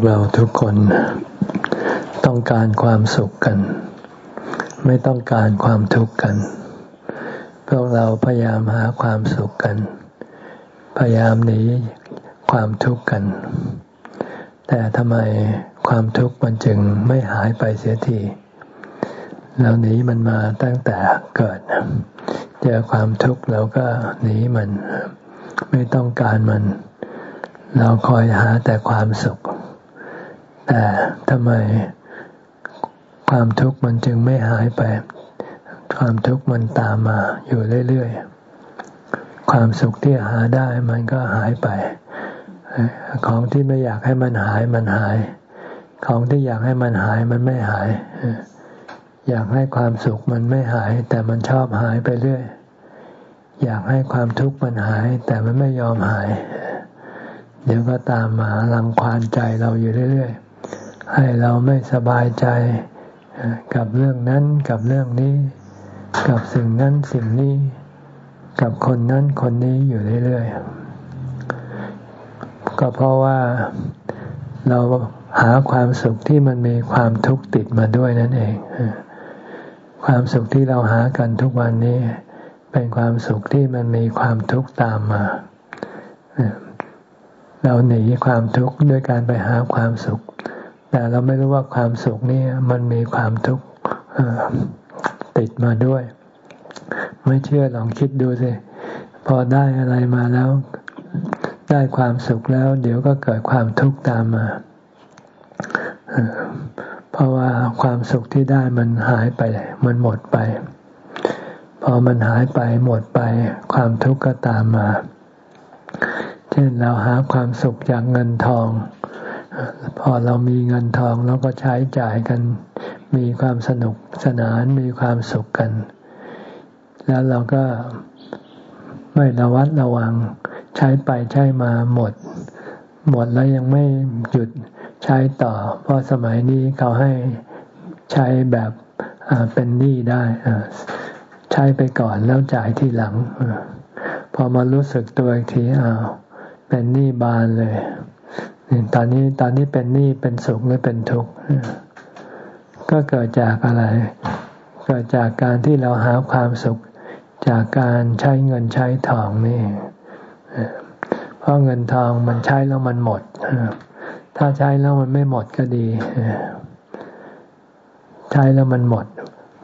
กเราทุกคนต้องการความสุขกัน ไม่ต้องการความทุกข์กัน พวกเราพยายามหาความสุขกัน พยายามหนีความทุกข์กัน แต่ทำไมความทุกข์มันจึงไม่หายไปเสียทีเราหนีมันมาตั้งแต่เกิดเจอความทุกข์เราก็หนีมัน ไม่ต้องการมัน เราคอยหาแต่ความสุข แต่ทำไมความทุกข์มันจึงไม่หายไป ความทุกข์มันตามมาอยู่เรื่อยๆ ความสุขที่หาได้มันก็หายไป ของที่ไม่อยากให้มันหายมันหาย ของที่อยากให้มันหายมันไม่หาย อยากให้ความสุขมันไม่หาย แต่มันชอบหายไปเรื่อย อยากให้ความทุกข์มันหาย แต่มันไม่ยอมหาย เดี๋ยวก็ตามมาลังควานใจเราอยู่เรื่อยๆ ให้เราไม่สบายใจกับเรื่องนั้นกับเรื่องนี้ กับสิ่งนั้นสิ่งนี้ กับคนนั้นคนนี้อยู่เรื่อยๆ ก็เพราะว่าเราหาความสุขที่มันมีความทุกข์ติดมาด้วยนั่นเอง ความสุขที่เราหากันทุกวันนี้ เป็นความสุขที่มันมีความทุกข์ตามมา เราหนีความทุกข์ด้วยการไปหาความสุข แต่เราไม่รู้ว่าความสุขนี่มันมีความทุกข์ติดมาด้วย ไม่เชื่อลองคิดดูสิพอได้อะไรมาแล้ว ได้ความสุขแล้ว เดี๋ยวก็เกิดความทุกข์ตามมาเพราะว่าความสุขที่ได้มันหายไป มันหมดไป พอมันหายไปหมดไป ความทุกข์ก็ตามมา เช่นเราหาความสุขจากเงินทอง พอเรามีเงินทองเราก็ใช้จ่ายกัน มีความสนุกสนานมีความสุขกัน แล้วเราก็ไม่ระวัดระวัง ใช้ไปใช้มาหมด หมดแล้วยังไม่หยุดใช้ต่อ เพราะสมัยนี้เขาให้ใช้แบบเป็นหนี้ได้ใช้ไปก่อนแล้วจ่ายทีหลัง พอมารู้สึกตัวอีกทีอ้าวเป็นหนี้บานเลย ตอนนี้ตอนนี้เป็นหนี้เป็นสุขหรือเป็นทุกข์ก็เกิดจากอะไร เกิดจากการที่เราหาความสุขจากการใช้เงินใช้ทองนี่เพราะเงินทองมันใช้แล้วมันหมดถ้าใช้แล้วมันไม่หมดก็ดีใช้แล้วมันหมด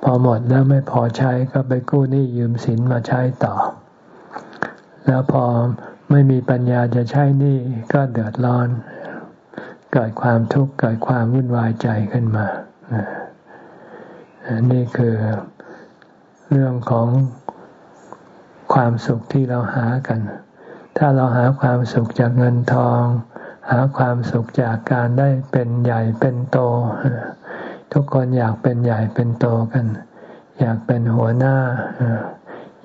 พอหมดแล้วไม่พอใช้ก็ไปกู้หนี้ยืมสินมาใช้ต่อ แล้วพอ ไม่มีปัญญาจะใช้นี้ก็เดือดร้อน เกิดความทุกข์เกิดความวุ่นวายใจขึ้นมานี่คือเรื่องของความสุขที่เราหากัน ถ้าเราหาความสุขจากเงินทอง หาความสุขจากการได้เป็นใหญ่เป็นโต ทุกคนอยากเป็นใหญ่เป็นโตกัน อยากเป็นหัวหน้า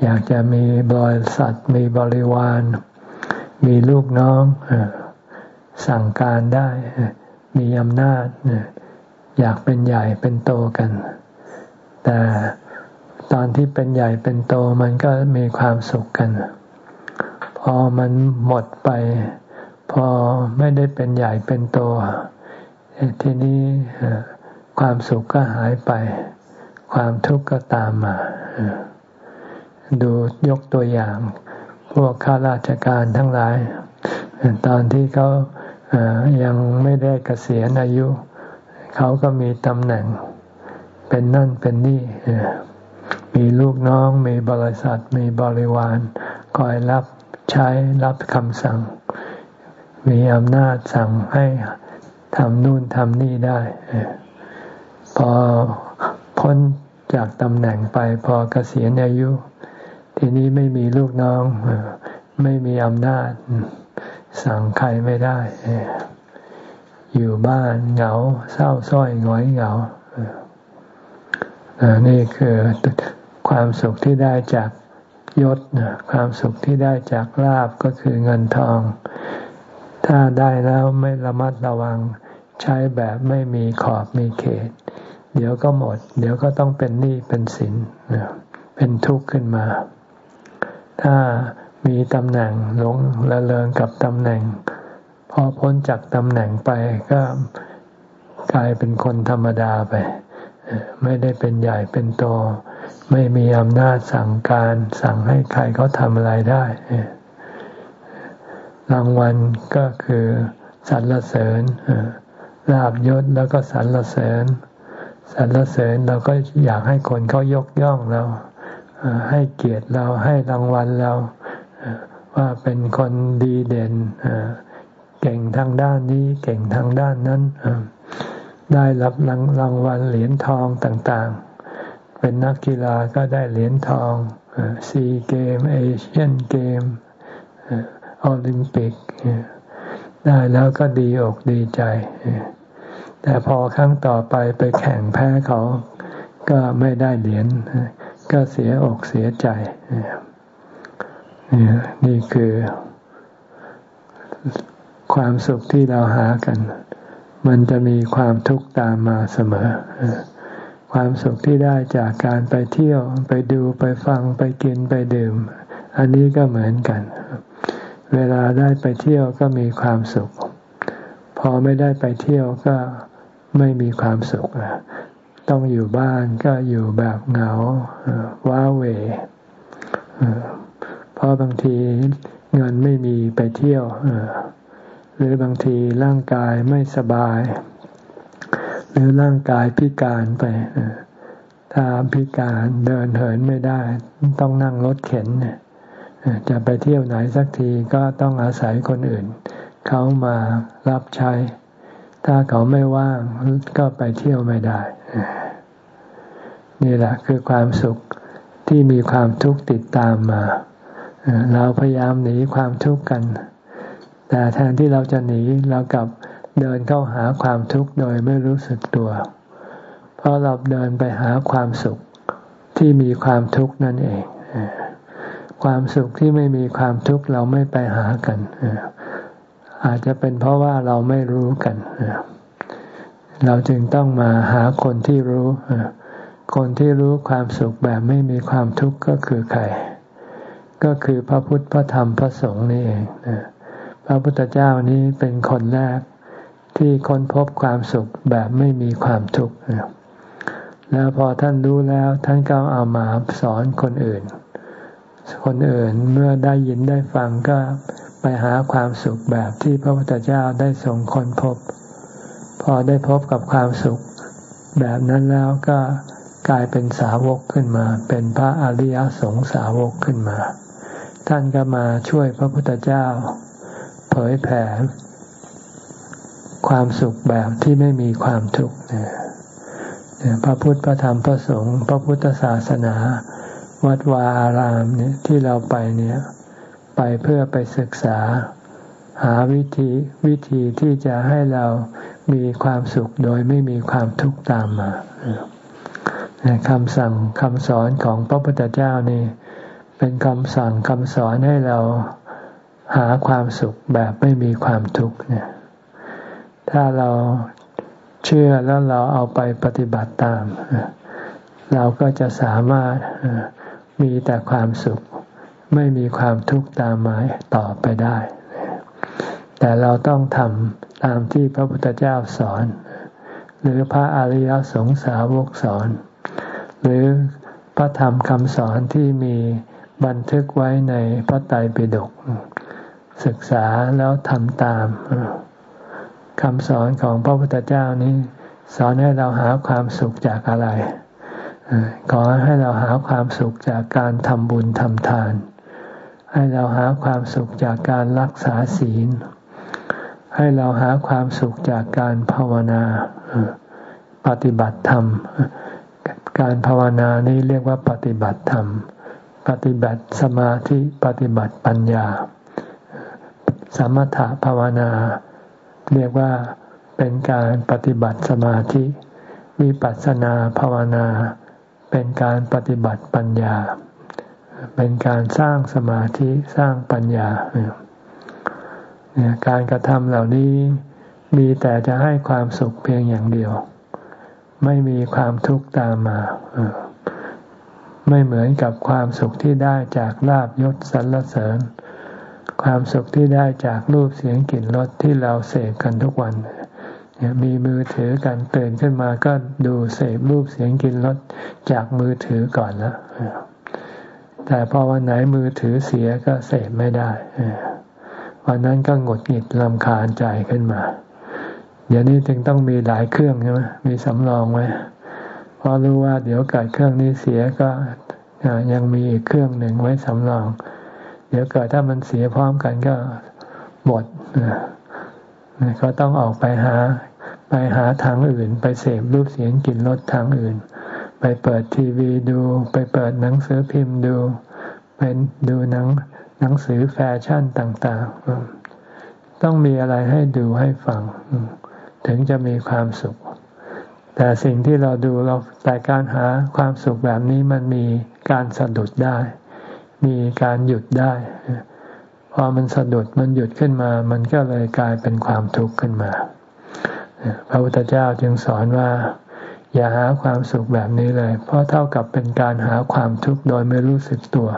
อยากจะมีบริษัทมีบริวาร มีลูกน้องสั่งการได้ มีอำนาจอยากเป็นใหญ่เป็นโตกัน แต่ตอนที่เป็นใหญ่เป็นโตมันก็มีความสุขกัน พอมันหมดไป พอไม่ได้เป็นใหญ่เป็นโต ทีนี้ความสุขก็หายไป ความทุกข์ก็ตามมา ดูยกตัวอย่าง พวกข้าราชการทั้งหลาย ตอนที่เขายังไม่ได้เกษียณอายุ เขาก็มีตำแหน่ง เป็นนั่นเป็นนี่มีลูกน้องมีบริษัทมีบริวารคอยรับใช้รับคำสั่ง มีอำนาจสั่งให้ทำนู่นทำนี่ได้ พอพ้นจากตำแหน่งไปพอเกษียณอายุ ทีนี้ไม่มีลูกน้อง ไม่มีอำนาจ สั่งใครไม่ได้ อยู่บ้านเหงา เศร้าส้อยหงอยเหงานี่คือความสุขที่ได้จากยศความสุขที่ได้จากลาบก็คือเงินทอง ถ้าได้แล้วไม่ระมัดระวัง ใช้แบบไม่มีขอบมีเขต เดี๋ยวก็หมด เดี๋ยวก็ต้องเป็นหนี้เป็นสินเป็นทุกข์ขึ้นมา ถ้ามีตำแหน่งหลงละเลงกับตำแหน่ง พอพ้นจากตำแหน่งไปก็กลายเป็นคนธรรมดาไป ไม่ได้เป็นใหญ่เป็นโต ไม่มีอำนาจสั่งการสั่งให้ใครเขาทำอะไรได้รางวัลก็คือสรรเสริญลาบยศแล้วก็สรรเสริญสรรเสริญเราก็อยากให้คนเขายกย่องเรา ให้เกียรติเราให้รางวัลเราว่าเป็นคนดีเด่นเก่งทางด้านนี้เก่งทางด้านนั้นได้รับรางรางวัลเหรียญทองต่างๆ เป็นนักกีฬาก็ได้เหรียญทองซีเกมเอเชียนเกมโอลิมปิกได้แล้วก็ดีอกดีใจ แต่พอครั้งต่อไปไปแข่งแพ้เขาก็ไม่ได้เหรียญ ก็เสียอกเสียใจนี่คือความสุขที่เราหากัน มันจะมีความทุกข์ตามมาเสมอ ความสุขที่ได้จากการไปเที่ยวไปดูไปฟังไปกินไปดื่ม อันนี้ก็เหมือนกัน เวลาได้ไปเที่ยวก็มีความสุข พอไม่ได้ไปเที่ยวก็ไม่มีความสุข ต้องอยู่บ้านก็อยู่แบบเหงาว้าเหวเพราะบางทีเงินไม่มีไปเที่ยวหรือบางทีร่างกายไม่สบาย หรือร่างกายพิการไปถ้าพิการเดินเหินไม่ได้ ต้องนั่งรถเข็นจะไปเที่ยวไหนสักทีก็ต้องอาศัยคนอื่น เขามารับใช้ ถ้าเขาไม่ว่างก็ไปเที่ยวไม่ได้ นี่แหละคือความสุขที่มีความทุกข์ติดตามมา เราพยายามหนีความทุกข์กัน แต่แทนที่เราจะหนีเรากลับเดินเข้าหาความทุกข์โดยไม่รู้สึกตัว เพราะเราเดินไปหาความสุขที่มีความทุกข์นั่นเอง ความสุขที่ไม่มีความทุกข์เราไม่ไปหากัน อาจจะเป็นเพราะว่าเราไม่รู้กัน เราจึงต้องมาหาคนที่รู้ คนที่รู้ความสุขแบบไม่มีความทุกข์ก็คือใคร ก็คือพระพุทธพระธรรมพระสงฆ์นี่เองพระพุทธเจ้านี้เป็นคนแรกที่ค้นพบความสุขแบบไม่มีความทุกข์แล้วพอท่านรู้แล้วท่านก็เอามาสอนคนอื่น คนอื่นเมื่อได้ยินได้ฟังก็ไปหาความสุขแบบที่พระพุทธเจ้าได้ทรงค้นพบ พอได้พบกับความสุข แบบนั้นแล้วก็ กลายเป็นสาวกขึ้นมา เป็นพระอริยสงสาวกขึ้นมา ท่านก็มาช่วยพระพุทธเจ้า เผยแผ่ความสุขแบบที่ไม่มีความทุกข์พระพุทธพระธรรมพระสงฆ์พระพุทธศาสนา วัดวาอารามเนี่ยที่เราไปเนี่ยไปเพื่อไปศึกษา หาวิธีวิธีที่จะให้เรามีความสุขโดยไม่มีความทุกข์ตามมา คำสั่งคำสอนของพระพุทธเจ้านี่เป็นคำสั่งคำสอนให้เราหาความสุขแบบไม่มีความทุกข์เนี่ย ถ้าเราเชื่อแล้วเราเอาไปปฏิบัติตาม เราก็จะสามารถมีแต่ความสุข ไม่มีความทุกข์ตามมาต่อไปได้ แต่เราต้องทำตามที่พระพุทธเจ้าสอน หรือพระอริยสงสาวกสอน หรือพระธรรมคำสอนที่มีบันทึกไว้ในพระไตรปิฎกศึกษาแล้วทำตามคำสอนของพระพุทธเจ้านี้ สอนให้เราหาความสุขจากอะไร ขอให้เราหาความสุขจากการทำบุญทำทาน ให้เราหาความสุขจากการรักษาศีล ให้เราหาความสุขจากการภาวนาปฏิบัติธรรม การภาวนานี้เรียกว่าปฏิบัติธรรม ปฏิบัติสมาธิ ปฏิบัติปัญญา สมถะภาวนา เรียกว่าเป็นการปฏิบัติสมาธิ วิปัสสนาภาวนา เป็นการปฏิบัติปัญญา เป็นการสร้างสมาธิสร้างปัญญา การกระทำเหล่านี้มีแต่จะให้ความสุขเพียงอย่างเดียว ไม่มีความทุกข์ตามมาไม่เหมือนกับความสุขที่ได้จากลาบยศสรรเสริญ ความสุขที่ได้จากรูปเสียงกลิ่นรสที่เราเสพกันทุกวันมีมือถือกันตื่นขึ้นมาก็ดูเสพรูปเสียงกลิ่นรสจากมือถือก่อนแล้วแต่พอวันไหนมือถือเสียก็เสพไม่ได้วันนั้นก็หงดหงิดลำคาญใจขึ้นมา เดี๋ยวนี้จึงต้องมีหลายเครื่องใช่ไหมมีสำรองไว้เพอรู้ว่าเดี๋ยวเกิดเครื่องนี้เสียก็ยังมีอีกเครื่องหนึ่งไว้สำรอง เดี๋ยวเกิดถ้ามันเสียพร้อมกันก็หมดก็ต้องออกไปหา ไปหาทางอื่น ไปเสพรูปเสียงกลิ่นรสทางอื่น ไปเปิดทีวีดู ไปเปิดหนังสือพิมพ์ดูไปดูหนังหนังสือแฟชั่นต่าง ๆ ต้องมีอะไรให้ดูให้ฟัง ถึงจะมีความสุข แต่สิ่งที่เราดูเราแต่การหาความสุขแบบนี้มันมีการสะดุดได้ มีการหยุดได้ พอมันสะดุดมันหยุดขึ้นมา มันก็เลยกลายเป็นความทุกข์ขึ้นมาพระพุทธเจ้าจึงสอนว่า อย่าหาความสุขแบบนี้เลย เพราะเท่ากับเป็นการหาความทุกข์โดยไม่รู้สึกตัว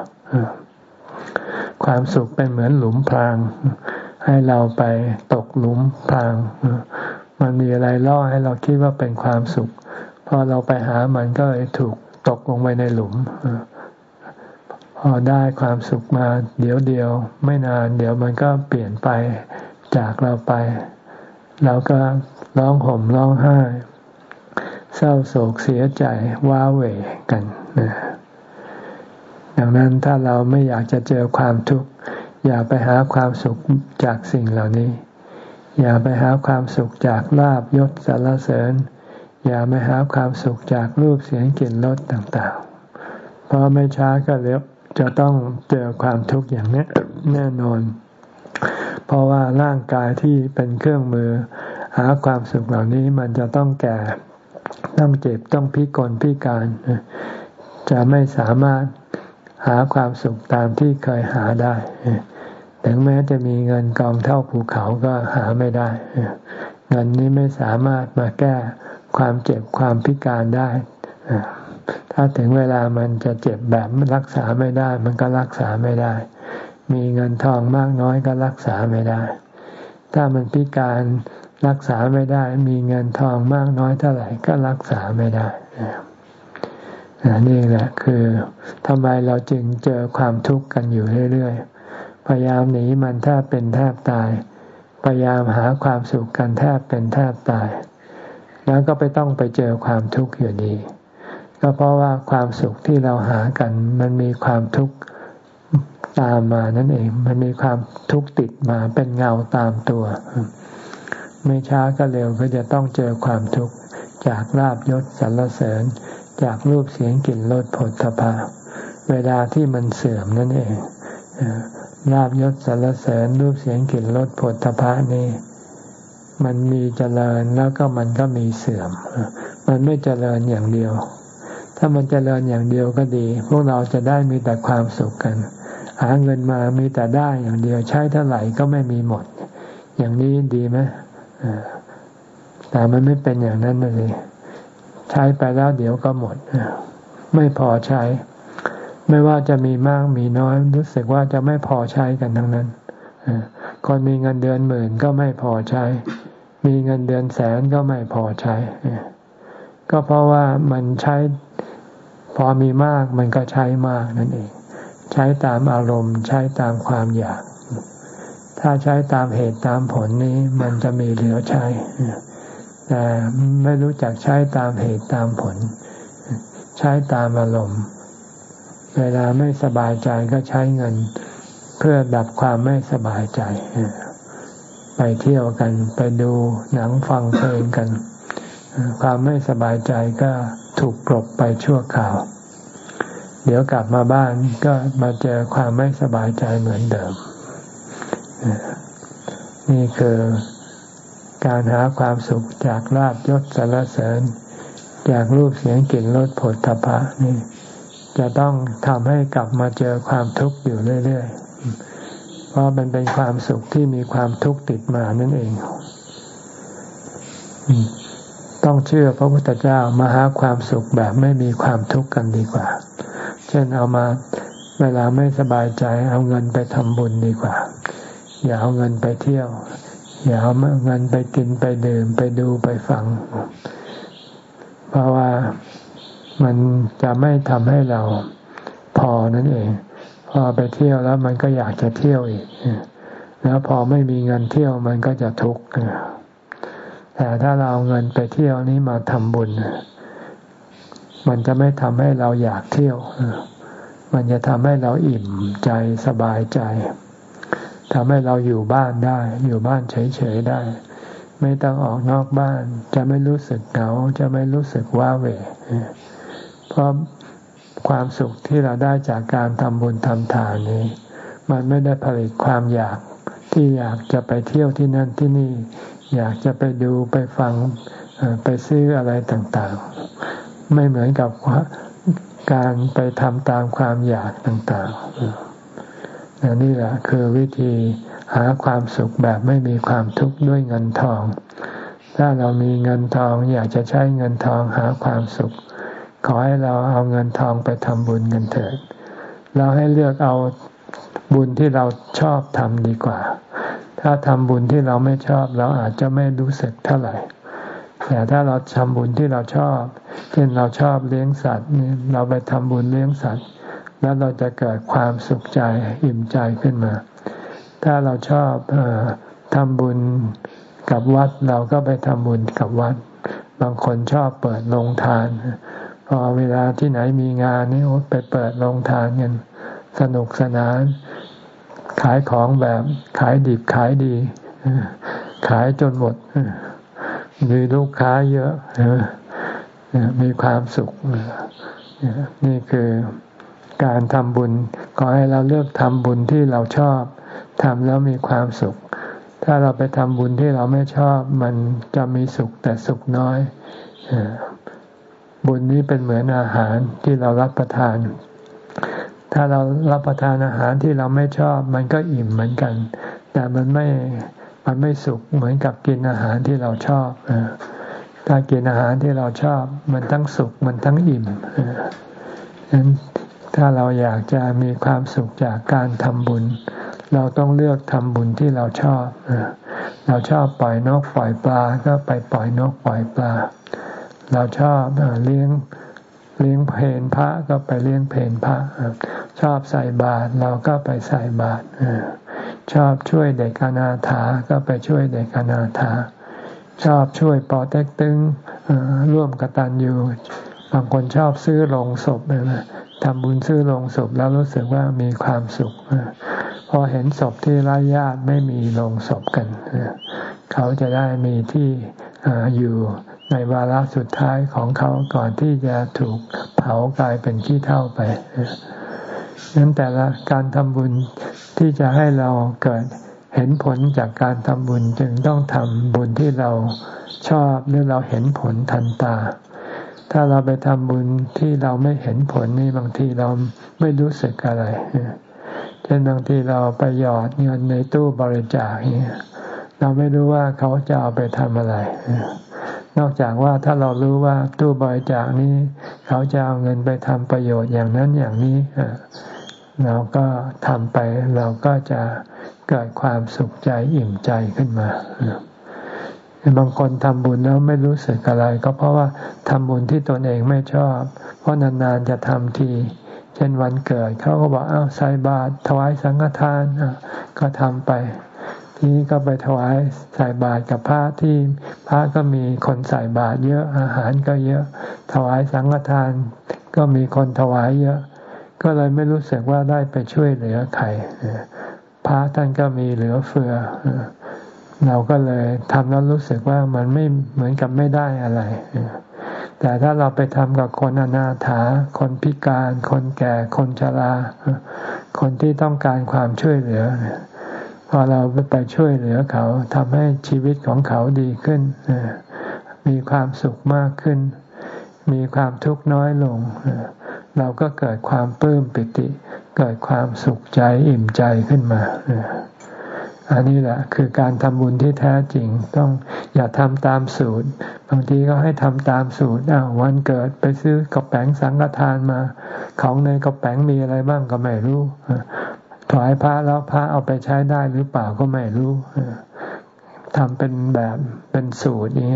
ความสุขเป็นเหมือนหลุมพราง ให้เราไปตกหลุมพราง มันมีอะไรล่อให้เราคิดว่าเป็นความสุข พอเราไปหามันก็เลยถูกตกลงไปในหลุม พอได้ความสุขมา เดี๋ยวเดียว ไม่นาน เดี๋ยวมันก็เปลี่ยนไปจากเราไป เราก็ร้องห่มร้องไห้ เศร้าโศกเสียใจว้าเหวกันนะดังนั้นถ้าเราไม่อยากจะเจอความทุกข์อย่าไปหาความสุขจากสิ่งเหล่านี้ อย่าไปหาความสุขจากลาบยศสารเสริญ อย่าไปหาความสุขจากรูปเสียงกลิ่นรสต่างๆ เพราะไม่ช้าก็เร็วจะต้องเจอความทุกข์อย่างนี้แน่นอน เพราะว่าร่างกายที่เป็นเครื่องมือ หาความสุขเหล่านี้มันจะต้องแก่ ต้องเจ็บต้องพิกลพิการ จะไม่สามารถหาความสุขตามที่เคยหาได้ ถึงแม้จะมีเงินกองเท่าภูเขาก็หาไม่ได้ เงินนี้ไม่สามารถมาแก้ความเจ็บความพิการได้ ถ้าถึงเวลามันจะเจ็บแบบรักษาไม่ได้ มันก็รักษาไม่ได้ มีเงินทองมากน้อยก็รักษาไม่ได้ ถ้ามันพิการรักษาไม่ได้ มีเงินทองมากน้อยเท่าไหร่ก็รักษาไม่ได้นี่แหละคือทำไมเราจึงเจอความทุกข์กันอยู่เรื่อย ๆ พยายามหนีมันแทบเป็นแทบตาย พยายามหาความสุขกันแทบเป็นแทบตาย แล้วก็ไปต้องไปเจอความทุกข์อยู่ดี ก็เพราะว่าความสุขที่เราหากัน มันมีความทุกข์ตามมานั่นเอง มันมีความทุกข์ติดมาเป็นเงาตามตัว ไม่ช้าก็เร็วก็จะต้องเจอความทุกข์จากลาบยศสรรเสริญ จากรูปเสียงกลิ่นรสผลตภะเวลาที่มันเสื่อมนั่นเอง ลาบยศสรรเสริญรูปเสียงกลิ่นรสผลตภะนี่มันมีเจริญแล้วก็มันก็มีเสื่อม มันไม่เจริญอย่างเดียว ถ้ามันเจริญอย่างเดียวก็ดี พวกเราจะได้มีแต่ความสุขกัน หาเงินมามีแต่ได้อย่างเดียวใช้เท่าไหร่ก็ไม่มีหมด อย่างนี้ดีไหมแต่มันไม่เป็นอย่างนั้นเลยใช้ไปแล้วเดี๋ยวก็หมดไม่พอใช้ ไม่ว่าจะมีมากมีน้อย รู้สึกว่าจะไม่พอใช้กันทั้งนั้นคนมีเงินเดือนหมื่นก็ไม่พอใช้ มีเงินเดือนแสนก็ไม่พอใช้ ก็เพราะว่ามันใช้พอมีมากมันก็ใช้มากนั่นเอง ใช้ตามอารมณ์ ใช้ตามความอยาก ถ้าใช้ตามเหตุตามผลนี้ มันจะมีเหลือใช้ แต่ไม่รู้จักใช้ตามเหตุตามผล ใช้ตามอารมณ์ เวลาไม่สบายใจก็ใช้เงิน เพื่อดับความไม่สบายใจ ไปเที่ยวกัน ไปดูหนังฟังเพลงกัน ความไม่สบายใจก็ถูกกลบไปชั่วคราว เดี๋ยวกลับมาบ้านก็มาเจอความไม่สบายใจเหมือนเดิม นี่คือการหาความสุขจากลาบยศสารเสริญ จากรูปเสียงกลิ่นรสผลตภะนี่ จะต้องทำให้กลับมาเจอความทุกข์อยู่เรื่อยๆ เพราะมันเป็นความสุขที่มีความทุกข์ติดมานั่นเอง ต้องเชื่อพระพุทธเจ้ามาหาความสุขแบบไม่มีความทุกข์กันดีกว่า เช่นเอามาเวลาไม่สบายใจเอาเงินไปทำบุญดีกว่า อย่าเอาเงินไปเที่ยว อย่าเอาเงินไปกินไปดื่มไปดูไปฟัง เพราะว่า มันจะไม่ทำให้เราพอนั่นเอง พอไปเที่ยวแล้วมันก็อยากจะเที่ยวอีก แล้วพอไม่มีเงินเที่ยวมันก็จะทุกข์แต่ถ้าเราเอาเงินไปเที่ยวนี้มาทำบุญ มันจะไม่ทำให้เราอยากเที่ยว มันจะทำให้เราอิ่มใจสบายใจทำให้เราอยู่บ้านได้ อยู่บ้านเฉยๆได้ ไม่ต้องออกนอกบ้าน จะไม่รู้สึกเหงา จะไม่รู้สึกว้าเหว เพราะความสุขที่เราได้จากการทำบุญทำทานนี้ มันไม่ได้ผลิตความอยากที่อยากจะไปเที่ยวที่นั่นที่นี่ อยากจะไปดูไปฟังไปซื้ออะไรต่างๆ ไม่เหมือนกับการไปทำตามความอยากต่างๆนี่แหละคือวิธีหาความสุขแบบไม่มีความทุกข์ด้วยเงินทอง ถ้าเรามีเงินทองอยากจะใช้เงินทองหาความสุข ขอให้เราเอาเงินทองไปทำบุญกันเถิด เราให้เลือกเอาบุญที่เราชอบทำดีกว่า ถ้าทำบุญที่เราไม่ชอบ เราอาจจะไม่รู้สึกเท่าไหร่ แต่ถ้าเราทำบุญที่เราชอบ เช่นเราชอบเลี้ยงสัตว์เราไปทำบุญเลี้ยงสัตว์ แล้วเราจะเกิดความสุขใจอิ่มใจขึ้นมา ถ้าเราชอบอทำบุญกับวัด เราก็ไปทำบุญกับวัด บางคนชอบเปิดโรงทาน พอเวลาที่ไหนมีงานนี่ไปเปิดโรงทานกันสนุกสนาน ขายของแบบขายดิบขายดี ขายจนหมด มีลูกค้าเยอะมีความสุข นี่คือการทำบุญขอให้เราเลือกทำบุญที่เราชอบทำแล้วมีความสุข ถ้าเราไปทำบุญที่เราไม่ชอบ มันจะมีสุขแต่สุขน้อย บุญนี้เป็นเหมือนอาหารที่เรารับประทาน ถ้าเรารับประทานอาหารที่เราไม่ชอบ มันก็อิ่มเหมือนกัน แต่มันไม่มันไม่สุขเหมือนกับกินอาหารที่เราชอบถ้ากินอาหารที่เราชอบ มันทั้งสุขมันทั้งอิ่มฉะนั้นถ้าเราอยากจะมีความสุขจากการทำบุญ เราต้องเลือกทำบุญที่เราชอบ เราชอบปล่อยนกปล่อยปลา ก็ไปปล่อยนกปล่อยปลา เราชอบเลี้ยงเลี้ยงเพนพระก็ไปเลี้ยงเพนพระชอบใส่บาตรเราก็ไปใส่บาตรชอบช่วยเด็กอนาถาก็ไปช่วยเด็กอนาถา ชอบช่วยปอเต็กตึงร่วมกตันอยู่บางคนชอบซื้อลงศพทำบุญซื้อลงศพแล้วรู้สึกว่ามีความสุขพอเห็นศพที่ไร้ญาติไม่มีลงศพกัน เขาจะได้มีที่อยู่ ในวาระสุดท้ายของเขาก่อนที่จะถูกเผากลายเป็นขี้เท่าไปนั้นแต่ละการทำบุญที่จะให้เราเกิดเห็นผลจากการทำบุญจึงต้องทำบุญที่เราชอบหรือเราเห็นผลทันตา ถ้าเราไปทำบุญที่เราไม่เห็นผลนี่บางทีเราไม่รู้สึกอะไรเช่นบางทีเราไปหยอดเงินในตู้บริจาคเนี่ยเราไม่รู้ว่าเขาจะเอาไปทำอะไร นอกจากว่าถ้าเรารู้ว่าตู้บริจาคนี้ เขาจะเอาเงินไปทำประโยชน์อย่างนั้นอย่างนี้เราก็ทำไปเราก็จะเกิดความสุขใจอิ่มใจขึ้นมาบางคนทำบุญแล้วไม่รู้สึกอะไร ก็เพราะว่าทำบุญที่ตนเองไม่ชอบ เพราะนานๆจะทำทีเช่นวันเกิดเขาก็บอกอ้าวใส่บาตรถวายสังฆทานก็ทำไป นี้ก็ไปถวายใส่บาตรกับพระที่พระก็มีคนใส่บาตรเยอะอาหารก็เยอะ ถวายสังฆทาน ก็มีคนถวายเยอะ ก็เลยไม่รู้สึกว่าได้ไปช่วยเหลือใครพระท่านก็มีเหลือเฟือ เราก็เลยทำแล้วรู้สึกว่ามันไม่เหมือนกับไม่ได้อะไรแต่ถ้าเราไปทำกับคนอนาถา คนพิการ คนแก่ คนชรา คนที่ต้องการความช่วยเหลือ พอเราไปช่วยเหลือเขาทำให้ชีวิตของเขาดีขึ้น มีความสุขมากขึ้น มีความทุกข์น้อยลง เราก็เกิดความปลื้มปิติ เกิดความสุขใจอิ่มใจขึ้นมา อันนี้แหละคือการทำบุญที่แท้จริงต้องอย่าทำตามสูตร บางทีก็ให้ทำตามสูตรอ้าววันเกิดไปซื้อกระแป้งสังฆทานมา ของในกระแป้งมีอะไรบ้างก็ไม่รู้ ถวายพระแล้วพระเอาไปใช้ได้หรือเปล่าก็ไม่รู้ทำเป็นแบบเป็นสูตรนี้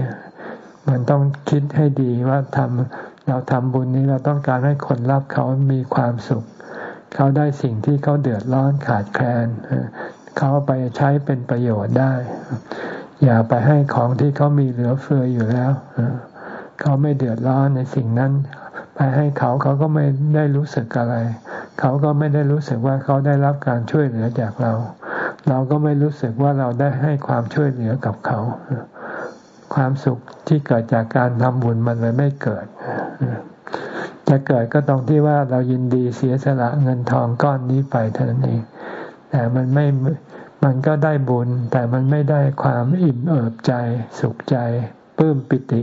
มันต้องคิดให้ดีว่าทำเราทำบุญนี้เราต้องการให้คนรับเขามีความสุข เขาได้สิ่งที่เขาเดือดร้อนขาดแคลนเขาไปใช้เป็นประโยชน์ได้ อย่าไปให้ของที่เขามีเหลือเฟืออยู่แล้วเขาไม่เดือดร้อนในสิ่งนั้น ไปให้เขาเขาก็ไม่ได้รู้สึกอะไร เขาก็ไม่ได้รู้สึกว่าเขาได้รับการช่วยเหลือจากเรา เราก็ไม่รู้สึกว่าเราได้ให้ความช่วยเหลือกับเขา ความสุขที่เกิดจากการทำบุญมันเลยไม่เกิดจะเกิดก็ตรงที่ว่าเรายินดีเสียสละเงินทองก้อนนี้ไปเท่านั้นเอง แต่มันไม่ มันก็ได้บุญ แต่มันไม่ได้ความอิ่มเอิบใจ สุขใจปลื้มปิติ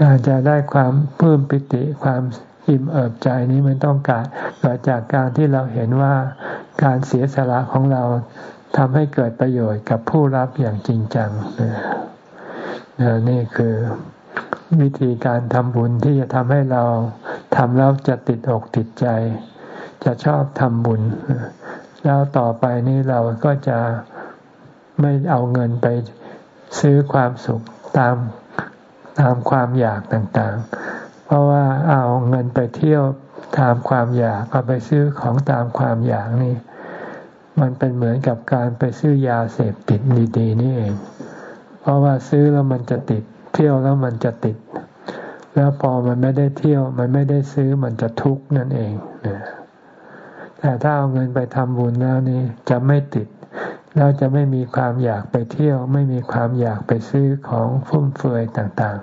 การจะได้ความปลื้มปิติความอิ่มเอิบใจนี้มันต้องการเกิดจากการที่เราเห็นว่าการเสียสละของเราทำให้เกิดประโยชน์กับผู้รับอย่างจริงจังนี่คือวิธีการทำบุญที่จะทำให้เราทำแล้วจะติดอกติดใจ จะชอบทำบุญ แล้วต่อไปนี้เราก็จะไม่เอาเงินไปซื้อความสุขตาม ตามความอยากต่างๆ เพราะว่าเอาเงินไปเที่ยวตามความอยากเอาไปซื้อของตามความอยากนี่ มันเป็นเหมือนกับการไปซื้อยาเสพติดดีๆนี่เอง เพราะว่าซื้อแล้วมันจะติด เที่ยวแล้วมันจะติด แล้วพอมันไม่ได้เที่ยว มันไม่ได้ซื้อมันจะทุกข์นั่นเองแต่ถ้าเอาเงินไปทำบุญแล้วนี่จะไม่ติด เราจะไม่มีความอยากไปเที่ยว ไม่มีความอยากไปซื้อของฟุ่มเฟือยต่าง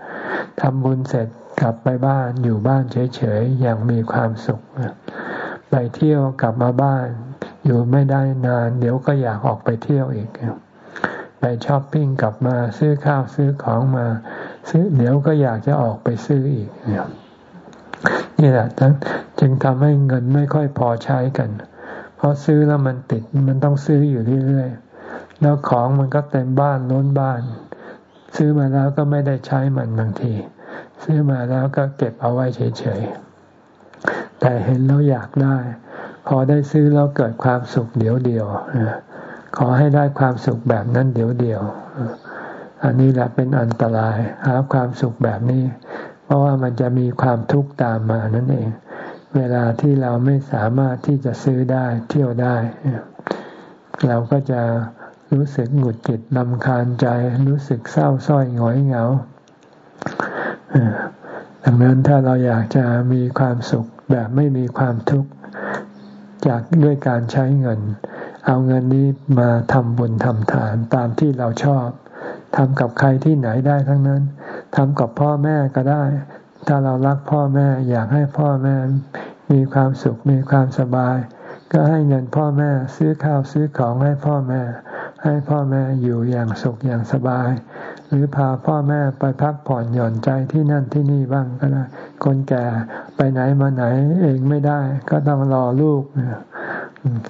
ๆทำบุญเสร็จกลับไปบ้านอยู่บ้านเฉยๆอย่างมีความสุข ไปเที่ยวกลับมาบ้าน อยู่ไม่ได้นาน เดี๋ยวก็อยากออกไปเที่ยวอีก ไปช้อปปิ้งกลับมาซื้อข้าวซื้อของมา ซื้อเดี๋ยวก็อยากจะออกไปซื้ออีกนี่แหละจึงทำให้เงินไม่ค่อยพอใช้กันเพราะซื้อแล้วมันติดมันต้องซื้ออยู่เรื่อยๆแล้วของมันก็เต็มบ้านล้นบ้าน ซื้อมาแล้วก็ไม่ได้ใช้มันบางที ซื้อมาแล้วก็เก็บเอาไว้เฉยๆแต่เห็นแล้วอยากได้ พอได้ซื้อแล้วเกิดความสุขเดียวเดียวขอให้ได้ความสุขแบบนั้นเดียวเดียวอันนี้แหละเป็นอันตรายหาความสุขแบบนี้ เพราะว่ามันจะมีความทุกข์ตามมานั่นเอง เวลาที่เราไม่สามารถที่จะซื้อได้เที่ยวได้ เราก็จะรู้สึกหงุดหงิดลำคาญใจ รู้สึกเศร้าส้อยหงอยเหงาดังนั้นถ้าเราอยากจะมีความสุขแบบไม่มีความทุกข์จากด้วยการใช้เงิน เอาเงินนี้มาทำบุญทำทานตามที่เราชอบทำกับใครที่ไหนได้ทั้งนั้นทำกับพ่อแม่ก็ได้ ถ้าเรารักพ่อแม่อยากให้พ่อแม่มีความสุขมีความสบาย ก็ให้เงินพ่อแม่ซื้อข้าวซื้อของให้พ่อแม่ ให้พ่อแม่อยู่อย่างสุขอย่างสบาย หรือพาพ่อแม่ไปพักผ่อนหย่อนใจที่นั่นที่นี่บ้างก็ได้คนแก่ไปไหนมาไหนเองไม่ได้ ก็ต้องรอลูก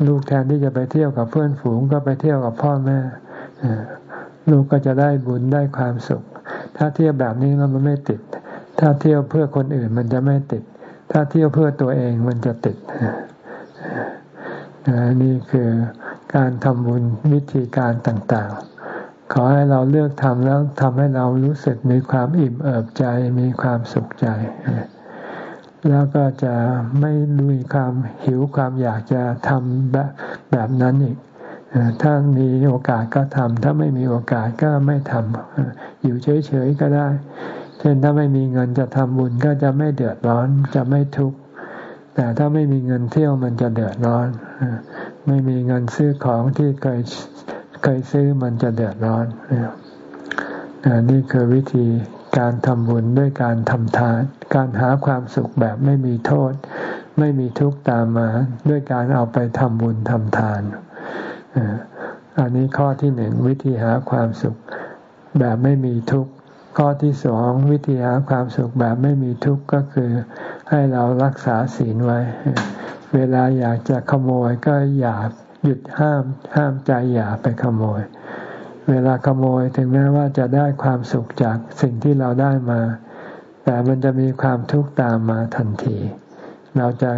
ลูกแทนที่จะไปเที่ยวกับเพื่อนฝูงก็ไปเที่ยวกับพ่อแม่ลูกก็จะได้บุญได้ความสุข ถ้าเที่ยวแบบนี้แล้วมันไม่ติด ถ้าเที่ยวเพื่อคนอื่นมันจะไม่ติด ถ้าเที่ยวเพื่อตัวเองมันจะติดนี่คือการทำบุญวิธีการต่างๆ ขอให้เราเลือกทำแล้วทำให้เรารู้สึกมีความอิ่มเอิบใจมีความสุขใจ แล้วก็จะไม่มีความหิวความอยากจะทำแบบแบบนั้นอีกถ้ามีโอกาสก็ทำถ้าไม่มีโอกาสก็ไม่ทำอยู่เฉยๆก็ได้ เช่นถ้าไม่มีเงินจะทำบุญก็จะไม่เดือดร้อนจะไม่ทุกข์แต่ถ้าไม่มีเงินเที่ยวมันจะเดือดร้อน ไม่มีเงินซื้อของที่เคยเคยซื้อมันจะเดือดร้อนนี่คือวิธีการทำบุญด้วยการทำทาน การหาความสุขแบบไม่มีโทษ ไม่มีทุกข์ตามมา ด้วยการเอาไปทำบุญทำทาน อันนี้ข้อที่หนึ่งวิธีหาความสุขแบบไม่มีทุกข์ ข้อที่สองวิธีหาความสุขแบบไม่มีทุกข์ก็คือ ให้เรารักษาศีลไว้ เวลาอยากจะขโมยก็อย่าหยุดห้ามห้ามใจอย่าไปขโมย เวลาขโมยถึงแม้ว่าจะได้ความสุขจากสิ่งที่เราได้มา แต่มันจะมีความทุกข์ตามมาทันที เราจะ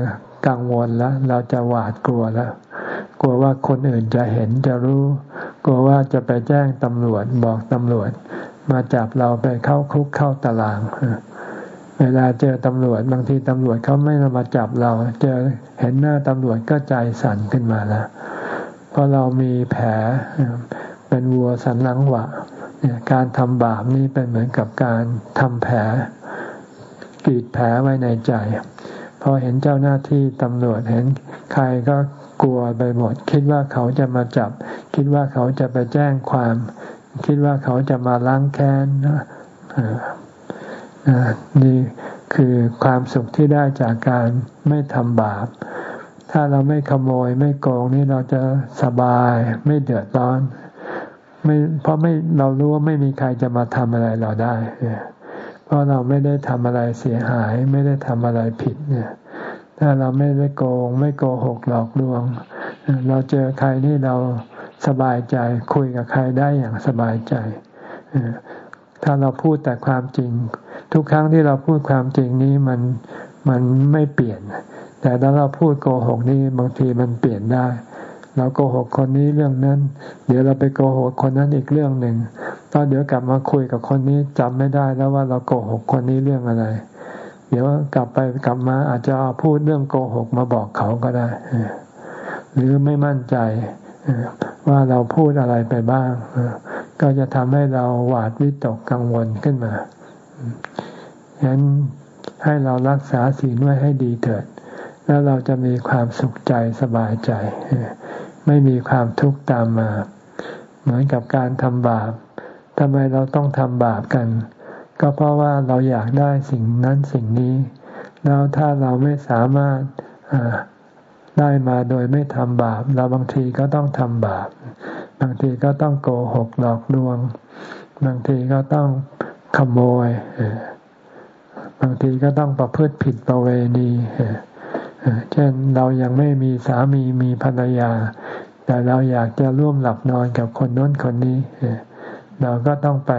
กังวลแล้ว เราจะหวาดกลัวแล้ว กลัวว่าคนอื่นจะเห็นจะรู้ กลัวว่าจะไปแจ้งตำรวจบอกตำรวจ มาจับเราไปเข้าคุกเข้าตาราง เวลาเจอตำรวจบางทีตำรวจเขาไม่มาจับเรา เจอเห็นหน้าตำรวจก็ใจสั่นขึ้นมาแล้วเพราะเรามีแผลเป็นวัวสันหลังหวะการทำบาปนี่เป็นเหมือนกับการทำแผลกรีดแผลไว้ในใจพอเห็นเจ้าหน้าที่ตำรวจเห็นใครก็กลัวไปหมด คิดว่าเขาจะมาจับ คิดว่าเขาจะไปแจ้งความ คิดว่าเขาจะมาล้างแค้นนี่คือความสุขที่ได้จากการไม่ทำบาป ถ้าเราไม่ขโมยไม่โกงนี่เราจะสบายไม่เดือดร้อนไม่เพราะไม่เรารู้ว่าไม่มีใครจะมาทำอะไรเราได้ เพราะเราไม่ได้ทำอะไรเสียหาย ไม่ได้ทำอะไรผิดเนี่ย ถ้าเราไม่ได้โกง ไม่โกหกหลอกลวง เราเจอใครนี่เรา สบายใจ คุยกับใครได้อย่างสบายใจ ถ้าเราพูดแต่ความจริง ทุกครั้งที่เราพูดความจริงนี้มันมันไม่เปลี่ยน แต่ถ้าเราพูดโกหกนี่บางทีมันเปลี่ยนได้ เราโกหกคนนี้เรื่องนั้น เดี๋ยวเราไปโกหกคนนั้นอีกเรื่องหนึ่งตอนเดี๋ยวกลับมาคุยกับคนนี้จำไม่ได้แล้วว่าเราโกหกคนนี้เรื่องอะไร เดี๋ยวกลับไปกลับมาอาจจะพูดเรื่องโกหกมาบอกเขาก็ได้ หรือไม่มั่นใจ ว่าเราพูดอะไรไปบ้าง ก็จะทำให้เราหวาดวิตกกังวลขึ้นมาฉะนั้นให้เรารักษาศีลไว้ให้ดีเถิด แล้วเราจะมีความสุขใจสบายใจ ไม่มีความทุกข์ตามมา เหมือนกับการทำบาปทำไมเราต้องทำบาปกัน ก็เพราะว่าเราอยากได้สิ่งนั้นสิ่งนี้ แล้วถ้าเราไม่สามารถ ได้มาโดยไม่ทำบาป เราบางทีก็ต้องทำบาป บางทีก็ต้องโกหกหลอกลวง บางทีก็ต้องขโมย บางทีก็ต้องประพฤติผิดประเวณีเช่นเรายังไม่มีสามีมีภรรยา แต่เราอยากจะร่วมหลับนอนกับคนน้นคนนี้ เราก็ต้องไป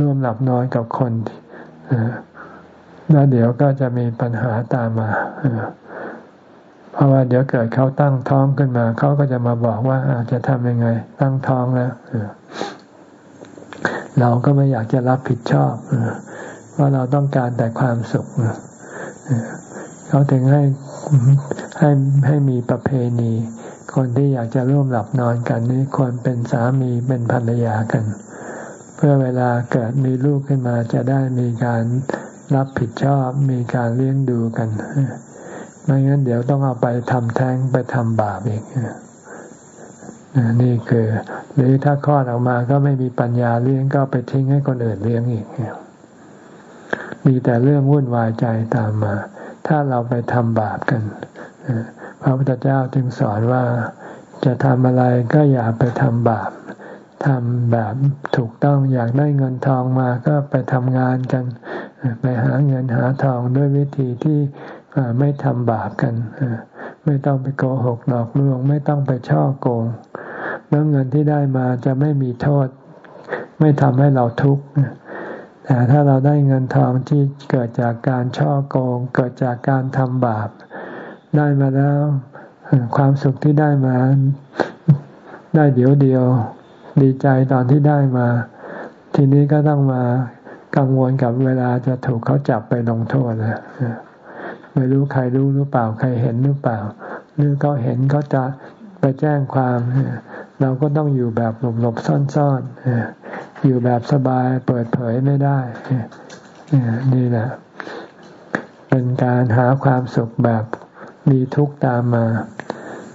ร่วมหลับนอนกับคนแล้วเดี๋ยวก็จะมีปัญหาตามมา เพราะว่าเดี๋ยวเกิดเขาตั้งท้องขึ้นมา เขาก็จะมาบอกว่าจะทำยังไง ตั้งท้องแล้วเราก็ไม่อยากจะรับผิดชอบว่าเราต้องการแต่ความสุขเขาถึงให้ให้ให้มีประเพณี คนที่อยากจะร่วมหลับนอนกันนี้ควรเป็นสามีเป็นภรรยากัน เพื่อเวลาเกิดมีลูกขึ้นมาจะได้มีการรับผิดชอบมีการเลี้ยงดูกัน ไม่งั้นเดี๋ยวต้องเอาไปทำแท้งไปทำบาปอีกนี่คือ หรือถ้าคลอดออกมาก็ไม่มีปัญญาเลี้ยงก็ไปทิ้งให้คนอื่นเลี้ยงอีก มีแต่เรื่องวุ่นวายใจตามมา ถ้าเราไปทำบาปกันพระพุทธเจ้าจึงสอนว่าจะทำอะไรก็อย่าไปทำบาปทำแบบถูกต้องอยากได้เงินทองมาก็ไปทำงานกัน ไปหาเงินหาทองด้วยวิธีที่ ไม่ทำบาปกันไม่ต้องไปโกหกหลอกลวง ไม่ต้องไปช่อโกง แล้วเงินที่ได้มาจะไม่มีโทษ ไม่ทำให้เราทุกข์แต่ถ้าเราได้เงินทองที่เกิดจากการช่อโกง เกิดจากการทำบาป ได้มาแล้วความสุขที่ได้มาได้เดี๋ยวเดียว ดีใจตอนที่ได้มา ทีนี้ก็ต้องมากังวลกับเวลาจะถูกเขาจับไปลงโทษนะ ไม่รู้ใครรู้หรือเปล่าใครเห็นหรือเปล่า หรือเขาเห็นเขาจะไปแจ้งความ เราก็ต้องอยู่แบบหลบๆซ่อนๆอยู่แบบสบายเปิดเผยไม่ได้นี่แหละ เป็นการหาความสุขแบบมีทุกข์ตามมา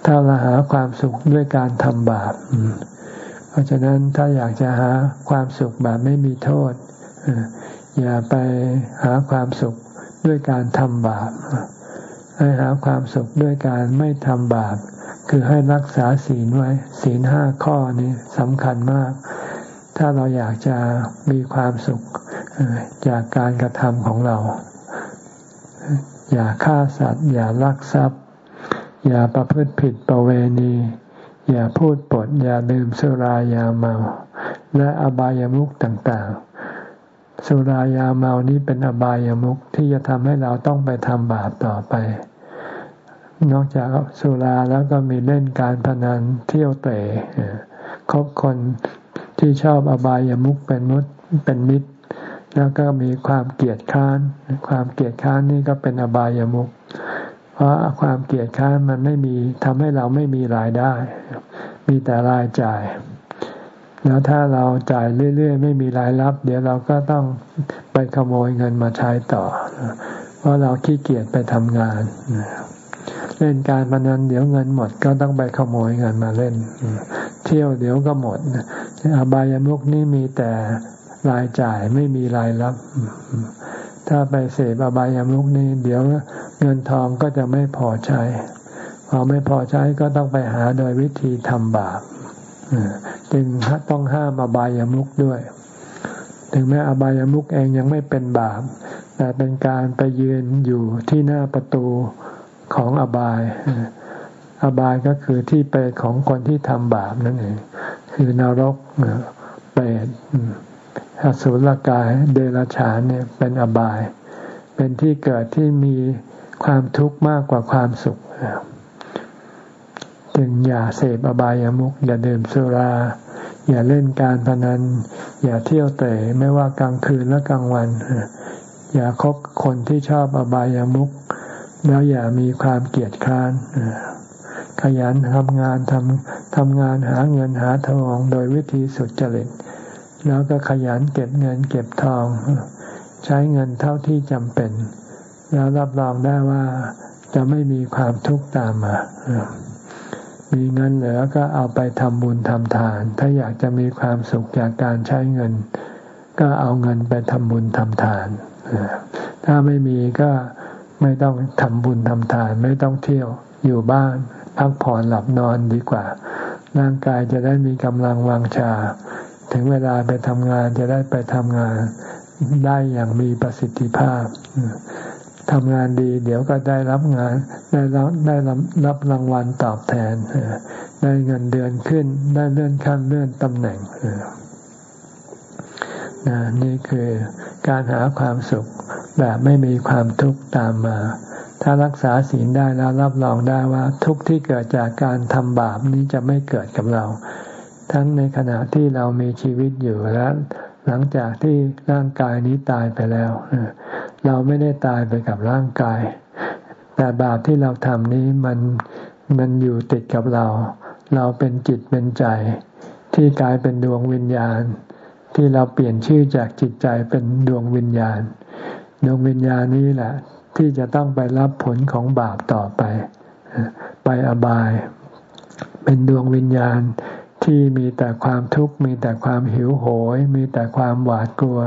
ถ้าเราหาความสุขด้วยการทำบาปเพราะฉะนั้นถ้าอยากจะหาความสุขแบบไม่มีโทษอย่าไปหาความสุข ด้วยการทำบาป ให้หาความสุขด้วยการไม่ทำบาป คือให้รักษาศีลไว้ ศีลห้าข้อนี้สำคัญมาก ถ้าเราอยากจะมีความสุขจากการกระทำของเรา อย่าฆ่าสัตว์ อย่าลักทรัพย์ อย่าประพฤติผิดประเวณี อย่าพูดปด อย่าดื่มสุรายาเมา และอบายามุขต่างๆ สุรายาเมานี้เป็นอบายามุขที่จะทำให้เราต้องไปทำบาปต่อไป นอกจากสุราแล้วก็มีเล่นการพนันเที่ยวเตะคบคนที่ชอบอบายามุขเป็นมุดเป็นมิตร แล้วก็มีความเกลียดค้าน ความเกลียดค้านนี่ก็เป็นอบายามุขเพราะความเกลียดค้านมันไม่มีทำให้เราไม่มีรายได้ มีแต่รายจ่าย แล้วถ้าเราจ่ายเรื่อยๆ ไม่มีรายรับ เดี๋ยวเราก็ต้องไปขโมยเงินมาใช้ต่อ เพราะเราขี้เกียจไปทำงานเล่นการพนันเดี๋ยวเงินหมดก็ต้องไปขโมยเงินมาเล่น เที่ยวเดี๋ยวก็หมดอบายามุกนี่มีแต่รายจ่ายไม่มีรายรับ ถ้าไปเสพอบายามุกนี่เดี๋ยวเงินทองก็จะไม่พอใช้ พอไม่พอใช้ก็ต้องไปหาโดยวิธีทำบาป จึงต้องห้ามอบายามุกด้วย ถึงแม้อบายามุกเองยังไม่เป็นบาป แต่เป็นการไปยืนอยู่ที่หน้าประตูของอบาย อบายก็คือที่ไปของคนที่ทำบาปนั่นเอง คือนรกเปรตอสุรกายเดรัจฉานเนี่ยเป็นอบาย เป็นที่เกิดที่มีความทุกข์มากกว่าความสุข จึงอย่าเสพอบายามุขอย่าดื่มสุรา อย่าเล่นการพนัน อย่าเที่ยวเตะไม่ว่ากลางคืนและกลางวัน อย่าคบคนที่ชอบอบายามุขแล้วอย่ามีความเกียจคร้านขยันทำงานทำทำงานหาเงินหาทองโดยวิธีสุดจริต แล้วก็ขยันเก็บเงินเก็บทอง ใช้เงินเท่าที่จำเป็น แล้วรับรองได้ว่าจะไม่มีความทุกข์ตามมา มีเงินเหลือก็เอาไปทำบุญทำทาน ถ้าอยากจะมีความสุขจากการใช้เงิน ก็เอาเงินไปทำบุญทำทาน ถ้าไม่มีก็ไม่ต้องทำบุญทำทาน ไม่ต้องเที่ยวอยู่บ้านพักผ่อนหลับนอนดีกว่า ร่างกายจะได้มีกำลังวังชา ถึงเวลาไปทำงานจะได้ไปทำงานได้อย่างมีประสิทธิภาพ ทำงานดี เดี๋ยวก็ได้รับงาน ได้รับได้รับรับรางวัลตอบแทนได้เงินเดือนขึ้น ได้เลื่อนขั้นเลื่อนตำแหน่งนี่คือการหาความสุขแบบไม่มีความทุกข์ตามมา ถ้ารักษาศีลได้แล้วรับรองได้ว่า ทุกข์ที่เกิดจากการทำบาปนี้จะไม่เกิดกับเรา ทั้งในขณะที่เรามีชีวิตอยู่และ หลังจากที่ร่างกายนี้ตายไปแล้ว เราไม่ได้ตายไปกับร่างกาย แต่บาปที่เราทำนี้มันมันอยู่ติดกับเรา เราเป็นจิตเป็นใจ ที่กลายเป็นดวงวิญญาณ ที่เราเปลี่ยนชื่อจากจิตใจเป็นดวงวิญญาณ ดวงวิญญาณนี้แหละ ที่จะต้องไปรับผลของบาปต่อไป ไปอบาย เป็นดวงวิญญาณ ที่มีแต่ความทุกข์มีแต่ความหิวโหย มีแต่ความหวาดกลัว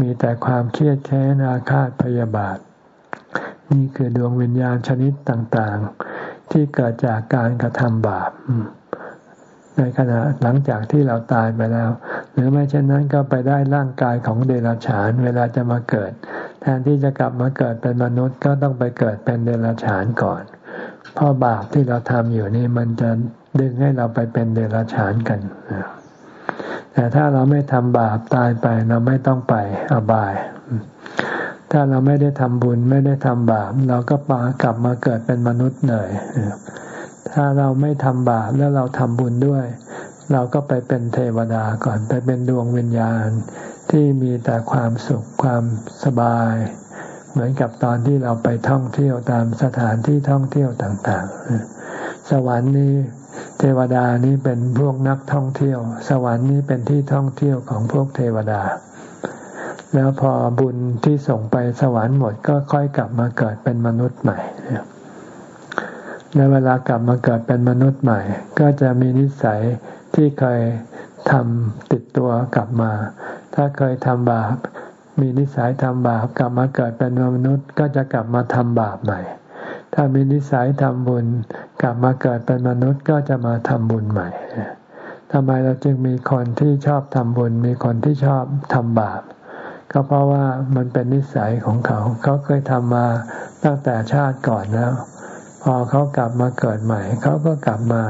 มีแต่ความเครียดแค้นอาฆาตพยาบาท นี่คือดวงวิญญาณชนิดต่างๆ ที่เกิดจากการกระทำบาปในขณะหลังจากที่เราตายไปแล้ว หรือไม่เช่นนั้นก็ไปได้ร่างกายของเดรัจฉาน เวลาจะมาเกิด แทนที่จะกลับมาเกิดเป็นมนุษย์ก็ต้องไปเกิดเป็นเดรัจฉานก่อนเพราะบาปที่เราทำอยู่นี่มันจะ ดึงให้เราไปเป็นเดรัจฉานกัน แต่ถ้าเราไม่ทำบาปตายไปเราไม่ต้องไปอบาย ถ้าเราไม่ได้ทำบุญไม่ได้ทำบาป เราก็ปากลับมาเกิดเป็นมนุษย์เลยถ้าเราไม่ทำบาปแล้วเราทำบุญด้วย เราก็ไปเป็นเทวดาก่อนไปเป็นดวงวิญญาณที่มีแต่ความสุขความสบาย เหมือนกับตอนที่เราไปท่องเที่ยวตามสถานที่ท่องเที่ยวต่าง ๆ สวรรค์นี้ เทวดานี้เป็นพวกนักท่องเที่ยว สวรรค์นี้เป็นที่ท่องเที่ยวของพวกเทวดา แล้วพอบุญที่ส่งไปสวรรค์หมดก็ค่อยกลับมาเกิดเป็นมนุษย์ใหม่ในเวลากลับมาเกิดเป็นมนุษย์ใหม่ ก็จะมีนิสัยที่เคยทำติดตัวกลับมา ถ้าเคยทำบาป มีนิสัยทำบาปกลับมาเกิดเป็นมนุษย์ ก็จะกลับมาทำบาปใหม่ ถ้ามีนิสัยทำบุญ กลับมาเกิดเป็นมนุษย์ก็จะมาทำบุญใหม่ทำไมเราจึงมีคนที่ชอบทำบุญ มีคนที่ชอบทำบาป ก็เพราะว่ามันเป็นนิสัยของเขา เขาเคยทำมาตั้งแต่ชาติก่อนแล้ว พอเขากลับมาเกิดใหม่ เขาก็กลับมา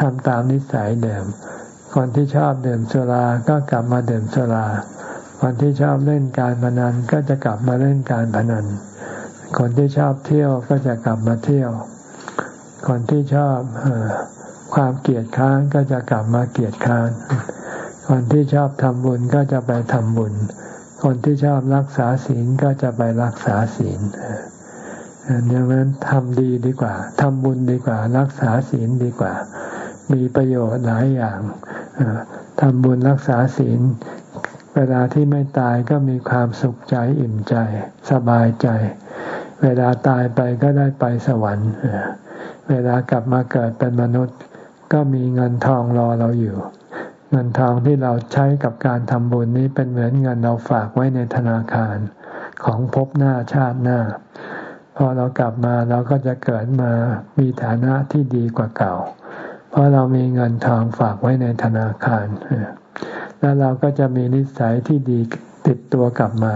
ทำตามนิสัยเดิม คนที่ชอบดื่มสุรา ก็กลับมาดื่มสุรา คนที่ชอบเล่นการพนันก็จะกลับมาเล่นการพนัน คนที่ชอบเที่ยวก็จะกลับมาเที่ยว คนที่ชอบความเกียดค้านก็จะกลับมาเกียดค้าน คนที่ชอบทำบุญก็จะไปทำบุญ คนที่ชอบรักษาศีลก็จะไปรักษาศีลดังนั้นทำดีดีกว่าทำบุญดีกว่า รักษาศีลดีกว่า มีประโยชน์หลายอย่างทำบุญรักษาศีล เวลาที่ไม่ตายก็มีความสุขใจอิ่มใจ สบายใจ เวลาตายไปก็ได้ไปสวรรค์ เวลากลับมาเกิดเป็นมนุษย์ ก็มีเงินทองรอเราอยู่ เงินทองที่เราใช้กับการทำบุญนี้เป็นเหมือนเงินเราฝากไว้ในธนาคาร ของภพหน้าชาติหน้า พอเรากลับมาเราก็จะเกิดมามีฐานะที่ดีกว่าเก่า เพราะเรามีเงินทองฝากไว้ในธนาคาร แล้วเราก็จะมีนิสัยที่ดีติดตัวกลับมา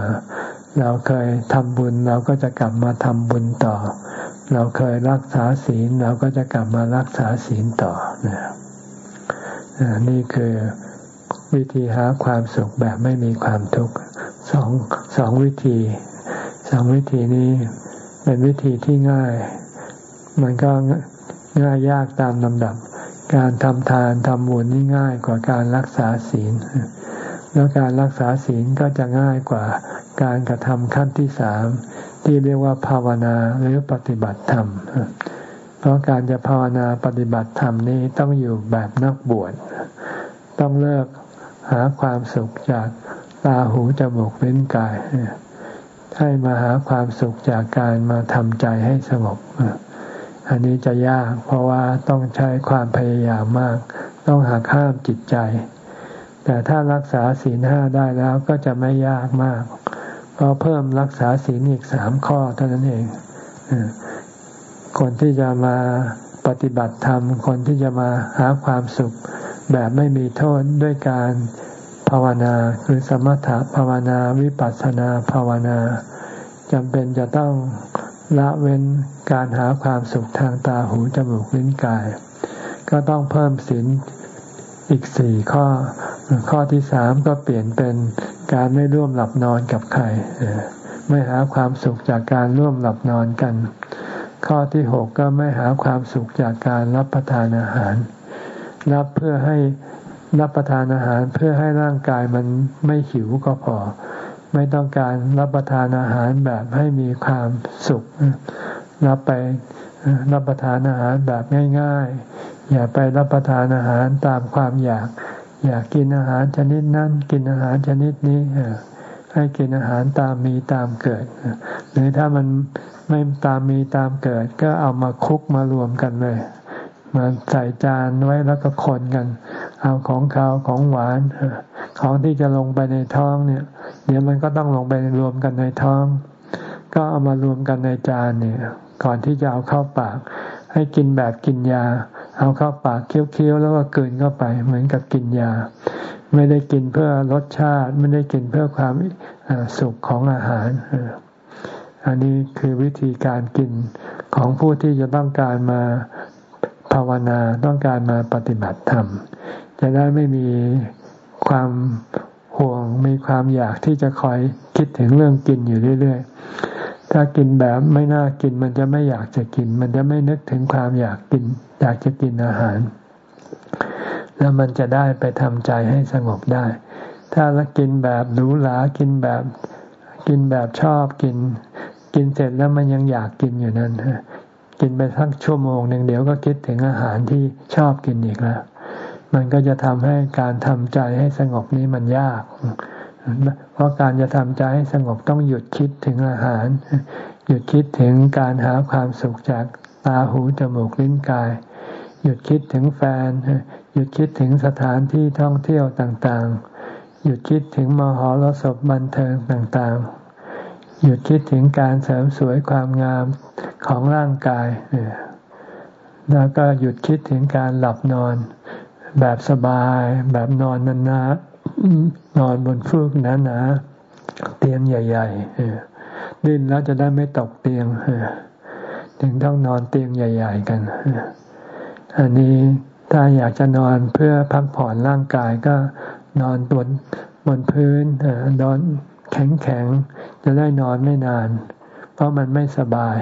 เราเคยทำบุญเราก็จะกลับมาทำบุญต่อ เราเคยรักษาศีลเราก็จะกลับมารักษาศีลต่อนี่คือวิธีหาความสุขแบบไม่มีความทุกข์สองสองวิธีสองวิธีนี้เป็นวิธีที่ง่าย มันก็ง่ายยากตามลำดับ การทำทานทำบุญนี่ง่ายกว่าการรักษาศีล แล้วการรักษาศีลก็จะง่ายกว่าการกระทำขั้นที่สาม ที่เรียกว่าภาวนาหรือปฏิบัติธรรม เพราะการจะภาวนาปฏิบัติธรรมนี้ต้องอยู่แบบนักบวช ต้องเลิกหาความสุขจากตาหูจมูกลิ้นกาย ให้มาหาความสุขจากการมาทำใจให้สงบ อันนี้จะยากเพราะว่าต้องใช้ความพยายามมาก ต้องหักห้ามจิตใจ แต่ถ้ารักษาศีลห้าได้แล้วก็จะไม่ยากมาก เพราะเพิ่มรักษาศีลอีกสามข้อเท่านั้นเองคนที่จะมาปฏิบัติธรรม คนที่จะมาหาความสุข แบบไม่มีโทษด้วยการภาวนาคือสมถะภาวนาวิปัสสนาภาวนาจำเป็นจะต้องละเว้นการหาความสุขทางตาหูจมูกลิ้นกาย ก็ต้องเพิ่มศีลอีกสี่ข้อ ข้อที่สามก็เปลี่ยนเป็น การไม่ร่วมหลับนอนกับใครไม่หาความสุขจากการร่วมหลับนอนกัน ข้อที่หกก็ไม่หาความสุขจากการรับประทานอาหาร รับเพื่อให้รับประทานอาหารเพื่อให้ร่างกายมันไม่หิวก็พอ ไม่ต้องการรับประทานอาหารแบบให้มีความสุข รับไปรับประทานอาหารแบบง่าย ๆ อย่าไปรับประทานอาหารตามความอยาก อยากกินอาหารชนิดนั้นกินอาหารชนิดนี้ให้กินอาหารตามมีตามเกิด หรือถ้ามันไม่ตามมีตามเกิด ก็เอามาคุกมารวมกันเลย มาใส่จานไว้แล้วก็คนกัน เอาของขาวของหวานของที่จะลงไปในท้องเนี่ย เดี๋ยวมันก็ต้องลงไปรวมกันในท้อง ก็เอามารวมกันในจานเนี่ย ก่อนที่จะเอาเข้าปาก ให้กินแบบกินยา เอาเข้าปากเคี้ยวๆแล้วก็เกินเข้าไป เหมือนกับกินยา ไม่ได้กินเพื่อรสชาติ ไม่ได้กินเพื่อความสุขของอาหาร อันนี้คือวิธีการกินของผู้ที่จะต้องการมาภาวนาต้องการมาปฏิบัติธรรม จะได้ไม่มีความห่วงมีความอยากที่จะคอยคิดถึงเรื่องกินอยู่เรื่อย ๆ ถ้ากินแบบไม่น่ากินมันจะไม่อยากจะกิน มันจะไม่นึกถึงความอยากกิน อยากจะกินอาหาร แล้วมันจะได้ไปทำใจให้สงบได้ ถ้าเรากินแบบหรูหรากินแบบ กินแบบชอบกิน กินเสร็จแล้วมันยังอยากกินอยู่นั่นกินไปสักชั่วโมงหนึ่งเดี๋ยวก็คิดถึงอาหารที่ชอบกินอีกแล้ว มันก็จะทำให้การทำใจให้สงบนี้มันยาก เพราะการจะทำใจให้สงบต้องหยุดคิดถึงอาหาร หยุดคิดถึงการหาความสุขจากตาหูจมูกลิ้นกาย หยุดคิดถึงแฟน หยุดคิดถึงสถานที่ท่องเที่ยวต่างๆ หยุดคิดถึงมหรสพบันเทิงต่างๆ หยุดคิดถึงการเสริมสวยความงามของร่างกาย แล้วก็หยุดคิดถึงการหลับนอน แบบสบาย แบบนอนนานๆ นอนบนฟูกหนาๆเตียงใหญ่ๆดิ้นแล้วจะได้ไม่ตกเตียงถึงต้องนอนเตียงใหญ่ ๆ กันอันนี้ถ้าอยากจะนอนเพื่อพักผ่อนร่างกายก็นอนบนบนพื้นนอนแข็งแข็งจะได้นอนไม่นาน เพราะมันไม่สบาย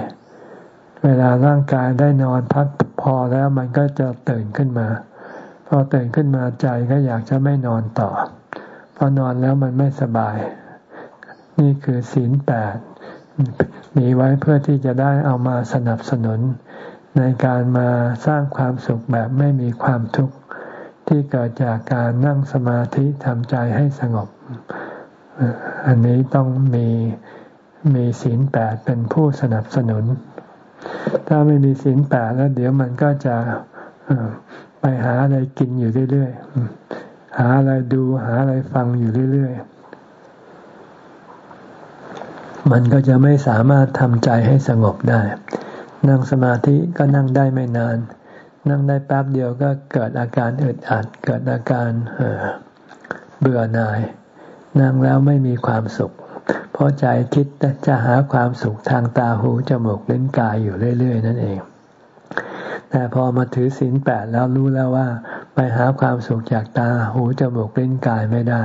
เวลาร่างกายได้นอนพักพอแล้วมันก็จะตื่นขึ้นมา อตื่นขึ้นมาใจก็อยากจะไม่นอนต่อพอนอนแล้วมันไม่สบาย นี่คือศีลแปดมีไว้เพื่อที่จะได้เอามาสนับสนุน ในการมาสร้างความสุขแบบไม่มีความทุกข์ที่เกิดจากการนั่งสมาธิทำใจให้สงบ อันนี้ต้องมีมีศีลแปดเป็นผู้สนับสนุน ถ้าไม่มีศีลแปดแล้วเดี๋ยวมันก็จะ ไปหาอะไรกินอยู่เรื่อยๆ หาอะไรดูหาอะไรฟังอยู่เรื่อยๆ มันก็จะไม่สามารถทำใจให้สงบได้ นั่งสมาธิก็นั่งได้ไม่นาน นั่งได้แป๊บเดียวก็เกิดอาการอึดอัด เกิดอาการเบื่อหน่าย นั่งแล้วไม่มีความสุข เพราะใจคิดจะหาความสุขทางตาหูจมูกลิ้นกายอยู่เรื่อย ๆ นั่นเอง แต่พอมาถือศีลแปดแล้วรู้แล้วว่า ไปหาความสุขจากตาหูจมูกลิ้นกายไม่ได้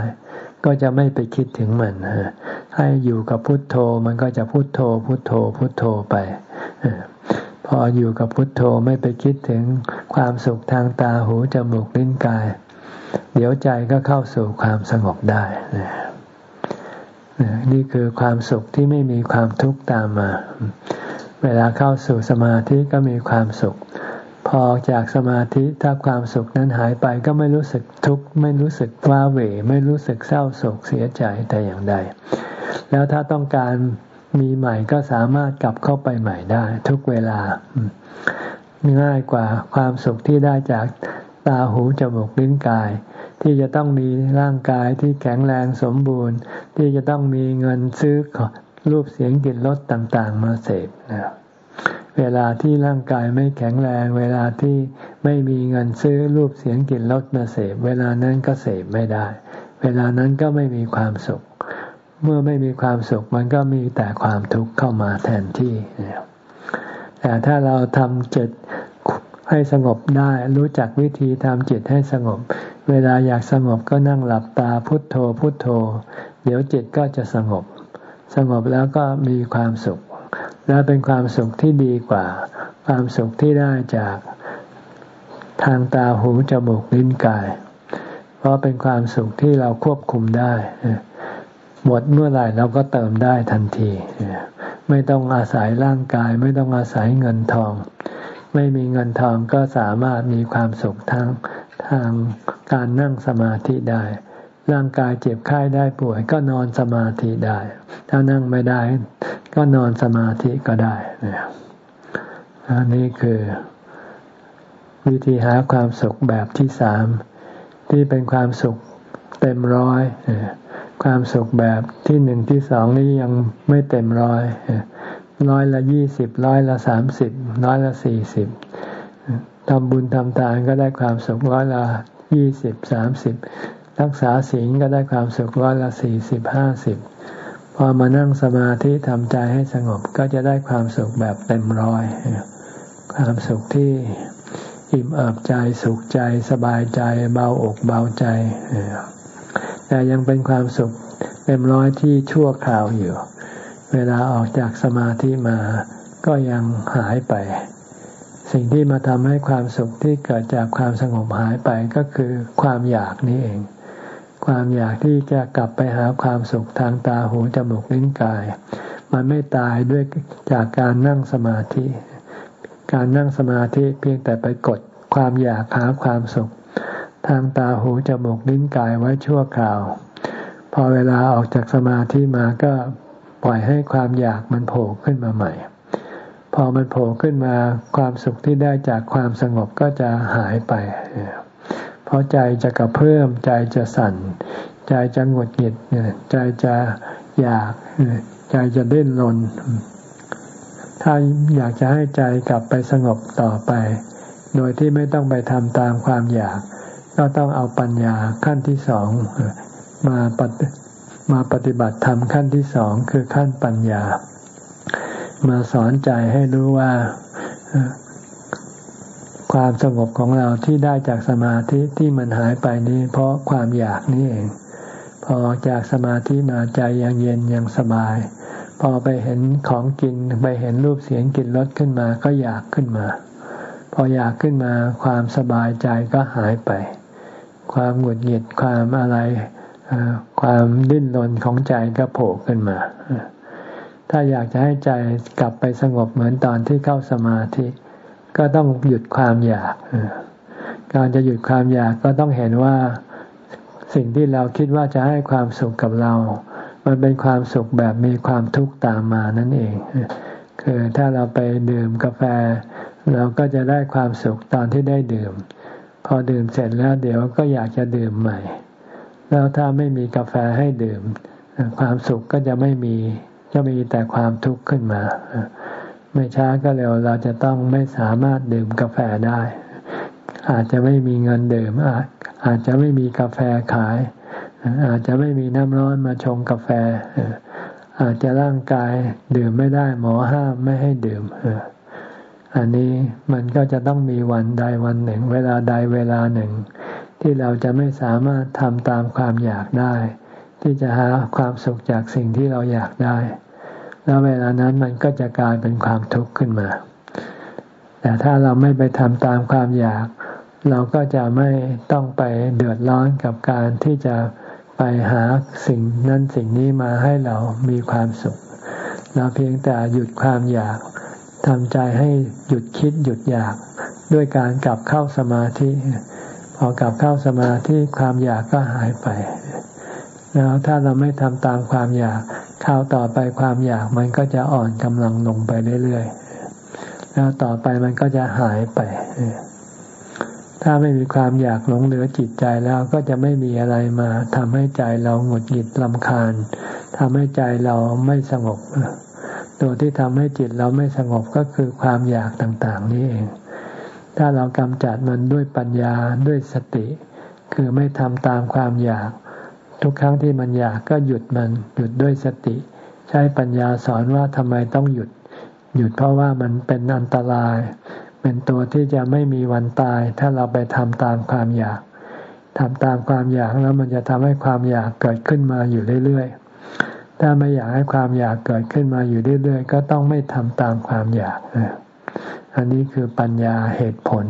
ก็จะไม่ไปคิดถึงมันให้อยู่กับพุทโธมันก็จะพุทโธ พุทโธ พุทโธไปพออยู่กับพุทโธไม่ไปคิดถึงความสุขทางตาหูจมูกลิ้นกาย เดี๋ยวใจก็เข้าสู่ความสงบได้นี่คือความสุขที่ไม่มีความทุกข์ตามมา เวลาเข้าสู่สมาธิก็มีความสุข พอจากสมาธิถ้าความสุขนั้นหายไปก็ไม่รู้สึกทุกข์ไม่รู้สึกว้าเหวไม่รู้สึกเศร้าโศกเสียใจแต่อย่างใด แล้วถ้าต้องการมีใหม่ก็สามารถกลับเข้าไปใหม่ได้ ทุกเวลาง่ายกว่าความสุขที่ได้จากตาหูจมูกลิ้นกาย ที่จะต้องมีร่างกายที่แข็งแรงสมบูรณ์ ที่จะต้องมีเงินซื้อรูปเสียงกลิ่นรสต่าง ๆ มาเสพนะครับ เวลาที่ร่างกายไม่แข็งแรง เวลาที่ไม่มีเงินซื้อรูปเสียงกลิ่นรสมาเสพ เวลานั้นก็เสพไม่ได้ เวลานั้นก็ไม่มีความสุข เมื่อไม่มีความสุขมันก็มีแต่ความทุกข์เข้ามาแทนที่ แต่ถ้าเราทำจิตให้สงบได้ รู้จักวิธีทำจิตให้สงบ เวลาอยากสงบก็นั่งหลับตาพุทโธพุทโธ เดี๋ยวจิตก็จะสงบ สงบแล้วก็มีความสุข และเป็นความสุขที่ดีกว่า ความสุขที่ได้จากทางตาหูจมูกลิ้นกาย เพราะเป็นความสุขที่เราควบคุมได้หมดเมื่อไหร่เราก็เติมได้ทันทีไม่ต้องอาศัยร่างกาย ไม่ต้องอาศัยเงินทอง ไม่มีเงินทองก็สามารถมีความสุขทั้งทางการนั่งสมาธิได้ ร่างกายเจ็บไข้ได้ป่วย ก็นอนสมาธิได้ ถ้านั่งไม่ได้ ก็นอนสมาธิก็ได้อันนี้คือ วิธีหาความสุขแบบที่สามที่เป็นความสุขเต็มร้อยความสุขแบบที่หนึ่งที่สองนี่ยังไม่เต็มร้อยร้อยละยี่สิบร้อยละสามสิบร้อยละสี่สิบทำบุญทำทานก็ได้ความสุขร้อยละยี่สิบสามสิบ รักษาศีลก็ได้ความสุขร้อยละสี่สิบห้าสิบพอมานั่งสมาธิทำใจให้สงบก็จะได้ความสุขแบบเต็มร้อย ความสุขที่อิ่มเอิบใจสุขใจสบายใจเบาอกเบาใจ แต่ยังเป็นความสุขเต็มร้อยที่ชั่วคราวอยู่ เวลาออกจากสมาธิมาก็ยังหายไป สิ่งที่มาทำให้ความสุขที่เกิดจากความสงบหายไปก็คือความอยากนี่เอง ความอยากที่จะกลับไปหาความสุขทางตาหูจมูกลิ้นกาย มันไม่ตายด้วยจากการนั่งสมาธิ การนั่งสมาธิเพียงแต่ไปกดความอยากหาความสุข ทางตาหูจมูกลิ้นกายไว้ชั่วคราว พอเวลาออกจากสมาธิมาก็ปล่อยให้ความอยากมันโผล่ขึ้นมาใหม่ พอมันโผล่ขึ้นมาความสุขที่ได้จากความสงบก็จะหายไป เพราะใจจะกระเพิ่มใจจะสั่น ใจจะหงุดหงิดใจจะอยากใจจะเด่นรนถ้าอยากจะให้ใจกลับไปสงบต่อไป โดยที่ไม่ต้องไปทำตามความอยาก ก็ต้องเอาปัญญาขั้นที่สองมาปฏิมาปฏิบัติธรรมขั้นที่สองคือขั้นปัญญา มาสอนใจให้รู้ว่า ความสงบของเราที่ได้จากสมาธิที่มันหายไปนี้ เพราะความอยากนี่เอง พอจากสมาธิมาใจยังเย็นยังสบายพพอไปเห็นของกินไปเห็นรูปเสียงกลิ่นรสขึ้นมาก็อยากขึ้นมา พออยากขึ้นมาความสบายใจก็หายไป ความหงุดหงิดความอะไรความดิ้นรนของใจก็โผล่ขึ้นมา ถ้าอยากจะให้ใจกลับไปสงบเหมือนตอนที่เข้าสมาธิ ก็ต้องหยุดความอยาก การจะหยุดความอยากก็ต้องเห็นว่าสิ่งที่เราคิดว่าจะให้ความสุขกับเรา มันเป็นความสุขแบบมีความทุกข์ตามมานั่นเอง คือถ้าเราไปดื่มกาแฟ เราก็จะได้ความสุขตอนที่ได้ดื่ม พอดื่มเสร็จแล้วเดี๋ยวก็อยากจะดื่มใหม่ แล้วถ้าไม่มีกาแฟให้ดื่ม ความสุขก็จะไม่มี จะมีแต่ความทุกข์ขึ้นมา ไม่ช้าก็เร็วเราจะต้องไม่สามารถดื่มกาแฟได้ อาจจะไม่มีเงินดื่ม อาจอาจจะไม่มีกาแฟขาย อาจจะไม่มีน้ำร้อนมาชงกาแฟ อาจจะร่างกายดื่มไม่ได้หมอห้ามไม่ให้ดื่มอันนี้มันก็จะต้องมีวันใดวันหนึ่ง เวลาใดเวลาหนึ่ง ที่เราจะไม่สามารถทำตามความอยากได้ ที่จะหาความสุขจากสิ่งที่เราอยากได้ แล้วเวลานั้นมันก็จะกลายเป็นความทุกข์ขึ้นมา แต่ถ้าเราไม่ไปทำตามความอยาก เราก็จะไม่ต้องไปเดือดร้อนกับการที่จะไปหาสิ่งนั้นสิ่งนี้มาให้เรามีความสุข เราเพียงแต่หยุดความอยากทำใจให้หยุดคิดหยุดอยากด้วยการกลับเข้าสมาธิ พอกลับเข้าสมาธิความอยากก็หายไป แล้วถ้าเราไม่ทำตามความอยาก ข้าวต่อไปความอยากมันก็จะอ่อนกำลังลงไปเรื่อยๆ แล้วต่อไปมันก็จะหายไป ถ้าไม่มีความอยากหลงเหลือจิตใจแล้วก็จะไม่มีอะไรมาทำให้ใจเราหงุดหงิดลำคาญทำให้ใจเราไม่สงบ ตัวที่ทำให้จิตเราไม่สงบก็คือความอยากต่างๆ นี้เอง ถ้าเรากำจัดมันด้วยปัญญาด้วยสติ คือไม่ทำตามความอยาก ทุกครั้งที่มันอยากก็หยุดมัน หยุดด้วยสติ ใช้ปัญญาสอนว่าทำไมต้องหยุด หยุดเพราะว่ามันเป็นอันตราย เป็นตัวที่จะไม่มีวันตาย ถ้าเราไปทำตามความอยากทำตามความอยากแล้วมันจะทำให้ความอยากเกิดขึ้นมาอยู่เรื่อยๆ ถ้าไม่อยากให้ความอยากเกิดขึ้นมาอยู่เรื่อยๆ ก็ต้องไม่ทำตามความอยาก อันนี้คือปัญญาเหตุผล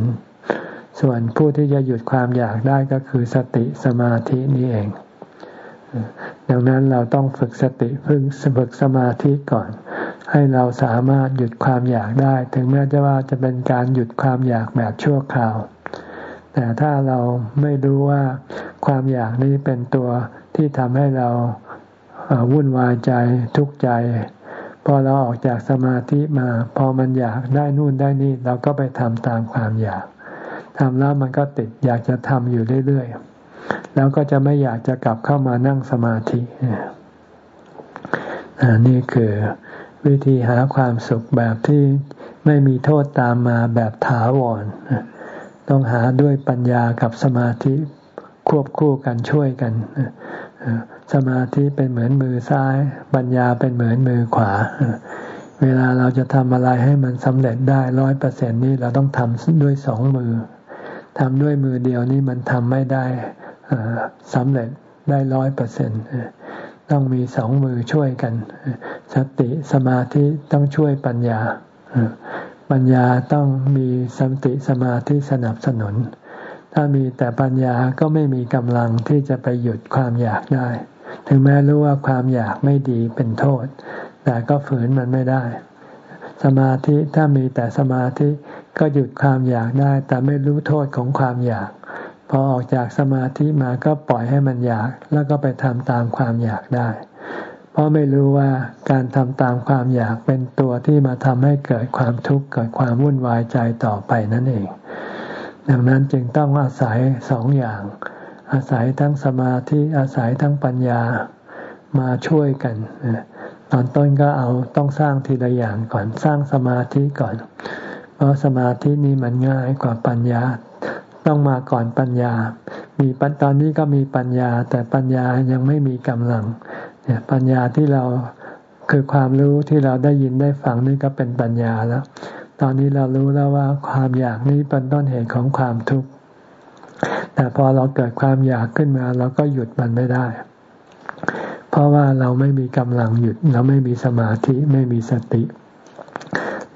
ส่วนผู้ที่จะหยุดความอยากได้ก็คือสติสมาธินี่เอง ดังนั้นเราต้องฝึกสติพึ่งฝึกสมาธิก่อน ให้เราสามารถหยุดความอยากได้ ถึงแม้จะว่าจะเป็นการหยุดความอยากแบบชั่วคราว แต่ถ้าเราไม่รู้ว่าความอยากนี้เป็นตัวที่ทำให้เราวุ่นวายใจทุกข์ใจพอเราออกจากสมาธิมา พอมันอยากได้นู่นได้นี่ เราก็ไปทำตามความอยากทำแล้วมันก็ติดอยากจะทำอยู่เรื่อยๆ แล้วก็จะไม่อยากจะกลับเข้ามานั่งสมาธินี่คือวิธีหาความสุขแบบที่ไม่มีโทษตามมาแบบถาวร ต้องหาด้วยปัญญากับสมาธิควบคู่กันช่วยกัน สมาธิเป็นเหมือนมือซ้าย ปัญญาเป็นเหมือนมือขวา เวลาเราจะทำอะไรให้มันสำเร็จได้ร้อยเปอร์เซ็นนี่เราต้องทำด้วยสองมือทำด้วยมือเดียวนี่มันทำไม่ได้ สำเร็จได้ร้อยเปอร์เซ็นต์ต้องมีสองมือช่วยกัน สติสมาธิต้องช่วยปัญญา ปัญญาต้องมีสติสมาธิสนับสนุน ถ้ามีแต่ปัญญาก็ไม่มีกำลังที่จะไปหยุดความอยากได้ ถึงแม้รู้ว่าความอยากไม่ดีเป็นโทษ แต่ก็ฝืนมันไม่ได้ สมาธิถ้ามีแต่สมาธิก็หยุดความอยากได้ แต่ไม่รู้โทษของความอยาก พอออกจากสมาธิมาก็ปล่อยให้มันอยาก แล้วก็ไปทำตามความอยากได้ เพราะไม่รู้ว่าการทำตามความอยากเป็นตัวที่มาทำให้เกิดความทุกข์เกิดความวุ่นวายใจต่อไปนั่นเอง ดังนั้นจึงต้องอาศัยสองอย่าง อาศัยทั้งสมาธิอาศัยทั้งปัญญามาช่วยกัน ตอนต้นก็เอาต้องสร้างทีละอย่างก่อนสร้างสมาธิก่อน เพราะสมาธินี้มันง่ายกว่าปัญญา ต้องมาก่อนปัญญา มีตอนนี้ก็มีปัญญา แต่ปัญญายังไม่มีกำลัง เนี่ยปัญญาที่เราคือความรู้ที่เราได้ยินได้ฟังนี่ก็เป็นปัญญาแล้ว ตอนนี้เรารู้แล้วว่าความอยากนี้เป็นต้นเหตุของความทุกข์ แต่พอเราเกิดความอยากขึ้นมา เราก็หยุดมันไม่ได้ เพราะว่าเราไม่มีกำลังหยุด เราไม่มีสมาธิไม่มีสติ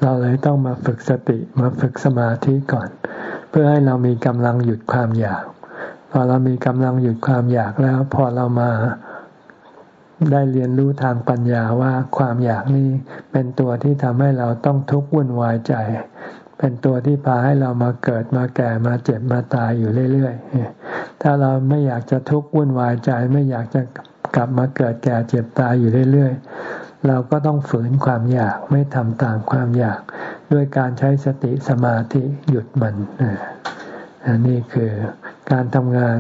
เราเลยต้องมาฝึกสติมาฝึกสมาธิก่อน เพื่อให้เรามีกำลังหยุดความอยาก พอเรามีกำลังหยุดความอยากแล้ว พอเรามาได้เรียนรู้ทางปัญญาว่าความอยากนี้เป็นตัวที่ทำให้เราต้องทุกข์วุ่นวายใจ เป็นตัวที่พาให้เรามาเกิดมาแก่มาเจ็บมาตายอยู่เรื่อยๆ ถ้าเราไม่อยากจะทุกข์วุ่นวายใจ ไม่อยากจะกลับมาเกิดแก่เจ็บตายอยู่เรื่อยๆ เราก็ต้องฝืนความอยากไม่ทำตามความอยาก ด้วยการใช้สติสมาธิหยุดมันอันนี้คือการทำงาน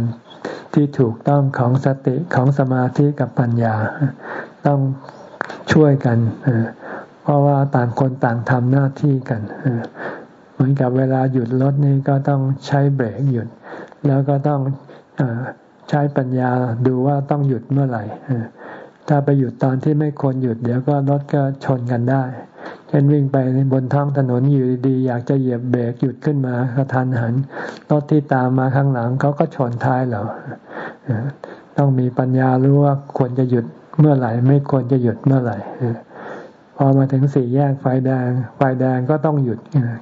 ที่ถูกต้องของสติของสมาธิกับปัญญา ต้องช่วยกัน เพราะว่าต่างคนต่างทำหน้าที่กันเหมือนกับเวลาหยุดรถนี่ก็ต้องใช้เบรกหยุด แล้วก็ต้องใช้ปัญญาดูว่าต้องหยุดเมื่อไหร่ ถ้าไปหยุดตอนที่ไม่ควรหยุดเดี๋ยวก็รถก็ชนกันได้ เช่นวิ่งไปบนท้องถนนอยู่ดีอยากจะเหยียบเบรกหยุดขึ้นมากระทันหัน รถที่ตามมาข้างหลังเขาก็ชนท้ายเราต้องมีปัญญารู้ว่าควรจะหยุดเมื่อไหร่ ไม่ควรจะหยุดเมื่อไหร่พอมาถึงสี่แยกไฟแดง ไฟแดงก็ต้องหยุด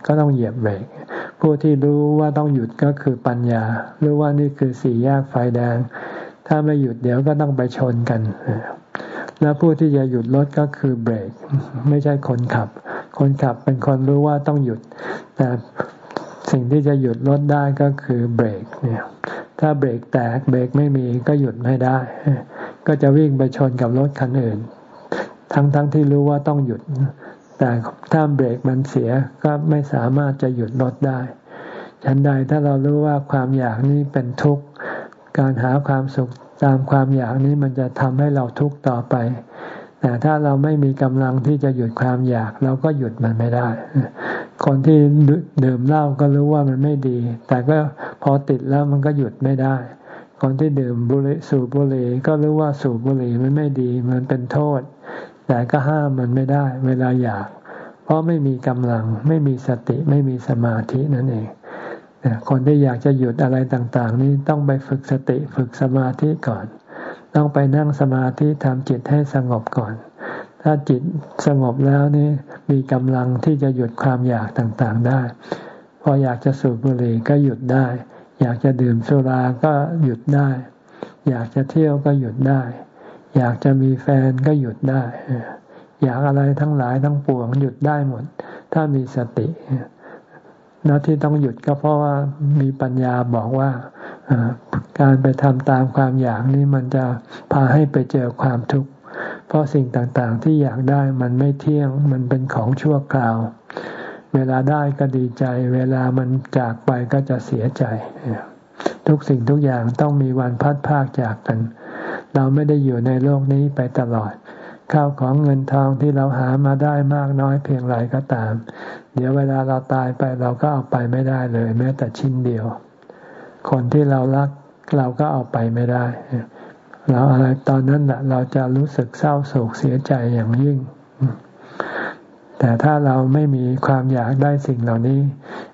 ก็ต้องเหยียบเบรกผู้ที่รู้ว่าต้องหยุดก็คือปัญญา รู้ว่านี่คือสี่แยกไฟแดง ถ้าไม่หยุดเดี๋ยวก็ต้องไปชนกัน แล้วผู้ที่จะหยุดรถก็คือเบรก ไม่ใช่คนขับ คนขับเป็นคนรู้ว่าต้องหยุด แต่สิ่งที่จะหยุดรถได้ก็คือเบรกเนี่ยถ้าเบรกแตกเบรกไม่มีก็หยุดไม่ได้ ก็จะวิ่งไปชนกับรถคันอื่น ทั้งๆทที่รู้ว่าต้องหยุด แต่ถ้าเบรกมันเสียก็ไม่สามารถจะหยุดรถได้ฉันใดถ้าเรารู้ว่าความอยากนี้เป็นทุกข์ การหาความสุข ตามความอยากนี้มันจะทำให้เราทุกข์ต่อไป แต่ถ้าเราไม่มีกำลังที่จะหยุดความอยาก เราก็หยุดมันไม่ได้ คนที่ดื่มเหล้าก็รู้ว่ามันไม่ดี แต่ก็พอติดแล้วมันก็หยุดไม่ได้ คนที่ดื่มบุหรี่สูบบุหรี่ก็รู้ว่าสูบบุหรี่มันไม่ดี มันเป็นโทษ แต่ก็ห้ามมันไม่ได้ เวลาอยาก เพราะไม่มีกำลัง ไม่มีสติ ไม่มีสมาธินั่นเอง คนที่อยากจะหยุดอะไรต่างๆ นี้ต้องไปฝึกสติฝึกสมาธิก่อน ต้องไปนั่งสมาธิทำจิตให้สงบก่อน ถ้าจิตสงบแล้วนี่มีกำลังที่จะหยุดความอยากต่างๆได้ พออยากจะสูบบุหรี่ก็หยุดได้ อยากจะดื่มสุราก็หยุดได้ อยากจะเที่ยวก็หยุดได้ อยากจะมีแฟนก็หยุดได้ อยากอะไรทั้งหลายทั้งปวงหยุดได้หมด ถ้ามีสติ แล้วที่ต้องหยุดก็เพราะว่ามีปัญญาบอกว่าการไปทำตามความอยากนี้มันจะพาให้ไปเจอความทุกข์เพราะสิ่งต่างๆที่อยากได้มันไม่เที่ยงมันเป็นของชั่วคราว เวลาได้ก็ดีใจ เวลามันจากไปก็จะเสียใจ ทุกสิ่งทุกอย่างต้องมีวันพัดพากจากกัน เราไม่ได้อยู่ในโลกนี้ไปตลอดข้าวของเงินทองที่เราหามาได้มากน้อยเพียงไรก็ตาม เดี๋ยวเวลาเราตายไปเราก็เอาไปไม่ได้เลย แม้แต่ชิ้นเดียว คนที่เรารักเราก็เอาไปไม่ได้ เราอะไรตอนนั้นะเราจะรู้สึกเศร้าโศกเสียใจอย่างยิ่ง แต่ถ้าเราไม่มีความอยากได้สิ่งเหล่านี้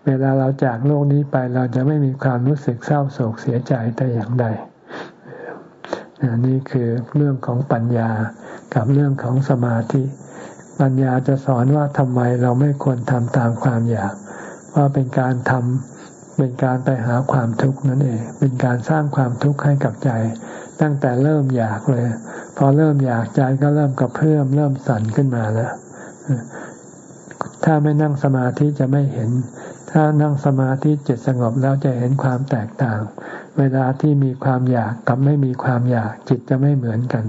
เวลาเราจากโลกนี้ไปเราจะไม่มีความรู้สึกเศร้าโศกเสียใจแต่อย่างใดนี่คือเรื่องของปัญญากับเรื่องของสมาธิ ปัญญาจะสอนว่าทำไมเราไม่ควรทำตามความอยาก ว่าเป็นการทำเป็นการไปหาความทุกข์นั่นเอง เป็นการสร้างความทุกข์ให้กับใจ ตั้งแต่เริ่มอยากเลย พอเริ่มอยากใจก็เริ่มกระเพื่อมเริ่มสั่นขึ้นมาแล้วถ้าไม่นั่งสมาธิจะไม่เห็น ถ้านั่งสมาธิจิตสงบแล้วจะเห็นความแตกต่าง เวลาที่มีความอยากกับไม่มีความอยากจิตจะไม่เหมือนกัน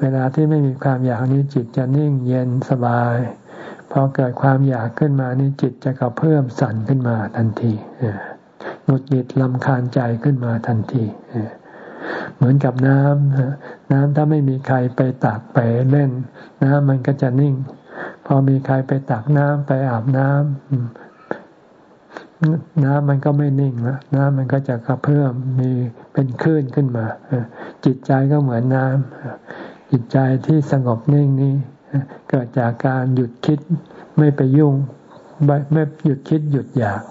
เวลาที่ไม่มีความอยากนี้จิตจะนิ่งเย็นสบาย พอเกิดความอยากขึ้นมานี่จิตจะกระเพิ่มสั่นขึ้นมาทันทีหงุดหงิดลำคาญใจขึ้นมาทันทีเหมือนกับน้ำน้ำถ้าไม่มีใครไปตักไปเล่น น้ำมันก็จะนิ่ง พอมีใครไปตักน้ำไปอาบน้ำน้ำมันก็ไม่นิ่งล้วน้ำมันก็จะกระเพิ่อมมีเป็นคลื่นขึ้นมาจิตใจก็เหมือนน้ำ จิตใจที่สงบนิ่งนี้ เกิดจากการหยุดคิดไม่ไปยุ่งไม่หยุดคิดหยุดอยาก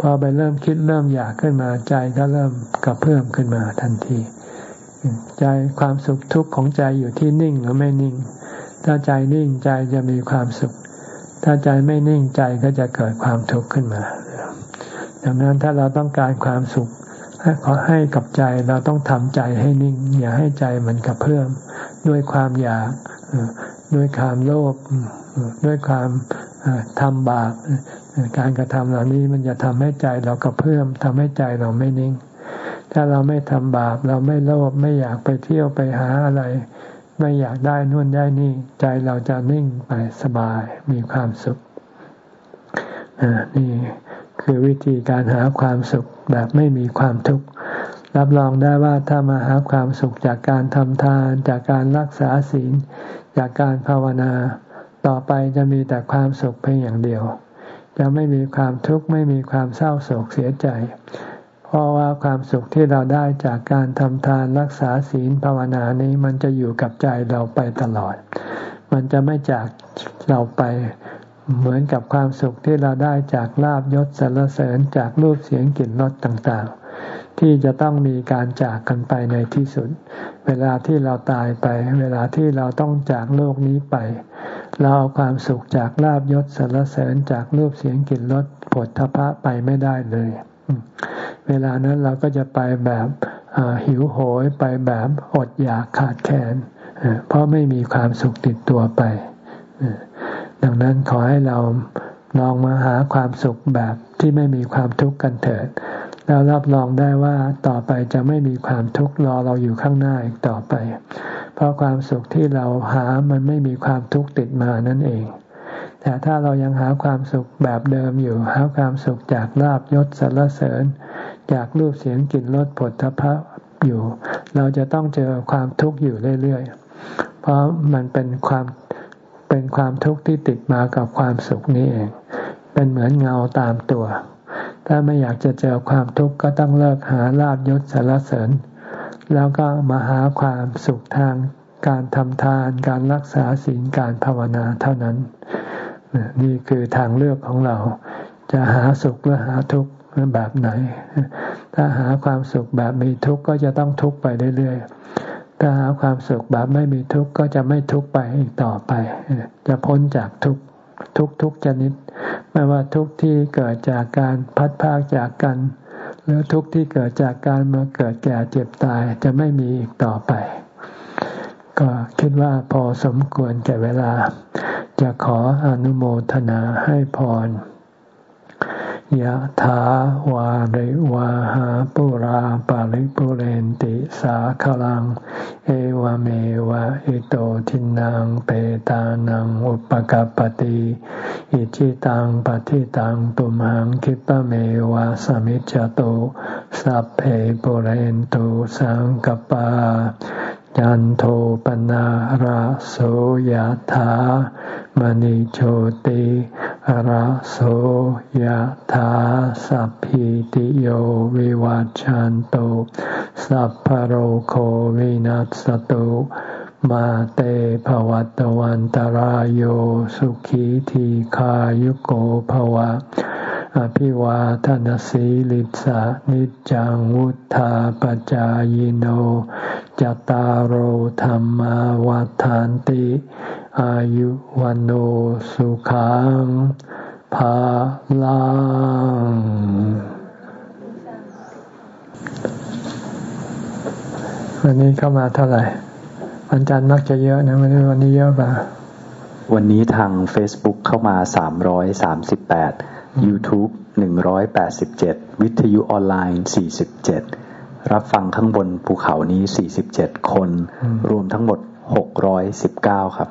พอไปเริ่มคิดเริ่มอยากขึ้นมาใจก็เริ่มกระเพิ่มขึ้นมาทันที ใจความสุขทุกข์ของใจอยู่ที่นิ่งหรือไม่นิ่ง ถ้าใจนิ่งใจจะมีความสุข ถ้าใจไม่นิ่งใจก็จะเกิดความทุกข์ขึ้นมาดังนั้นถ้าเราต้องการความสุข ขอให้กับใจเราต้องทำใจให้นิ่ง อย่าให้ใจมันกระเพื่อมด้วยความอยากด้วยความโลภด้วยความทำบาปการกระทำเหล่านี้มันจะทำให้ใจเรากระเพื่อมทำให้ใจเราไม่นิ่ง ถ้าเราไม่ทำบาป เราไม่โลภไม่อยากไปเที่ยวไปหาอะไร ไม่อยากได้นู่นได้นี่ ใจเราจะนิ่งไปสบายมีความสุขนี่คือวิธีการหาความสุข แบบไม่มีความทุกข์รับรองได้ว่าถ้ามาหาความสุขจากการทำทาน จากการรักษาศีล จากการภาวนา ต่อไปจะมีแต่ความสุขเพียงอย่างเดียว จะไม่มีความทุกข์ไม่มีความเศร้าโศกเสียใจ เพราะว่าความสุขที่เราได้จากการทำทานรักษาศีลภาวนานี้มันจะอยู่กับใจเราไปตลอด มันจะไม่จากเราไป เหมือนกับความสุขที่เราได้จากลาบยศสรรเสริญจากรูปเสียงกลิ่นรสต่างๆ ที่จะต้องมีการจากกันไปในที่สุด เวลาที่เราตายไป เวลาที่เราต้องจากโลกนี้ไป เราเอาความสุขจากลาบยศสรรเสริญจากรูปเสียงกลิ่นรสผลทพะไปไม่ได้เลย เวลานั้นเราก็จะไปแบบหิวโหยไปแบบอดอยากขาดแคลนเพราะไม่มีความสุขติดตัวไป ดังนั้นขอให้เราลองมาหาความสุขแบบที่ไม่มีความทุกข์กันเถิด แล้วรับรองได้ว่าต่อไปจะไม่มีความทุกข์รอเราอยู่ข้างหน้าอีกต่อไป เพราะความสุขที่เราหามันไม่มีความทุกข์ติดมานั่นเอง แต่ถ้าเรายังหาความสุขแบบเดิมอยู่ หาความสุขจากลาบยศสรรเสริญ จากรูปเสียงกลิ่นรสผลทพะอยู่ เราจะต้องเจอความทุกข์อยู่เรื่อยๆ เพราะมันเป็นความ เป็นความทุกข์ที่ติดมากับความสุขนี้เอง เป็นเหมือนเงาตามตัว ถ้าไม่อยากจะเจอความทุกข์ก็ต้องเลิกหาลาบยศสารเสริญ แล้วก็มาหาความสุขทางการทำทาน การรักษาศีลการภาวนาเท่านั้น นี่คือทางเลือกของเรา จะหาสุขหรือหาทุกข์แบบไหน ถ้าหาความสุขแบบมีทุกข์ก็จะต้องทุกข์ไปเรื่อยๆ ถ้าหาความสุขแบบไม่มีทุกข์ก็จะไม่ทุกข์ไปอีกต่อไป จะพ้นจากทุกข์ทุกทุกชนิด ไม่ว่าทุกข์ที่เกิดจากการพัดพากจากกัน หรือทุกข์ที่เกิดจากการมาเกิดแก่เจ็บตายจะไม่มีอีกต่อไป ก็คิดว่าพอสมควรแก่เวลา จะขออนุโมทนาให้พร ยะถาวาริวาหาปุราปาริปุเรนติสาคลัง เอวเมวะอิโตทินังเปตานังอุปกัปติอิจิตังปฏิตังตุมหังคิปะเมวะสมิจจตุสัพเพปุเรนตุสังกปา จันโทปนะระโสยธามณิโชติระโสยธาสัพพิติโยวิวัจจันโตสัพพโรโควินัสตุมาเตภวัตวันตารโยสุขีทีขายุโกภวะ อภิวาทนสีลิสานิจังวุธาปจายโนจตารโหธรรมวาทานติ อายุวันโอสุขังภาลังวันนี้เข้ามาเท่าไหร่วันจันทร์มักจะเยอะนะวันนี้วันนี้เยอะป่ะวันนี้ทาง Facebook เข้ามา 338 YouTube 187 วิทยุออนไลน์ 47 รับฟังข้างบนภูเขานี้ 47 คน รวมทั้งหมด 619 ครับ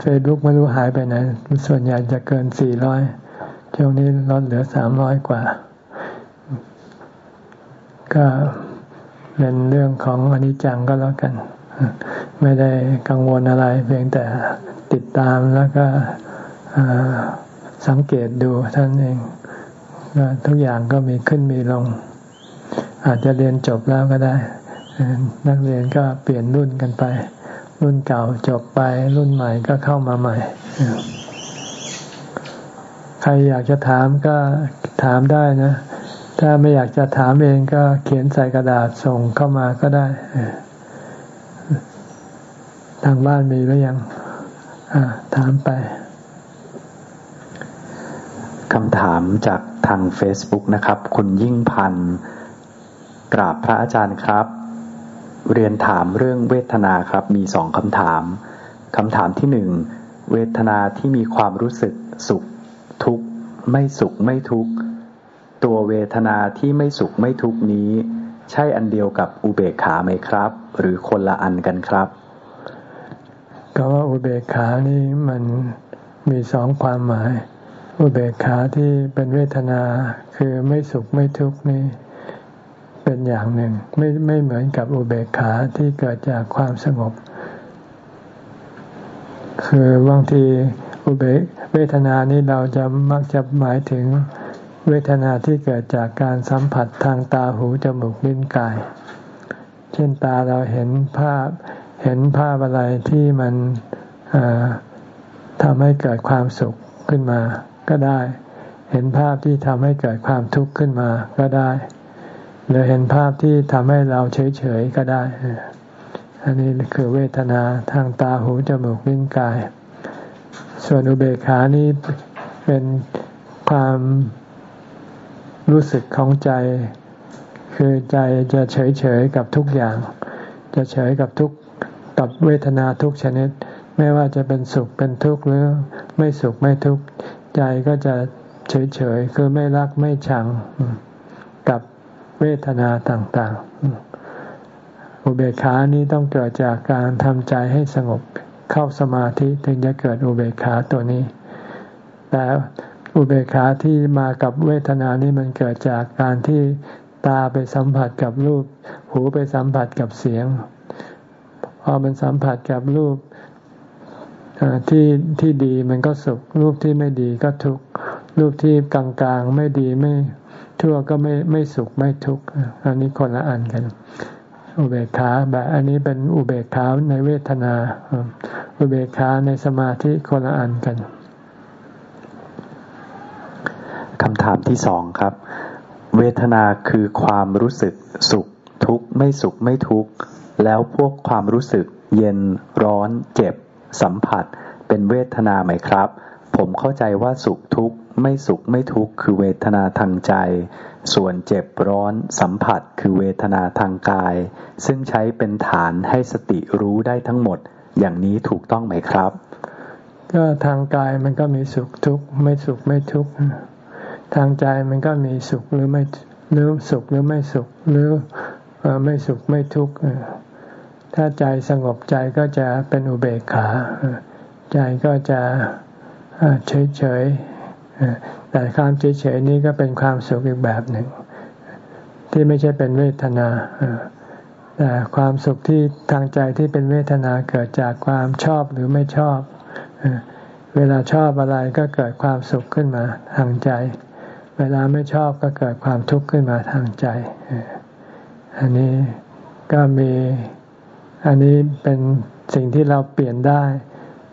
เฟซบุ๊กไม่รู้หายไปไหน ส่วนใหญ่จะเกิน 400 ช่วงนี้ลดเหลือ 300 กว่า ก็เป็นเรื่องของอนิจจังก็แล้วกัน ไม่ได้กังวลอะไรเพียงแต่ ติดตามแล้วก็สังเกตดูท่านเองทุกอย่างก็มีขึ้นมีลง อาจจะเรียนจบแล้วก็ได้ นักเรียนก็เปลี่ยนรุ่นกันไป รุ่นเก่าจบไป รุ่นใหม่ก็เข้ามาใหม่ ใครอยากจะถามก็ถามได้นะ ถ้าไม่อยากจะถามเองก็เขียนใส่กระดาษส่งเข้ามาก็ได้ ทางบ้านมีหรือยัง ถามไปคำถามจากทาง Facebook นะครับ คุณยิ่งพันกราบพระอาจารย์ครับ เรียนถามเรื่องเวทนาครับ มีสองคำถามคำถามที่หนึ่งเวทนาที่มีความรู้สึกสุขทุกข์ไม่สุขไม่ทุกข์ตัวเวทนาที่ไม่สุขไม่ทุกข์นี้ ใช่อันเดียวกับอุเบกขาไหมครับ หรือคนละอันกันครับ ก็ว่าอุเบกขานี่มันมีสองความหมาย อุเบกขาที่เป็นเวทนาคือไม่สุขไม่ทุกข์นี่เป็นอย่างหนึ่ง ไม่ไม่เหมือนกับอุเบกขาที่เกิดจากความสงบ คือบางทีอุเบกเวทนานี้เราจะมักจะหมายถึงเวทนาที่เกิดจากการสัมผัสทางตาหูจมูกลิ้นกาย เช่นตาเราเห็นภาพ เห็นภาพอะไรที่มันทำให้เกิดความสุขขึ้นมา ก็ได้ เห็นภาพที่ทำให้เกิดความทุกข์ขึ้นมาก็ได้ หรือเห็นภาพที่ทำให้เราเฉยๆก็ได้ อันนี้คือเวทนาทางตาหูจมูกลิ้นกาย ส่วนอุเบกขานี้เป็นความรู้สึกของใจ คือใจจะเฉยๆกับทุกอย่าง จะเฉยกับทุก กับเวทนาทุกชนิด ไม่ว่าจะเป็นสุขเป็นทุกข์หรือไม่สุขไม่ทุกข์ใจก็จะเฉยๆคือไม่รักไม่ชังกับเวทนาต่างๆ อุเบกขานี้ต้องเกิดจากการทำใจให้สงบเข้าสมาธิถึงจะเกิดอุเบกขาตัวนี้ แต่อุเบกขาที่มากับเวทนานี้มันเกิดจากการที่ตาไปสัมผัสกับรูป หูไปสัมผัสกับเสียง พอมันสัมผัสกับรูปที่ที่ดีมันก็สุข รูปที่ไม่ดีก็ทุกข์รูปที่กลางๆไม่ดีไม่ทั่วก็ไม่ไม่สุขไม่ทุกข์อันนี้คนละอันกัน อุเบกขาแบบอันนี้เป็นอุเบกขาในเวทนา อุเบกขาในสมาธิคนละอันกันคำถามที่สองครับ เวทนาคือความรู้สึกสุขทุกข์ไม่สุขไม่ทุกข์ แล้วพวกความรู้สึกเย็นร้อนเจ็บ สัมผัส เป็นเวทนาไหมครับ ผมเข้าใจว่าสุขทุกข์ไม่สุขไม่ทุกข์คือเวทนาทางใจ ส่วนเจ็บร้อนสัมผัสคือเวทนาทางกาย ซึ่งใช้เป็นฐานให้สติรู้ได้ทั้งหมด อย่างนี้ถูกต้องไหมครับ ก็ทางกายมันก็มีสุขทุกข์ไม่สุขไม่ทุกข์ทางใจมันก็มีสุขหรือไม่หรือสุขหรือไม่สุขหรือไม่สุขไม่ทุกข์ ถ้าใจสงบใจก็จะเป็นอุเบกขา ใจก็จะเฉยเฉยแต่ความเฉยเฉยนี้ก็เป็นความสุขอีกแบบหนึ่ง ที่ไม่ใช่เป็นเวทนาแต่ความสุขที่ทางใจที่เป็นเวทนาเกิดจากความชอบหรือไม่ชอบ เวลาชอบอะไรก็เกิดความสุขขึ้นมาทางใจ เวลาไม่ชอบก็เกิดความทุกข์ขึ้นมาทางใจ อันนี้ก็มี อันนี้เป็นสิ่งที่เราเปลี่ยนได้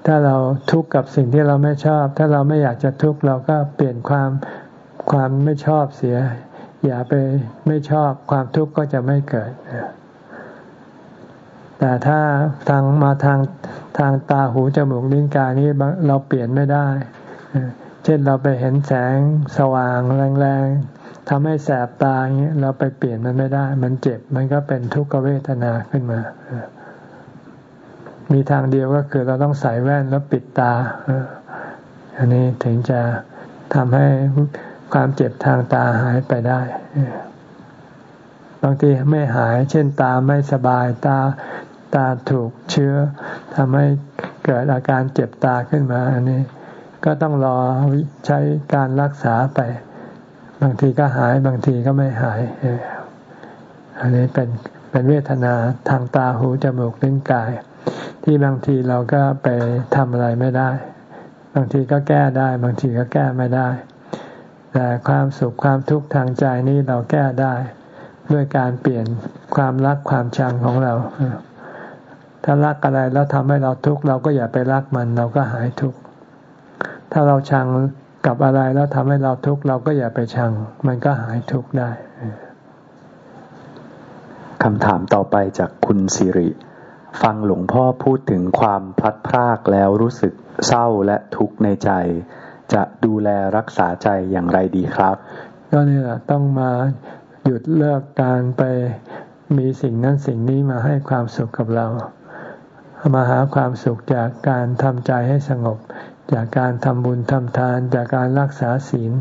ถ้าเราทุกข์กับสิ่งที่เราไม่ชอบ ถ้าเราไม่อยากจะทุกข์เราก็เปลี่ยนความความไม่ชอบเสีย อย่าไปไม่ชอบความทุกข์ก็จะไม่เกิด แต่ถ้าทางมาทางทางตาหูจมูกลิ้นกายนี้เราเปลี่ยนไม่ได้ เช่นเราไปเห็นแสงสว่างแรงๆทำให้แสบตาอย่างนี้เราไปเปลี่ยนมันไม่ได้ มันเจ็บมันก็เป็นทุกขเวทนาขึ้นมา มีทางเดียวก็คือเราต้องใส่แว่นแล้วปิดตา อันนี้ถึงจะทำให้ความเจ็บทางตาหายไปได้ บางทีไม่หาย เช่นตาไม่สบายตาตาถูกเชื้อทำให้เกิดอาการเจ็บตาขึ้นมา อันนี้ ก็ต้องรอใช้การรักษาไป บางทีก็หายบางทีก็ไม่หาย อันนี้เป็น เป็นเวทนาทางตาหูจมูกลิ้นกาย ที่บางทีเราก็ไปทำอะไรไม่ได้ บางทีก็แก้ได้ บางทีก็แก้ไม่ได้ แต่ความสุขความทุกข์ทางใจนี้เราแก้ได้ ด้วยการเปลี่ยนความรักความชังของเรา ถ้ารักอะไรแล้วทำให้เราทุกข์เราก็อย่าไปรักมันเราก็หายทุกข์ถ้าเราชังกับอะไรแล้วทำให้เราทุกข์เราก็อย่าไปชัง มันก็หายทุกข์ได้ คำถามต่อไปจากคุณสิริ ฟังหลวงพ่อพูดถึงความพลัดพรากแล้วรู้สึกเศร้าและทุกข์ในใจ จะดูแลรักษาใจอย่างไรดีครับ ก็นี่แหละต้องมาหยุดเลิกการไปมีสิ่งนั้นสิ่งนี้มาให้ความสุขกับเรา มาหาความสุขจากการทำใจให้สงบ จากการทำบุญทำทาน จากการรักษาศีล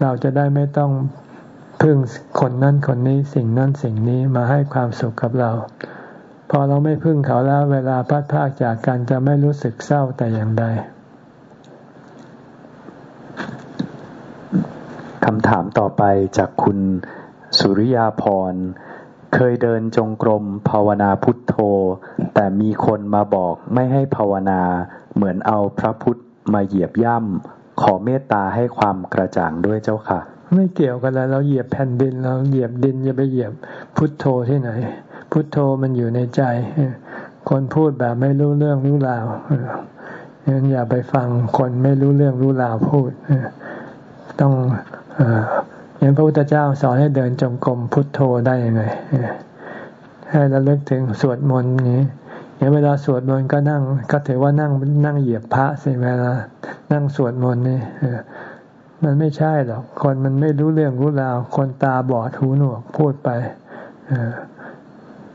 เราจะได้ไม่ต้อง พึ่งคนนั้นคนนี้สิ่งนั้นสิ่งนี้มาให้ความสุขกับเรา พอเราไม่พึ่งเขาแล้วเวลาพัดพากจากกันจะไม่รู้สึกเศร้าแต่อย่างใดคำถามต่อไปจากคุณสุริยาพร เคยเดินจงกรมภาวนาพุทโธ แต่มีคนมาบอกไม่ให้ภาวนา เหมือนเอาพระพุทธมาเหยียบย่ำขอเมตตาให้ความกระจ่างด้วยเจ้าค่ะ ไม่เกี่ยวกันแล้วเราเหยียบแผ่นดินเราเหยียบดินอย่าไปเหยียบพุทโธที่ไหน พุทโธมันอยู่ในใจ คนพูดแบบไม่รู้เรื่องรู้ราวงั้นอย่าไปฟังคนไม่รู้เรื่องรู้ราวพูดต้องอย่างพระพุทธเจ้าสอนให้เดินจงกรมพุทโธได้ยังไงให้ระลึกถึงสวดมนต์นี้อย่างเวลาสวดมนต์ก็นั่ง ก็ถือว่านั่งนั่งเหยียบพระสิเวลานั่งสวดมนต์นี่ มันไม่ใช่หรอก คนมันไม่รู้เรื่องรู้ราว คนตาบอดหูหนวกพูดไป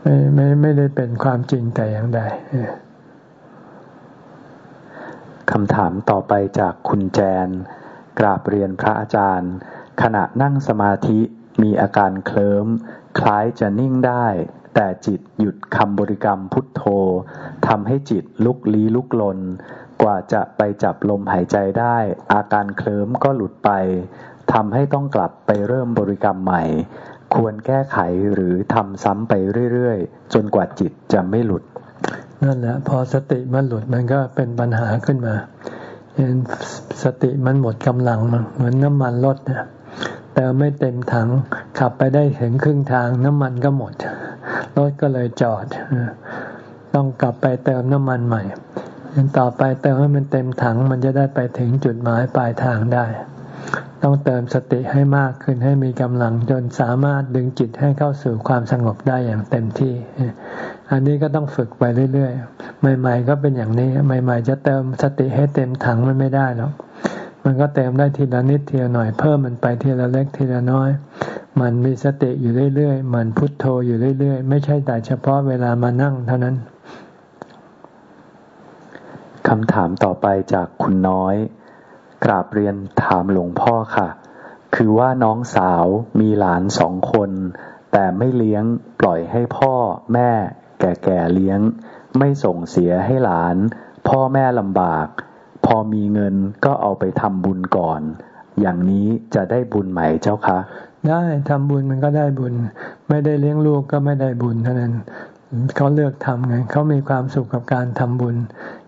ไม่ไม่ไม่ได้เป็นความจริงแต่อย่างใดคำถามต่อไปจากคุณแจน กราบเรียนพระอาจารย์ ขณะนั่งสมาธิมีอาการเคลิ้ม คล้ายจะนิ่งได้ แต่จิตหยุดคำบริกรรมพุทโธทำให้จิตลุกลี้ลุกลน กว่าจะไปจับลมหายใจได้ อาการเคลิ้มก็หลุดไปทำให้ต้องกลับไปเริ่มบริกรรมใหม่ ควรแก้ไขหรือทำซ้ำไปเรื่อยๆ จนกว่าจิตจะไม่หลุด นั่นแหละพอสติมันหลุดมันก็เป็นปัญหาขึ้นมาเห็นสติมันหมดกำลังเหมือนน้ำมันรถเนี่ยเติมไม่เต็มถังขับไปได้ถึงครึ่งทางน้ำมันก็หมดรถก็เลยจอด ต้องกลับไปเติมน้ำมันใหม่ ต่อไปเติมให้มันเต็มถัง มันจะได้ไปถึงจุดหมายปลายทางได้ ต้องเติมสติให้มากขึ้นให้มีกำลังจนสามารถดึงจิตให้เข้าสู่ความสงบได้อย่างเต็มที่ อันนี้ก็ต้องฝึกไปเรื่อยๆ ใหม่ ๆ ก็เป็นอย่างนี้ ใหม่ ๆ จะเติมสติให้เต็มถังมันไม่ได้หรอกมันก็เติมได้ทีละนิดทีละหน่อยเพิ่มมันไปทีละเล็กทีละน้อย มันมีสติอยู่เรื่อยๆ มันพุทโธอยู่เรื่อยๆ ไม่ใช่แต่เฉพาะเวลามานั่งเท่านั้น คำถามต่อไปจากคุณน้อย กราบเรียนถามหลวงพ่อค่ะ คือว่าน้องสาวมีหลานสองคน แต่ไม่เลี้ยงปล่อยให้พ่อแม่ แก่ๆเลี้ยง ไม่ส่งเสียให้หลาน พ่อแม่ลำบาก พอมีเงินก็เอาไปทำบุญก่อน อย่างนี้จะได้บุญไหมเจ้าคะ ได้ทำบุญมันก็ได้บุญ ไม่ได้เลี้ยงลูกก็ไม่ได้บุญเท่านั้นเขาเลือกทำไงเขามีความสุขกับการทำบุญ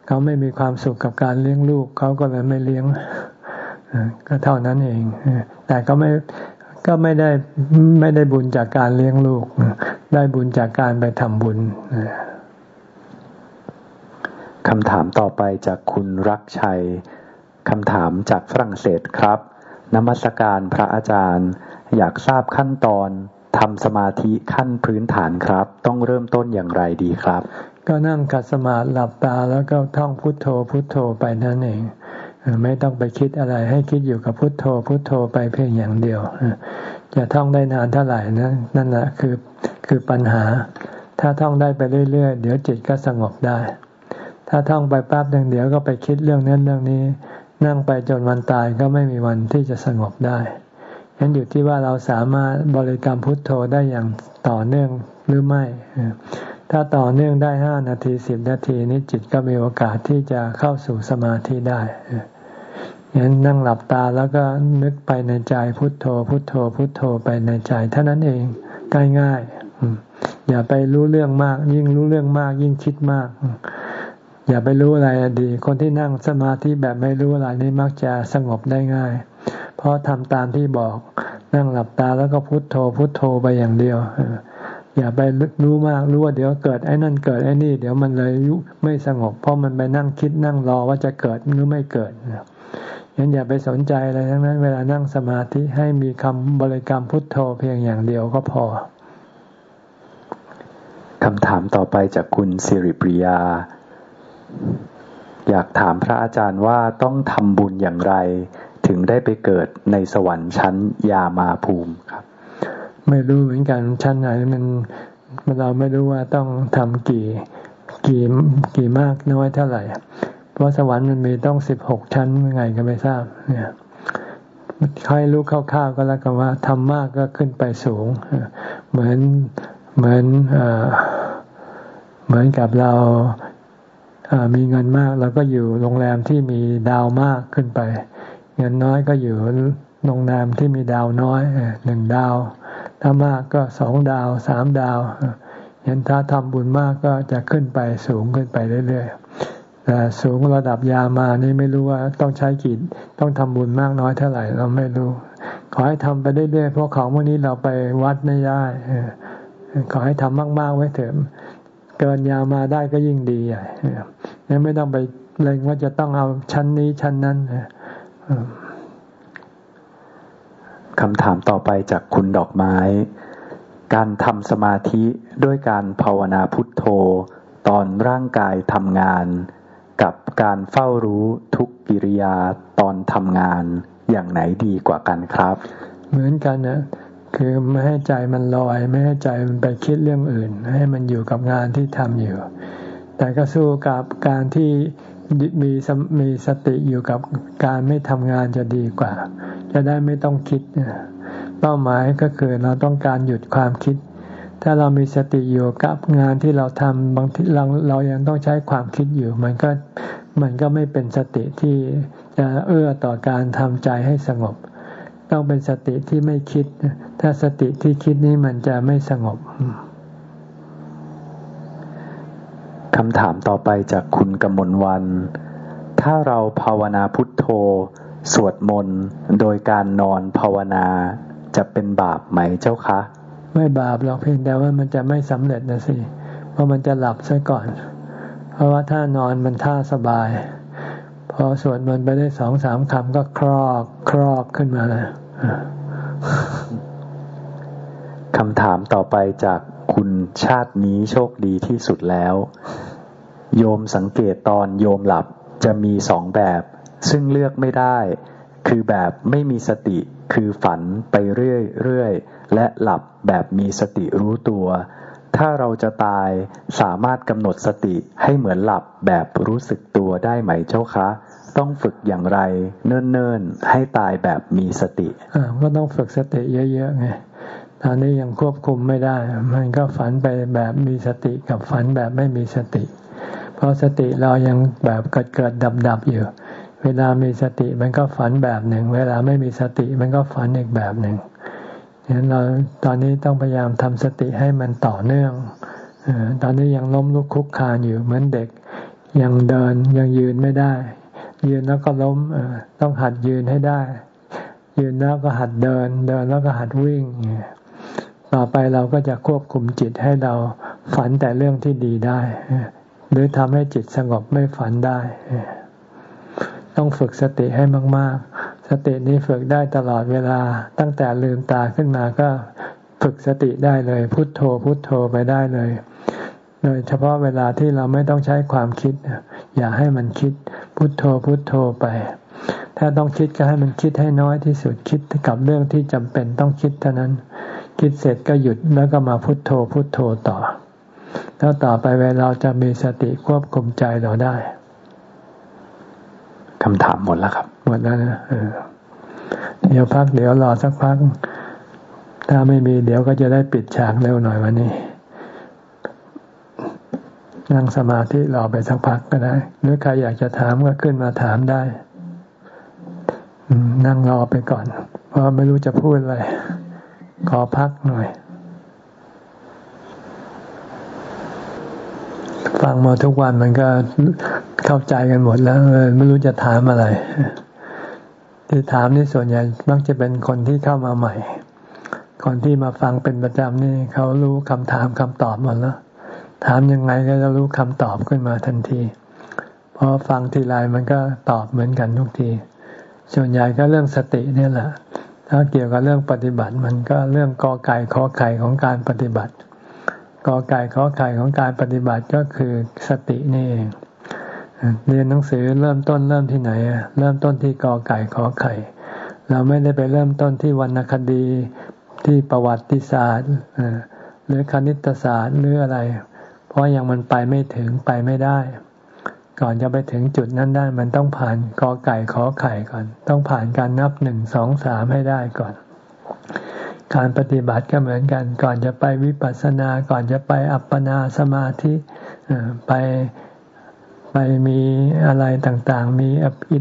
เขาไม่มีความสุขกับการเลี้ยงลูก เขาก็เลยไม่เลี้ยงก็เท่านั้นเอง แต่ก็ไม่ก็ไม่ได้ไม่ได้บุญจากการเลี้ยงลูก ได้บุญจากการไปทำบุญคำถามต่อไปจากคุณรักชัยคำถามจากฝรั่งเศสครับนมัสการพระอาจารย์ อยากทราบขั้นตอนทำสมาธิขั้นพื้นฐานครับ ต้องเริ่มต้นอย่างไรดีครับ ก็นั่งกัดสมาธิหลับตาแล้วก็ท่องพุทโธพุทโธไปนั่นเองไม่ต้องไปคิดอะไรให้คิดอยู่กับพุทโธพุทโธไปเพียงอย่างเดียวจะท่องได้นานเท่าไหร่นะนั่นแหละคือคือปัญหา ถ้าท่องได้ไปเรื่อยๆ เดี๋ยวจิตก็สงบได้ ถ้าท่องไปแป๊บหนึ่งเดี๋ยวก็ไปคิดเรื่องนั้นเรื่องนี้ นั่งไปจนวันตายก็ไม่มีวันที่จะสงบได้ฉะนั้นอยู่ที่ว่าเราสามารถบริกรรมพุทโธได้อย่างต่อเนื่องหรือไม่ ถ้าต่อเนื่องได้ห้านาทีสิบนาทีนี้จิตก็มีโอกาสที่จะเข้าสู่สมาธิได้ฉะนั้นนั่งหลับตาแล้วก็นึกไปในใจพุทโธ พุทโธ พุทโธไปในใจเท่านั้นเองง่ายๆอย่าไปรู้เรื่องมาก ยิ่งรู้เรื่องมาก ยิ่งคิดมาก อย่าไปรู้อะไรดี คนที่นั่งสมาธิแบบไม่รู้อะไรนี้มักจะสงบได้ง่าย เพราะทำตามที่บอกนั่งหลับตาแล้วก็พุโทโธพุโทโธไปอย่างเดียว อย่าไปรู้มากรู้ว่าเดี๋ยวเกิดไอ้นั่นเกิดไอ้นี่ เดี๋ยวมันเลยไม่สงบ เพราะมันไปนั่งคิดนั่งรอว่าจะเกิดหรือไม่เกิดงั้นอย่าไปสนใจอะไรทั้งนั้น เวลานั่งสมาธิให้มีคำบริกรรมพุทโธเพียงอย่างเดียวก็พอคำถามต่อไปจากคุณสิริปริยา อยากถามพระอาจารย์ว่าต้องทำบุญอย่างไร ถึงได้ไปเกิดในสวรรค์ชั้นยามาภูมิครับ ไม่รู้เหมือนกันชั้นไหนมันเราไม่รู้ว่าต้องทำกี่กี่กี่มากน้อยเท่าไหร่ เพราะสวรรค์มันมีต้องสิบหกชั้นยังไงก็ไม่ทราบเนี่ยค่อยรู้คร่าวๆก็แล้วกันว่าทำมากก็ขึ้นไปสูง เหมือนเหมือนเหมือนกับเรามีเงินมากเราก็อยู่โรงแรมที่มีดาวมากขึ้นไป เงินน้อยก็อยู่โรงแรมที่มีดาวน้อยหนึ่งดาว ถ้ามากก็สองดาวสามดาวเห็นถ้าทำบุญมากก็จะขึ้นไปสูงขึ้นไปเรื่อยๆแต่สูงระดับยามานี่ไม่รู้ว่าต้องใช้กี่ต้องทำบุญมากน้อยเท่าไหร่เราไม่รู้ ขอให้ทำไปเรื่อยๆเพราะของพวกนี้เราไปวัดไม่ได้ขอให้ทำมากๆไว้เถอะเกินยามาได้ก็ยิ่งดีอะยังไม่ต้องไปเล็งว่าจะต้องเอาชั้นนี้ชั้นนั้น คำถามต่อไปจากคุณดอกไม้ การทำสมาธิด้วยการภาวนาพุทโธ ตอนร่างกายทำงาน กับการเฝ้ารู้ทุกกิริยาตอนทำงาน อย่างไหนดีกว่ากันครับ เหมือนกันนะคือไม่ให้ใจมันลอย ไม่ให้ใจมันไปคิดเรื่องอื่น ให้มันอยู่กับงานที่ทำอยู่ แต่ก็สู้กับการที่ มีมีสติอยู่กับการไม่ทำงานจะดีกว่า จะได้ไม่ต้องคิด เป้าหมายก็คือเราต้องการหยุดความคิด ถ้าเรามีสติอยู่กับงานที่เราทำบางทีเราเรายังต้องใช้ความคิดอยู่ มันก็มันก็ไม่เป็นสติที่จะเอื้อต่อการทำใจให้สงบ ต้องเป็นสติที่ไม่คิด ถ้าสติที่คิดนี้มันจะไม่สงบ คำถามต่อไปจากคุณกมลวัน ถ้าเราภาวนาพุทโธ สวดมนต์โดยการนอนภาวนาจะเป็นบาปไหมเจ้าคะ ไม่บาปหรอกเพียงแต่ว่ามันจะไม่สำเร็จนะสิ เพราะมันจะหลับซะก่อน เพราะว่าถ้านอนมันท่าสบาย พอสวดมนต์ไปได้สองสามคำก็ครอกครอกขึ้นมาเลยคำถามต่อไปจาก คุณชาตินี้โชคดีที่สุดแล้ว โยมสังเกตตอนโยมหลับจะมีสองแบบ ซึ่งเลือกไม่ได้ คือแบบไม่มีสติคือฝันไปเรื่อยๆ และหลับแบบมีสติรู้ตัว ถ้าเราจะตายสามารถกำหนดสติให้เหมือนหลับแบบรู้สึกตัวได้ไหมเจ้าคะ ต้องฝึกอย่างไร เนิ่นๆ ให้ตายแบบมีสติก็ต้องฝึกสติเยอะๆไง ตอนนี้ยังควบคุมไม่ได้ มันก็ฝันไปแบบมีสติกับฝันแบบไม่มีสติ เพราะสติเรายังแบบเกิดเกิดดับดับอยู่ เวลามีสติมันก็ฝันแบบหนึ่ง เวลาไม่มีสติมันก็ฝันอีกแบบหนึ่งฉะนั้นเราตอนนี้ต้องพยายามทำสติให้มันต่อเนื่องตอนนี้ยังล้มลุกคุกคานอยู่เหมือนเด็ก ยังเดินยังยืนไม่ได้ ยืนแล้วก็ล้มต้องหัดยืนให้ได้ ยืนแล้วก็หัดเดิน เดินแล้วก็หัดวิ่ง ต่อไปเราก็จะควบคุมจิตให้เราฝันแต่เรื่องที่ดีได้ หรือทำให้จิตสงบไม่ฝันได้ ต้องฝึกสติให้มาก ๆ สตินี้ฝึกได้ตลอดเวลา ตั้งแต่ลืมตาขึ้นมาก็ฝึกสติได้เลย พุทโธ พุทโธไปได้เลย โดยเฉพาะเวลาที่เราไม่ต้องใช้ความคิด อย่าให้มันคิด พุทโธ พุทโธไปถ้าต้องคิดก็ให้มันคิดให้น้อยที่สุดคิดกับเรื่องที่จำเป็นต้องคิดเท่านั้น คิดเสร็จก็หยุดแล้วก็มาพุทโธพุทโธต่อ แล้วต่อไปเวลาเราจะมีสติควบคุมใจเราได้คำถามหมดแล้วครับ หมดแล้วนะเดี๋ยวพักเดี๋ยวรอสักพัก ถ้าไม่มีเดี๋ยวก็จะได้ปิดฉากเร็วหน่อยวันนี้ นั่งสมาธิรอไปสักพักก็ได้ หรือใครอยากจะถามก็ขึ้นมาถามได้นั่งรอไปก่อน เพราะไม่รู้จะพูดอะไร ขอพักหน่อย ฟังมาทุกวันมันก็เข้าใจกันหมดแล้วไม่รู้จะถามอะไร ที่ถามนี่ส่วนใหญ่มักจะเป็นคนที่เข้ามาใหม่ คนที่มาฟังเป็นประจำนี่เขารู้คำถามคำตอบหมดแล้ว ถามยังไงก็จะรู้คำตอบขึ้นมาทันทีเพราะฟังทีไรมันก็ตอบเหมือนกันทุกที ส่วนใหญ่ก็เรื่องสตินี่แหละ ถ้าเกี่ยวกับเรื่องปฏิบัติมันก็เรื่องกอไก่ขอไข่ของการปฏิบัติกอไก่ขอไข่ของการปฏิบัติก็คือสตินี่เองเรียนหนังสือเริ่มต้นเริ่มที่ไหน เริ่มต้นที่กอไก่ขอไข่ เราไม่ได้ไปเริ่มต้นที่วรรณคดีที่ประวัติศาสตร์หรือคณิตศาสตร์หรืออะไร เพราะยังมันไปไม่ถึงไปไม่ได้ ก่อนจะไปถึงจุดนั้นได้มันต้องผ่านกอไก่ขอไข่ก่อน ต้องผ่านการนับหนึ่งสองสามให้ได้ก่อน การปฏิบัติก็เหมือนกัน ก่อนจะไปวิปัสสนา ก่อนจะไปอัปปนาสมาธิไปไปมีอะไรต่างๆ มีอภิ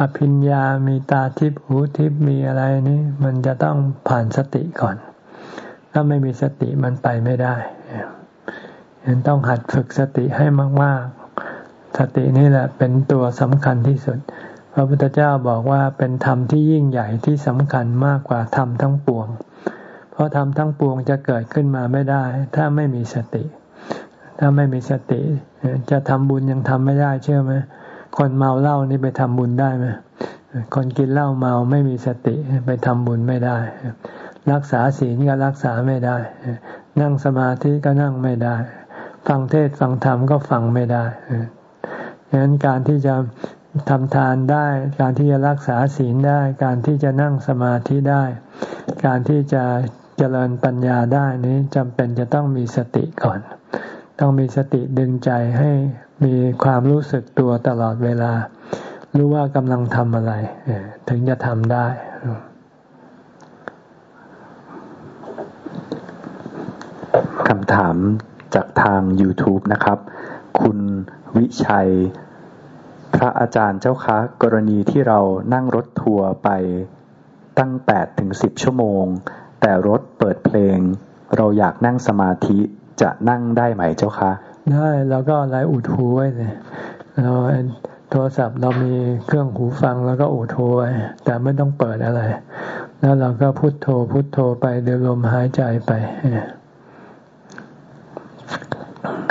อภิญญา มีตาทิพหูทิพมีอะไรนี่มันจะต้องผ่านสติก่อน ถ้าไม่มีสติมันไปไม่ได้ยังต้องหัดฝึกสติให้มากๆ สตินี่แหละเป็นตัวสำคัญที่สุด พระพุทธเจ้าบอกว่าเป็นธรรมที่ยิ่งใหญ่ที่สำคัญมากกว่าธรรมทั้งปวง เพราะธรรมทั้งปวงจะเกิดขึ้นมาไม่ได้ ถ้าไม่มีสติ ถ้าไม่มีสติ จะทำบุญยังทำไม่ได้เชื่อไหมคนเมาเหล้านี่ไปทำบุญได้ไหมคนกินเหล้าเมาไม่มีสติไปทำบุญไม่ได้ รักษาศีลก็รักษาไม่ได้ นั่งสมาธิก็นั่งไม่ได้ ฟังเทศฟังธรรมก็ฟังไม่ได้ ดังนั้นการที่จะทำทานได้ การที่จะรักษาศีลได้ การที่จะนั่งสมาธิได้ การที่จะเจริญปัญญาได้นี้จำเป็นจะต้องมีสติก่อน ต้องมีสติดึงใจให้มีความรู้สึกตัวตลอดเวลา รู้ว่ากำลังทำอะไร ถึงจะทำได้คำถามจากทาง YouTube นะครับ คุณวิชัย พระอาจารย์เจ้าคะ กรณีที่เรานั่งรถทัวร์ไปตั้งแปดถึงสิบชั่วโมง แต่รถเปิดเพลง เราอยากนั่งสมาธิจะนั่งได้ไหมเจ้าคะ ได้เราก็อะไรอุดหูไว้เลยเราโทรศัพท์เรามีเครื่องหูฟังแล้วก็อุดหูไว้แต่ไม่ต้องเปิดอะไร แล้วเราก็พุโทโธพุโทโธไปเดินลมหายใจไป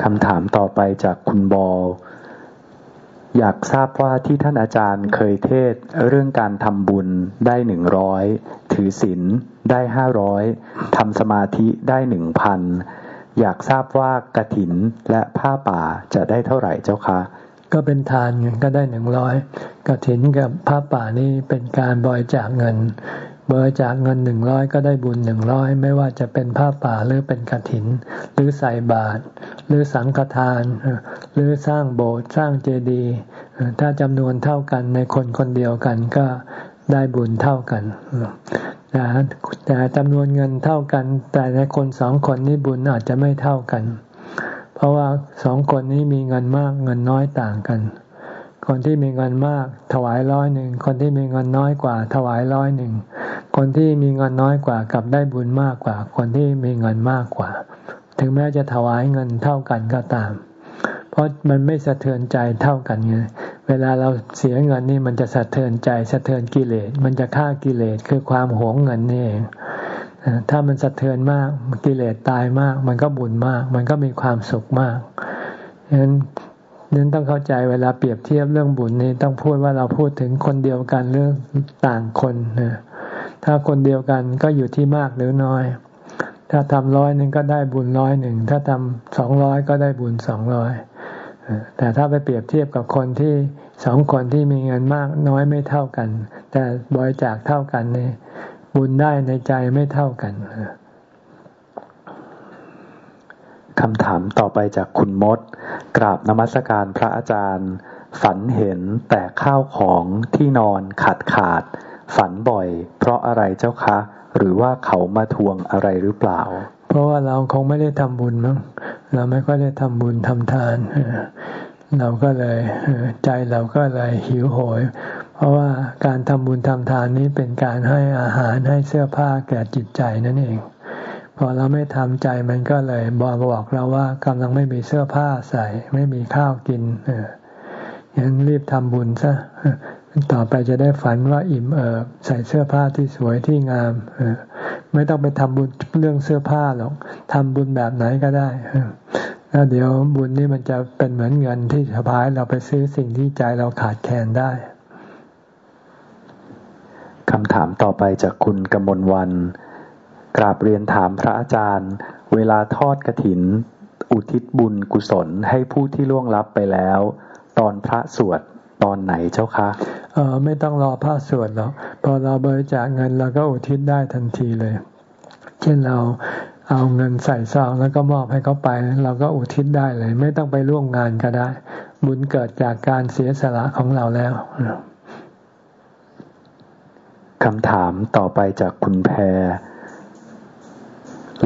คำถามต่อไปจากคุณบอล อยากทราบว่าที่ท่านอาจารย์เคยเทศเรื่องการทำบุญได้หนึ่งร้อยถือศีลได้ห้าร้อยทำสมาธิได้หนึ่งพันอยากทราบว่ากระถินและผ้าป่าจะได้เท่าไหร่เจ้าคะ ก็เป็นทานเงินก็ได้หนึ่งร้อยกระถินกับผ้าป่านี่เป็นการบริจาคเงิน บริจาคเงินหนึ่งร้อยก็ได้บุญหนึ่งร้อยไม่ว่าจะเป็นผ้าป่าหรือเป็นกระถิน หรือใส่บาตรหรือสังฆทาน หรือสร้างโบสถ์สร้างเจดีย์ถ้าจำนวนเท่ากันในคนคนเดียวกันก็ได้บุญเท่ากันแต่แต่จำนวนเงินเท่ากัน แต่ในคนสองคนนี้บุญอาจจะไม่เท่ากัน เพราะว่าสองคนนี้มีเงินมากเงินน้อยต่างกัน คนที่มีเงินมากถวายร้อยหนึ่ง คนที่มีเงินน้อยกว่า ถวายร้อยหนึ่ง คนที่มีเงินน้อยกว่ากับได้บุญมากกว่า คนที่มีเงินมากกว่า ถึงแม้จะถวายเงินเท่ากันก็ตาม เพราะมันไม่สะเทือนใจเท่ากันไงเวลาเราเสียเงินนี่มันจะสะเทือนใจสะเทือนกิเลส มันจะฆ่ากิเลสคือความหวงเงินนี่เองถ้ามันสะเทือนมากกิเลสตายมาก มันก็บุญมาก มันก็มีความสุขมากฉะนั้น นั้นต้องเข้าใจเวลาเปรียบเทียบเรื่องบุญนี้ต้องพูดว่าเราพูดถึงคนเดียวกันเรื่องต่างคนนะถ้าคนเดียวกันก็อยู่ที่มากหรือน้อย ถ้าทำร้อยหนึ่งก็ได้บุญร้อยหนึ่ง ถ้าทำสองร้อยก็ได้บุญสองร้อยแต่ถ้าไปเปรียบเทียบกับคนที่สองคนที่มีเงินมากน้อยไม่เท่ากัน แต่บริจาคเท่ากันนี่บุญได้ในใจไม่เท่ากัน คำถามต่อไปจากคุณมด กราบนมัสการพระอาจารย์ ฝันเห็นแต่ข้าวของที่นอนขาดขาด ฝันบ่อย เพราะอะไรเจ้าคะ หรือว่าเขามาทวงอะไรหรือเปล่า เพราะว่าเราคงไม่ได้ทำบุญมั้งเราไม่ค่อยได้ทำบุญทำทาน เราก็เลยใจเราก็เลยหิวโหย เพราะว่าการทำบุญทำทานนี้เป็นการให้อาหารให้เสื้อผ้าแก่จิตใจนั่นเอง พอเราไม่ทำใจมันก็เลยบอกบอกเราว่ากำลังไม่มีเสื้อผ้าใส่ ไม่มีข้าวกิน เออยันรีบทำบุญซะต่อไปจะได้ฝันว่าอิ่มเอิบใส่เสื้อผ้าที่สวยที่งามไม่ต้องไปทำบุญเรื่องเสื้อผ้าหรอกทำบุญแบบไหนก็ได้แล้วเดี๋ยวบุญนี่มันจะเป็นเหมือนเงินที่สบายเราไปซื้อสิ่งที่ใจเราขาดแคลนได้คำถามต่อไปจากคุณกมลวัน กราบเรียนถามพระอาจารย์ เวลาทอดกระถิน อุทิศบุญกุศลให้ผู้ที่ล่วงลับไปแล้ว ตอนพระสวดตอนไหนเจ้าคะเออไม่ต้องรอพระสวดหรอกพอเราบริจาคเงินเราก็อุทิศได้ทันทีเลย เช่นเราเอาเงินใส่ซองแล้วก็มอบให้เขาไป เราก็อุทิศได้เลย ไม่ต้องไปร่วมงานก็ได้ บุญเกิดจากการเสียสละของเราแล้วคำถามต่อไปจากคุณแพร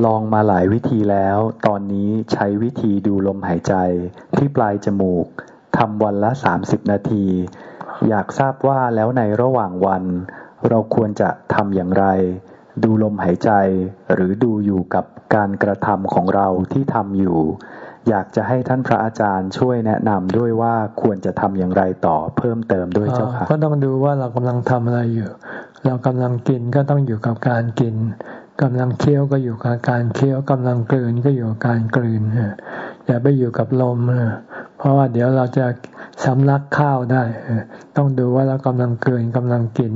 ลองมาหลายวิธีแล้ว ตอนนี้ใช้วิธีดูลมหายใจที่ปลายจมูกทำวันละสามสิบนาที อยากทราบว่าแล้วในระหว่างวัน เราควรจะทำอย่างไร ดูลมหายใจ หรือดูอยู่กับการกระทำของเราที่ทำอยู่ อยากจะให้ท่านพระอาจารย์ช่วยแนะนำด้วยว่าควรจะทำอย่างไรต่อเพิ่มเติมด้วยเจ้าค่ะก็ต้องดูว่าเรากำลังทำอะไรอยู่ เรากำลังกินก็ต้องอยู่กับการกิน กำลังเคี้ยวก็อยู่กับการเคี้ยวกำลังกลืนก็อยู่กับการกลืนอย่าไปอยู่กับลมเพราะว่าเดี๋ยวเราจะสำลักข้าวได้ ต้องดูว่าเรากำลังกลืนกำลังกิน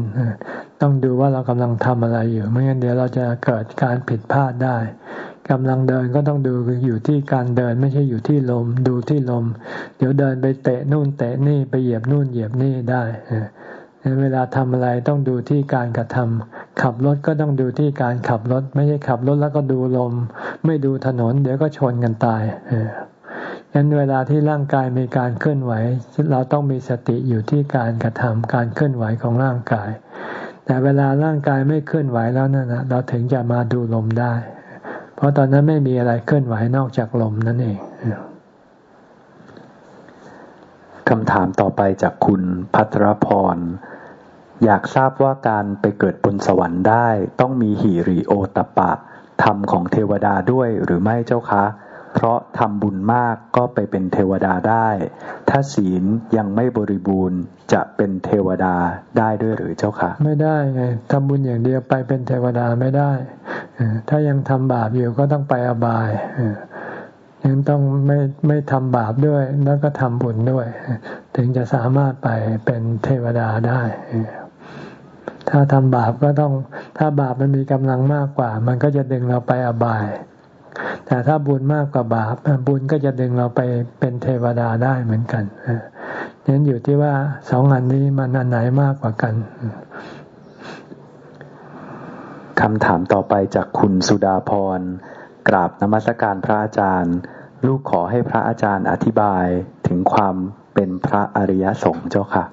ต้องดูว่าเรากำลังทำอะไรอยู่ ไม่งั้นเดี๋ยวเราจะเกิดการผิดพลาดได้กำลังเดินก็ต้องดูอยู่ที่การเดินไม่ใช่อยู่ที่ลม ดูที่ลม เดี๋ยวเดินไปเตะนู่นเตะนี่ไปเหยียบนู่นเหยียบนี่ได้ เวลาทำอะไรต้องดูที่การกระทำขับรถก็ต้องดูที่การขับรถ ไม่ใช่ขับรถแล้วก็ดูลม ไม่ดูถนน เดี๋ยวก็ชนกันตายเงั้นเวลาที่ร่างกายมีการเคลื่อนไหว เราต้องมีสติอยู่ที่การกระทำการเคลื่อนไหวของร่างกาย แต่เวลาร่างกายไม่เคลื่อนไหวแล้วนั่นนะเราถึงจะมาดูลมได้ เพราะตอนนั้นไม่มีอะไรเคลื่อนไหวนอกจากลมนั่นเองคำถามต่อไปจากคุณพัทรพร อยากทราบว่าการไปเกิดบนสวรรค์ได้ ต้องมีหิริโอตปะธรรมของเทวดาด้วยหรือไม่เจ้าคะ เพราะทำบุญมากก็ไปเป็นเทวดาได้ ถ้าศีลยังไม่บริบูรณ์จะเป็นเทวดาได้ด้วยหรือเจ้าคะไม่ได้ไงทำบุญอย่างเดียวไปเป็นเทวดาไม่ได้ถ้ายังทำบาปอยู่ก็ต้องไปอบายยังต้องไม่ไม่ทำบาปด้วยแล้วก็ทำบุญด้วย ถึงจะสามารถไปเป็นเทวดาได้ ถ้าทำบาปก็ต้องถ้าบาปมันมีกำลังมากกว่า มันก็จะดึงเราไปอบาย แต่ถ้าบุญมากกว่าบาปบุญก็จะดึงเราไปเป็นเทวดาได้เหมือนกันนั้นอยู่ที่ว่าสองอันนี้มันอันไหนมากกว่ากันคำถามต่อไปจากคุณสุดาพร กราบนมัสการพระอาจารย์ ลูกขอให้พระอาจารย์อธิบายถึงความเป็นพระอริยสงฆ์เจ้าค่ะ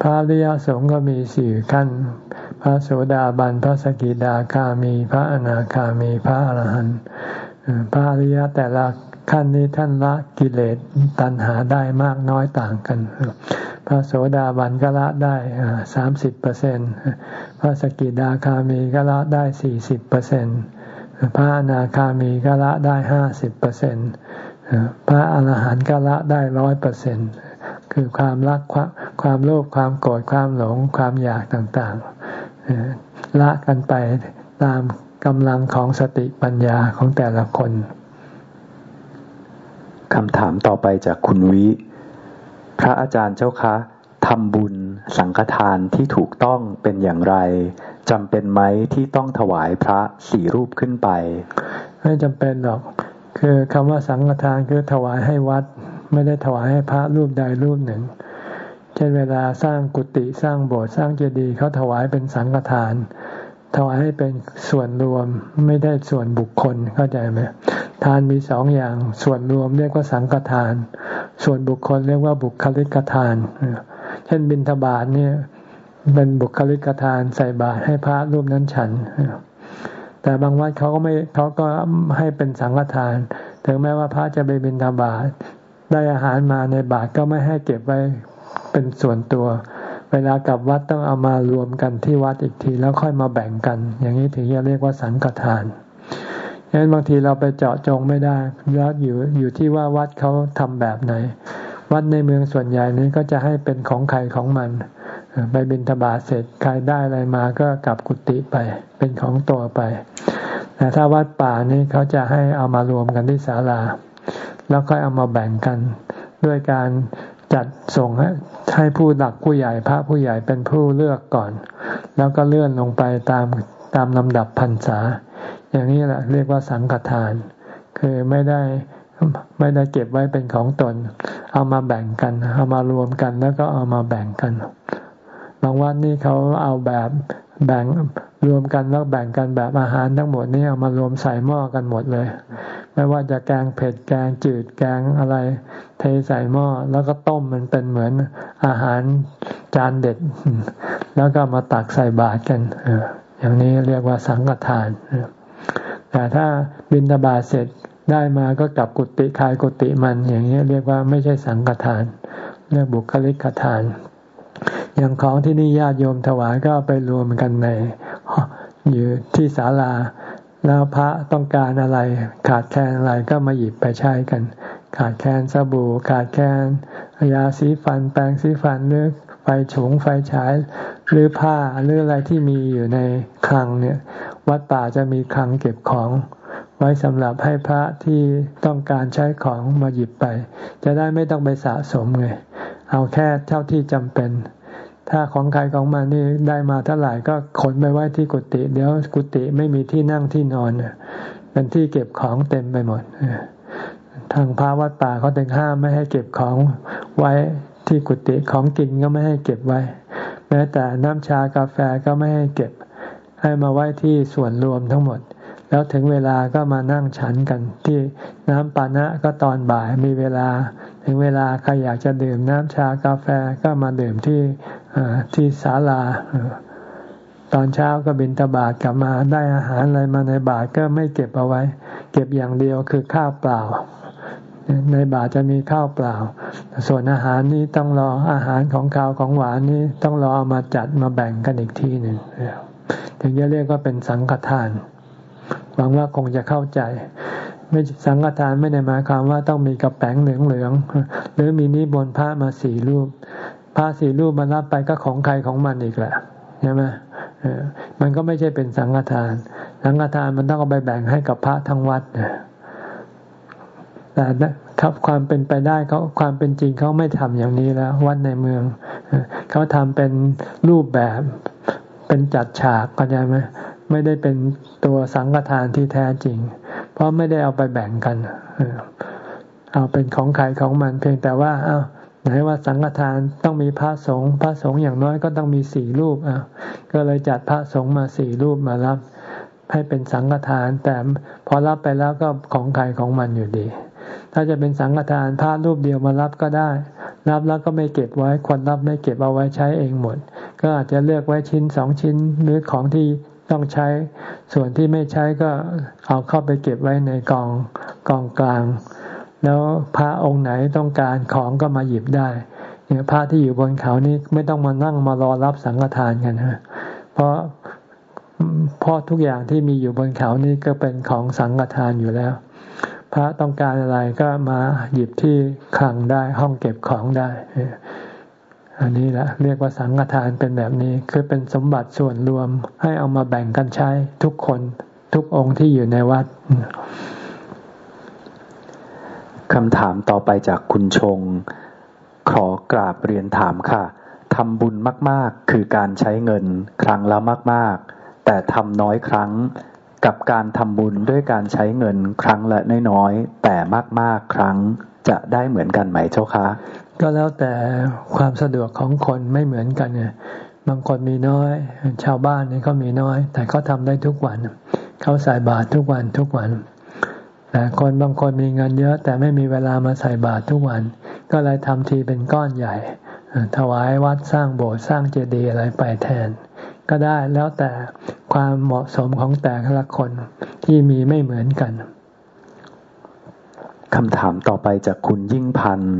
พระอริยสงฆ์ก็มีสี่ขั้น พระโสดาบัน พระสกิดาคามี พระอนาคามี พระอรหันต์ พระอริยแต่ละขั้นนี้ท่านละกิเลสตัณหาได้มากน้อยต่างกัน พระโสดาบันก็ละได้สามสิบเปอร์เซ็นพระสกิดาคามีก็ละได้สี่สิบเปอร์เซ็นต์พระอนาคามีก็ละได้ห้าสิบเปอร์เซ็นตพระอรหันต์ก็ละได้ร้อยเปอร์เซ็นต์ คือความรักความโลภความโกรธความหลงความอยากต่างๆละกันไปตามกำลังของสติปัญญาของแต่ละคนคำถามต่อไปจากคุณวิ พระอาจารย์เจ้าคะทำบุญสังฆทานที่ถูกต้องเป็นอย่างไรจำเป็นไหมที่ต้องถวายพระสี่รูปขึ้นไป ไม่จำเป็นหรอก คือคำว่าสังฆทานคือถวายให้วัด ไม่ได้ถวายให้พระรูปใดรูปหนึ่ง เช่นเวลาสร้างกุฏิสร้างโบสถ์สร้างเจดีย์เขาถวายเป็นสังฆทาน ถวายให้เป็นส่วนรวมไม่ได้ส่วนบุคคลเข้าใจไหมทานมีสองอย่างส่วนรวมเรียกว่าสังฆทาน ส่วนบุคคลเรียกว่าบุคลิกทาน เช่นบิณฑบาตเนี่ยเป็นบุคลิกทานใส่บาตรให้พระรูปนั้นฉัน แต่บางวัดเขาก็ไม่เขาก็ให้เป็นสังฆทาน ถึงแม้ว่าพระจะไปบิณฑบาต ได้อาหารมาในบาตรก็ไม่ให้เก็บไว้เป็นส่วนตัว เวลากลับวัดต้องเอามารวมกันที่วัดอีกทีแล้วค่อยมาแบ่งกัน อย่างนี้ถึงจะเรียกว่าสังฆทานฉะนั้นบางทีเราไปเจาะจงไม่ได้ยัดอยู่อยู่ที่ว่าวัดเขาทำแบบไหน วัดในเมืองส่วนใหญ่นี้ก็จะให้เป็นของใครของมัน ไปบินทบาทเสร็จใครได้อะไรมาก็กลับกุฏิไป เป็นของตัวไป แต่ถ้าวัดป่านี่เขาจะให้เอามารวมกันที่ศาลา แล้วค่อยเอามาแบ่งกัน ด้วยการจัดส่งให้ผู้หลักผู้ใหญ่พระผู้ใหญ่เป็นผู้เลือกก่อน แล้วก็เลื่อนลงไปตามตามลำดับพรรษา อย่างนี้แหละเรียกว่าสังฆทาน คือไม่ได้ไม่ได้เก็บไว้เป็นของตน เอามาแบ่งกัน เอามารวมกันแล้วก็เอามาแบ่งกัน บางวันนี่เขาเอาแบบ แบ่งรวมกันแล้วแบ่งกันแบบอาหารทั้งหมดนี่เอามารวมใส่หม้อกันหมดเลย ไม่ว่าจะแกงเผ็ดแกงจืดแกงอะไร เทใส่หม้อแล้วก็ต้มมันเป็นเหมือนอาหารจานเด็ด แล้วก็มาตักใส่บาตรกันอย่างนี้เรียกว่าสังฆทานแต่ถ้าบินตาบาเสร็จได้มาก็กลับกุฏิคายกุฏิมัน อย่างนี้เรียกว่าไม่ใช่สังฆทาน เรียกบุคลิกทาน อย่างของที่นี่ญาติโยมถวายก็ไปรวมกันในอยู่ที่ศาลา แล้วพระต้องการอะไร ขาดแคลนอะไรก็มาหยิบไปใช้กัน ขาดแคลนสบู่ ขาดแคลนยาสีฟัน แปรงสีฟันหรือไฟฉงไฟฉาย หรือผ้าหรืออะไรที่มีอยู่ในคลังเนี่ย วัดป่าจะมีคลังเก็บของไว้สำหรับให้พระที่ต้องการใช้ของมาหยิบไป จะได้ไม่ต้องไปสะสมไง เอาแค่เท่าที่จำเป็น ถ้าของใครของมันนี่ได้มาเท่าไหร่ก็ขนไปไว้ที่กุฏิเดี๋ยวกุฏิไม่มีที่นั่งที่นอนเป็นที่เก็บของเต็มไปหมดทางพระวัดป่าเขาถึงห้ามไม่ให้เก็บของไว้ที่กุฏิของกินก็ไม่ให้เก็บไว้ แม้แต่น้ำชากาแฟก็ไม่ให้เก็บ ให้มาไว้ที่ส่วนรวมทั้งหมด แล้วถึงเวลาก็มานั่งฉันกันที่น้ำปานะก็ตอนบ่ายมีเวลา ถึงเวลาใครอยากจะดื่มน้ำชากาแฟก็มาดื่มที่ที่ศาลา ตอนเช้าก็บินตบาทกลับมาได้อาหารอะไรมาในบาทก็ไม่เก็บเอาไว้ เก็บอย่างเดียวคือข้าวเปล่า ในบาทจะมีข้าวเปล่า ส่วนอาหารนี้ต้องรออาหารของข้าวของหวานนี้ต้องรอเอามาจัดมาแบ่งกันอีกทีหนึ่งถึงจะเรียกว่าเป็นสังฆทานหวังว่าคงจะเข้าใจ ไม่สังฆทานไม่ได้หมายความว่าต้องมีกระแป้งเหลืองเหลืองหรือมีนิบนพระมาสี่รูป พระสี่รูปมารับไปก็ของใครของมันอีกแหละใช่ไหมมันก็ไม่ใช่เป็นสังฆทาน สังฆทานมันต้องเอาไปแบ่งให้กับพระทั้งวัดแต่ครับความเป็นไปได้เขาความเป็นจริงเขาไม่ทำอย่างนี้แล้ว วัดในเมืองเขาทำเป็นรูปแบบเป็นจัดฉากเข้าใจไหมไม่ได้เป็นตัวสังฆทานที่แท้จริง เพราะไม่ได้เอาไปแบ่งกัน เอาเป็นของใครของมัน เพียงแต่ว่าเอา้าไหนว่าสังฆทานต้องมีพระสงฆ์พระสงฆ์อย่างน้อยก็ต้องมีสี่รูปอะก็เลยจัดพระสงฆ์มาสี่รูปมารับ ให้เป็นสังฆทาน แต่พอรับไปแล้วก็ของใครของมันอยู่ดี ถ้าจะเป็นสังฆทานพระรูปเดียวมารับก็ได้ รับแล้วก็ไม่เก็บไว้คนรับไม่เก็บเอาไว้ใช้เองหมด ก็อาจจะเลือกไว้ชิ้นสองชิ้นหรือของที่ ต้องใช้ ส่วนที่ไม่ใช้ก็เอาเข้าไปเก็บไว้ในกองกองกลาง แล้วพระองค์ไหนต้องการของก็มาหยิบได้เนี่ยพระที่อยู่บนเขานี่ไม่ต้องมานั่งมารอรับสังฆทานกันนะเพราะเพราะทุกอย่างที่มีอยู่บนเขานี่ก็เป็นของสังฆทานอยู่แล้ว พระต้องการอะไรก็มาหยิบที่คลังได้ห้องเก็บของได้ อันนี้แหละเรียกว่าสังฆทานเป็นแบบนี้ คือเป็นสมบัติส่วนรวม ให้เอามาแบ่งกันใช้ทุกคนทุกองค์ที่อยู่ในวัดคำถามต่อไปจากคุณชง ขอกราบเรียนถามค่ะทำบุญมาก ๆ คือการใช้เงินครั้งละมาก ๆ แต่ทำน้อยครั้งกับการทำบุญด้วยการใช้เงินครั้งละน้อยๆแต่มาก ๆ ครั้งจะได้เหมือนกันไหมเจ้าคะ ก็แล้วแต่ความสะดวกของคนไม่เหมือนกันเนี่ยบางคนมีน้อย ชาวบ้านนี่เขามีน้อย แต่เขาทาได้ทุกวัน เขาใส่บาตรทุกวันทุกวัน แต่คนบางคนมีเงินเยอะ แต่ไม่มีเวลามาใส่บาตรทุกวัน ก็เลยทำทีเป็นก้อนใหญ่ ถวายวัดสร้างโบสถ์สร้างเจดีย์อะไรไปแทน ก็ได้แล้วแต่ความเหมาะสมของแต่ละคนที่มีไม่เหมือนกันคำถามต่อไปจากคุณยิ่งพันธ์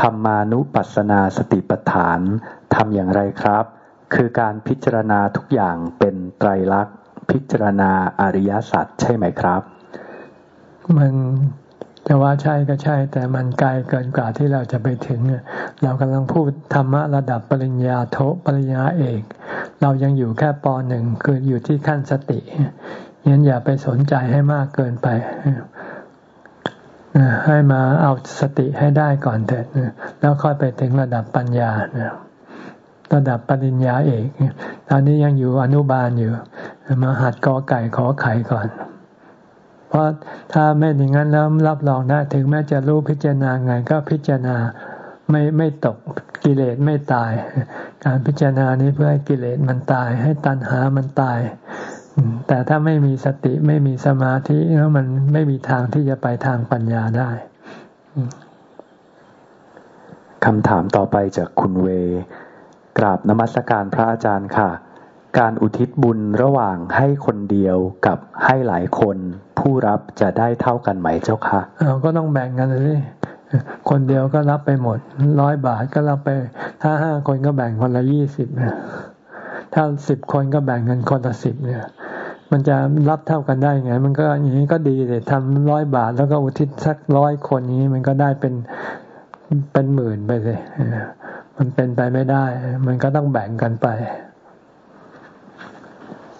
ธรรมานุปัสสนาสติปัฏฐานทำอย่างไรครับ คือการพิจารณาทุกอย่างเป็นไตรลักษณ์ พิจารณาอริยสัจใช่ไหมครับ มันจะว่าใช่ก็ใช่ แต่มันไกลเกินกว่าที่เราจะไปถึง เรากำลังพูดธรรมะระดับปริญญาโทปริญญาเอก เรายังอยู่แค่ปหนึ่งคืออยู่ที่ขั้นสติงั้นอย่าไปสนใจให้มากเกินไป ให้มาเอาสติให้ได้ก่อนเถิดแล้วค่อยไปถึงระดับปัญญาระดับปริญญาเอกตอนนี้ยังอยู่อนุบาลอยู่ มาหัดกอไก่ขอไข่ก่อน เพราะถ้าไม่อย่างนั้นแล้วรับรองได้ถึงแม้จะรู้พิจารณาไงก็พิจารณาไม่ไม่ตกกิเลสไม่ตาย การพิจารณานี้เพื่อให้กิเลสมันตาย ให้ตัณหามันตาย แต่ถ้าไม่มีสติไม่มีสมาธิแล้วมันไม่มีทางที่จะไปทางปัญญาได้คำถามต่อไปจากคุณเว กราบนมัสการพระอาจารย์ค่ะ การอุทิศบุญระหว่างให้คนเดียวกับให้หลายคน ผู้รับจะได้เท่ากันไหมเจ้าคะเราก็ต้องแบ่งกันเลยคนเดียวก็รับไปหมดร้อยบาทก็รับไป ถ้าห้าคนก็แบ่งคนละยี่สิบ ถ้าสิบคนก็แบ่งเงินคนละสิบเนี่ย มันจะรับเท่ากันได้ไง มันก็อย่างนี้ก็ดีเลยทำร้อยบาท แล้วก็อุทิศสักร้อยคนนี้ มันก็ได้เป็นเป็นหมื่นไปเลยมันเป็นไปไม่ได้ มันก็ต้องแบ่งกันไป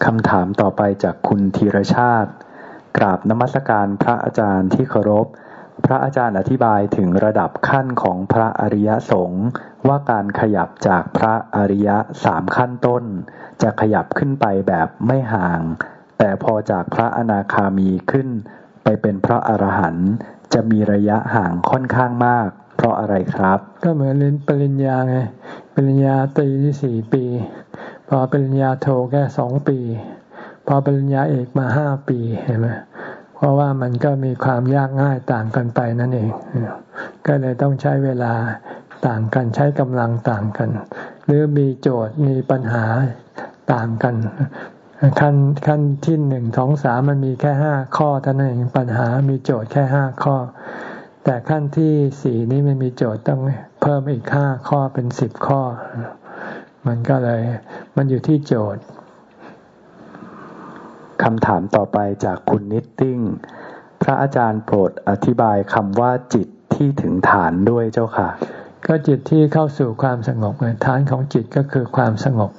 คำถามต่อไปจากคุณธีรชาติ กราบนมัสการพระอาจารย์ที่เคารพ ระอาจารย์อธิบายถึงระดับขั้นของพระอริยสงฆ์ว่าการขยับจากพระอริยสามขั้นต้น จะขยับขึ้นไปแบบไม่ห่าง แต่พอจากพระอนาคามีขึ้น ไปเป็นพระอรหันต์จะมีระยะห่างค่อนข้างมาก เพราะอะไรครับ ก็เหมือนเรียนปริญญาไงปริญญาตรีที่สี่ปี พอปริญญาโทแค่สองปี พอปริญญาเอกมาห้าปีเห็นไหม เพราะว่ามันก็มีความยากง่ายต่างกันไปนั่นเอง ก็เลยต้องใช้เวลาต่างกันใช้กำลังต่างกัน หรือมีโจทย์มีปัญหาต่างกัน ขั้นขั้นที่หนึ่งสองสามมันมีแค่ห้าข้อเท่านั้นเองปัญหามีโจทย์แค่ห้าข้อ แต่ขั้นที่สี่นี้มันมีโจทย์ต้องเพิ่มอีกห้าข้อเป็นสิบข้อ มันก็เลย มันอยู่ที่โจทย์ คำถามต่อไปจากคุณนิตติ้ง พระอาจารย์โปรดอธิบายคำว่าจิตที่ถึงฐานด้วยเจ้าค่ะ ก็จิตที่เข้าสู่ความสงบฐานของจิตก็คือความสงบ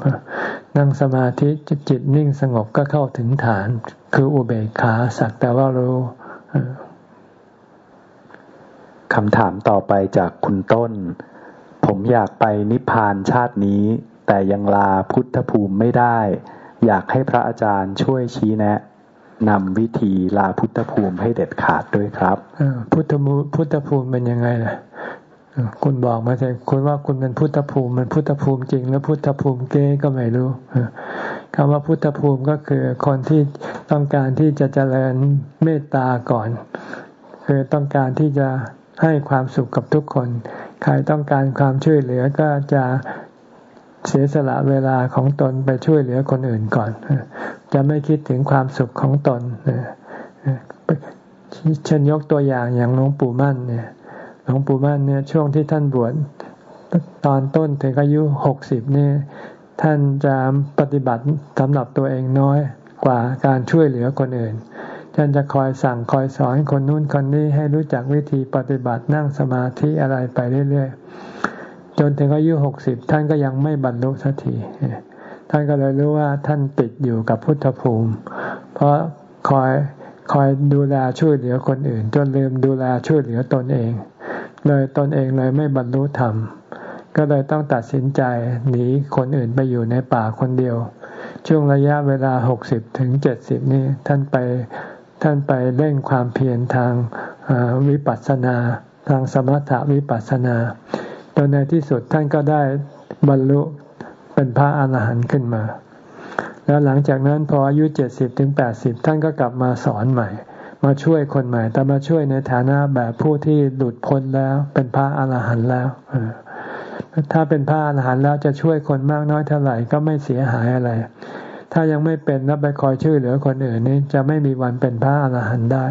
นั่งสมาธิจิตนิ่งสงบก็เข้าถึงฐาน คืออุเบกขาสักแต่ว่ารู้คำถามต่อไปจากคุณต้น ผมอยากไปนิพพานชาตินี้ แต่ยังลาพุทธภูมิไม่ได้ อยากให้พระอาจารย์ช่วยชี้แนะนำวิธีลาพุทธภูมิให้เด็ดขาดด้วยครับพุทธมูพุทธภูมิเป็นยังไงล่ะคุณบอกมาสิคุณว่าคุณเป็นพุทธภูมิมันพุทธภูมิจริง แล้วพุทธภูมิเก้ก็ไม่รู้คำว่าพุทธภูมิก็คือคนที่ต้องการที่จะเจริญเมตตาก่อน คือต้องการที่จะให้ความสุขกับทุกคน ใครต้องการความช่วยเหลือก็จะ เสียสละเวลาของตนไปช่วยเหลือคนอื่นก่อน จะไม่คิดถึงความสุขของตนเช่นยกตัวอย่างอย่างหลวงปู่มั่นเนี่ยหลวงปู่มั่นเนี่ยช่วงที่ท่านบวชตอนต้นถึงอายุหกสิบนี่ท่านจะปฏิบัติสำหรับตัวเองน้อยกว่าการช่วยเหลือคนอื่น ท่านจะคอยสั่งคอยสอนคนนู้นคนนี้ให้รู้จักวิธีปฏิบัตินั่งสมาธิอะไรไปเรื่อยๆ จนถึงอายุหกสิบท่านก็ยังไม่บรรลุสักทีท่านก็เลยรู้ว่าท่านติดอยู่กับพุทธภูมิ เพราะคอยคอยดูแลช่วยเหลือคนอื่น จนลืมดูแลช่วยเหลือตนเอง เลยตนเองเลยไม่บรรลุธรรม ก็เลยต้องตัดสินใจหนีคนอื่นไปอยู่ในป่าคนเดียว ช่วงระยะเวลาหกสิบถึงเจ็ดสิบนี่ท่านไปท่านไปเร่งความเพียรทางวิปัสสนา ทางสมถะวิปัสสนา จนในที่สุดท่านก็ได้บรรลุเป็นพระอาหารหันต์ขึ้นมา แล้วหลังจากนั้นพออายุเจ็ดสิบถึงแปดสิบท่านก็กลับมาสอนใหม่ มาช่วยคนใหม่ แต่มาช่วยในฐานะแบบผู้ที่หลุดพ้นแล้ว เป็นพระอาหารหันต์แล้วถ้าเป็นพระอาหารหันต์แล้วจะช่วยคนมากน้อยเท่าไหร่ก็ไม่เสียหายอะไร ถ้ายังไม่เป็นแล้วไปคอยช่วยเหลือคนอื่นนี่จะไม่มีวันเป็นพระอาหารหันต์ได้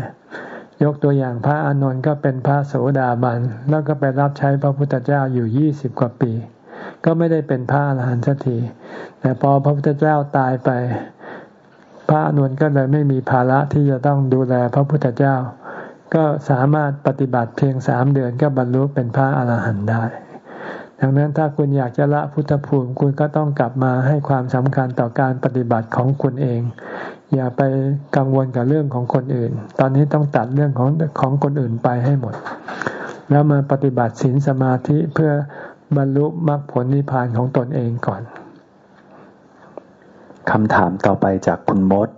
ยกตัวอย่างพระอานนท์ก็เป็นพระโสดาบัน แล้วก็ไปรับใช้พระพุทธเจ้าอยู่ยี่สิบกว่าปี ก็ไม่ได้เป็นพระอรหันต์สักที แต่พอพระพุทธเจ้าตายไป พระอานนท์ก็เลยไม่มีภาระที่จะต้องดูแลพระพุทธเจ้า ก็สามารถปฏิบัติเพียงสามเดือนก็บรรลุเป็นพระอรหันต์ได้ ดังนั้นถ้าคุณอยากจะละพุทธภูมิคุณก็ต้องกลับมาให้ความสำคัญต่อการปฏิบัติของคุณเอง อย่าไปกังวลกับเรื่องของคนอื่น ตอนนี้ต้องตัดเรื่องของของคนอื่นไปให้หมด แล้วมาปฏิบัติศีลสมาธิเพื่อบรรลุมรรคผลนิพพานของตนเองก่อนคำถามต่อไปจากคุณมด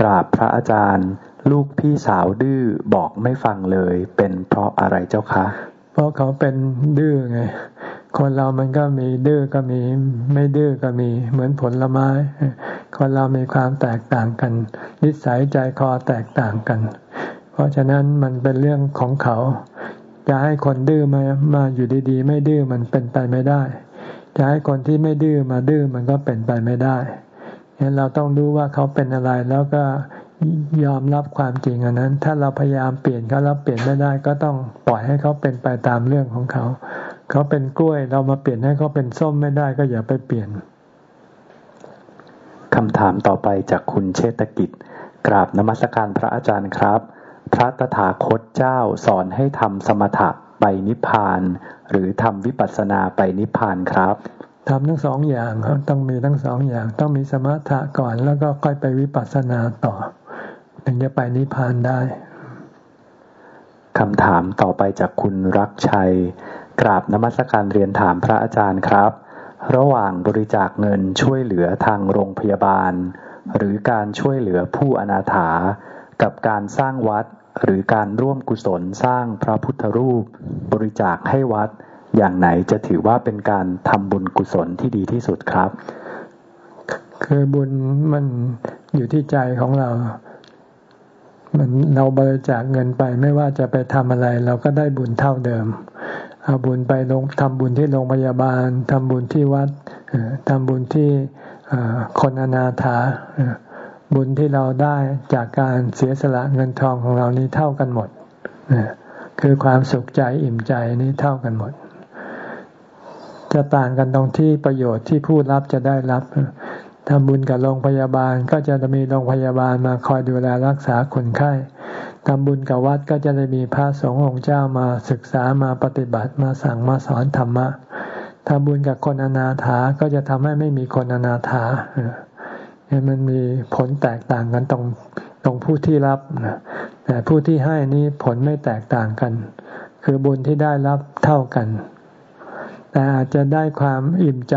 กราบพระอาจารย์ ลูกพี่สาวดื้อบอกไม่ฟังเลย เป็นเพราะอะไรเจ้าคะ เพราะเขาเป็นดื้อไง คนเรามันก็มีดื้อก็มีไม่ดื้อก็มี เหมือนผลไม้ คนเรามีความแตกต่างกัน นิสัยใจคอแตกต่างกัน เพราะฉะนั้นมันเป็นเรื่องของเขา จะให้คนดื้อมามาอยู่ดีๆ ไม่ดื้อมันเป็นไปไม่ได้ จะให้คนที่ไม่ดื้อมาดื้อมันก็เป็นไปไม่ได้ฉะนั้นเราต้องรู้ว่าเขาเป็นอะไรแล้วก็ยอมรับความจริงอันนั้น ถ้าเราพยายามเปลี่ยนเขาแล้วเปลี่ยนไม่ได้ ก็ต้องปล่อยให้เขาเป็นไปตามเรื่องของเขา เขาเป็นกล้วยเรามาเปลี่ยนให้เขาเป็นส้มไม่ได้ก็อย่าไปเปลี่ยนคำถามต่อไปจากคุณเชษฐกิจ กราบนมัสการพระอาจารย์ครับ พระตถาคตเจ้าสอนให้ทำสมถะไปนิพพาน หรือทำวิปัสสนาไปนิพพานครับทำทั้งสองอย่างครับต้องมีทั้งสองอย่าง ต้องมีสมถะก่อนแล้วก็ค่อยไปวิปัสสนาต่อ ถึงจะไปนิพพานได้คำถามต่อไปจากคุณรักชัย กราบนมัสการเรียนถามพระอาจารย์ครับ ระหว่างบริจาคเงินช่วยเหลือทางโรงพยาบาล หรือการช่วยเหลือผู้อนาถา กับการสร้างวัด หรือการร่วมกุศลสร้างพระพุทธรูป บริจาคให้วัด อย่างไหนจะถือว่าเป็นการทำบุญกุศลที่ดีที่สุดครับ คือบุญมันอยู่ที่ใจของเรามันเราบริจาคเงินไปไม่ว่าจะไปทำอะไร เราก็ได้บุญเท่าเดิม เอาบุญไปลงทำบุญที่โรงพยาบาลทำบุญที่วัดทำบุญที่คนอนาถาบุญที่เราได้จากการเสียสละเงินทองของเรานี้เท่ากันหมดคือความสุขใจอิ่มใจนี้เท่ากันหมด จะต่างกันตรงที่ประโยชน์ที่ผู้รับจะได้รับทำบุญกับโรงพยาบาลก็จะมีโรงพยาบาลมาคอยดูแลรักษาคนไข้ ทำบุญกับวัดก็จะได้มีพระสงฆ์องค์เจ้ามาศึกษามาปฏิบัติมาสั่งมาสอนธรรมะทำบุญกับคนอนาถาก็จะทำให้ไม่มีคนอนาถาเนี่ยมันมีผลแตกต่างกันตรงตรงผู้ที่รับนะแต่ผู้ที่ให้นี้ผลไม่แตกต่างกัน คือบุญที่ได้รับเท่ากัน แต่อาจจะได้ความอิ่มใจ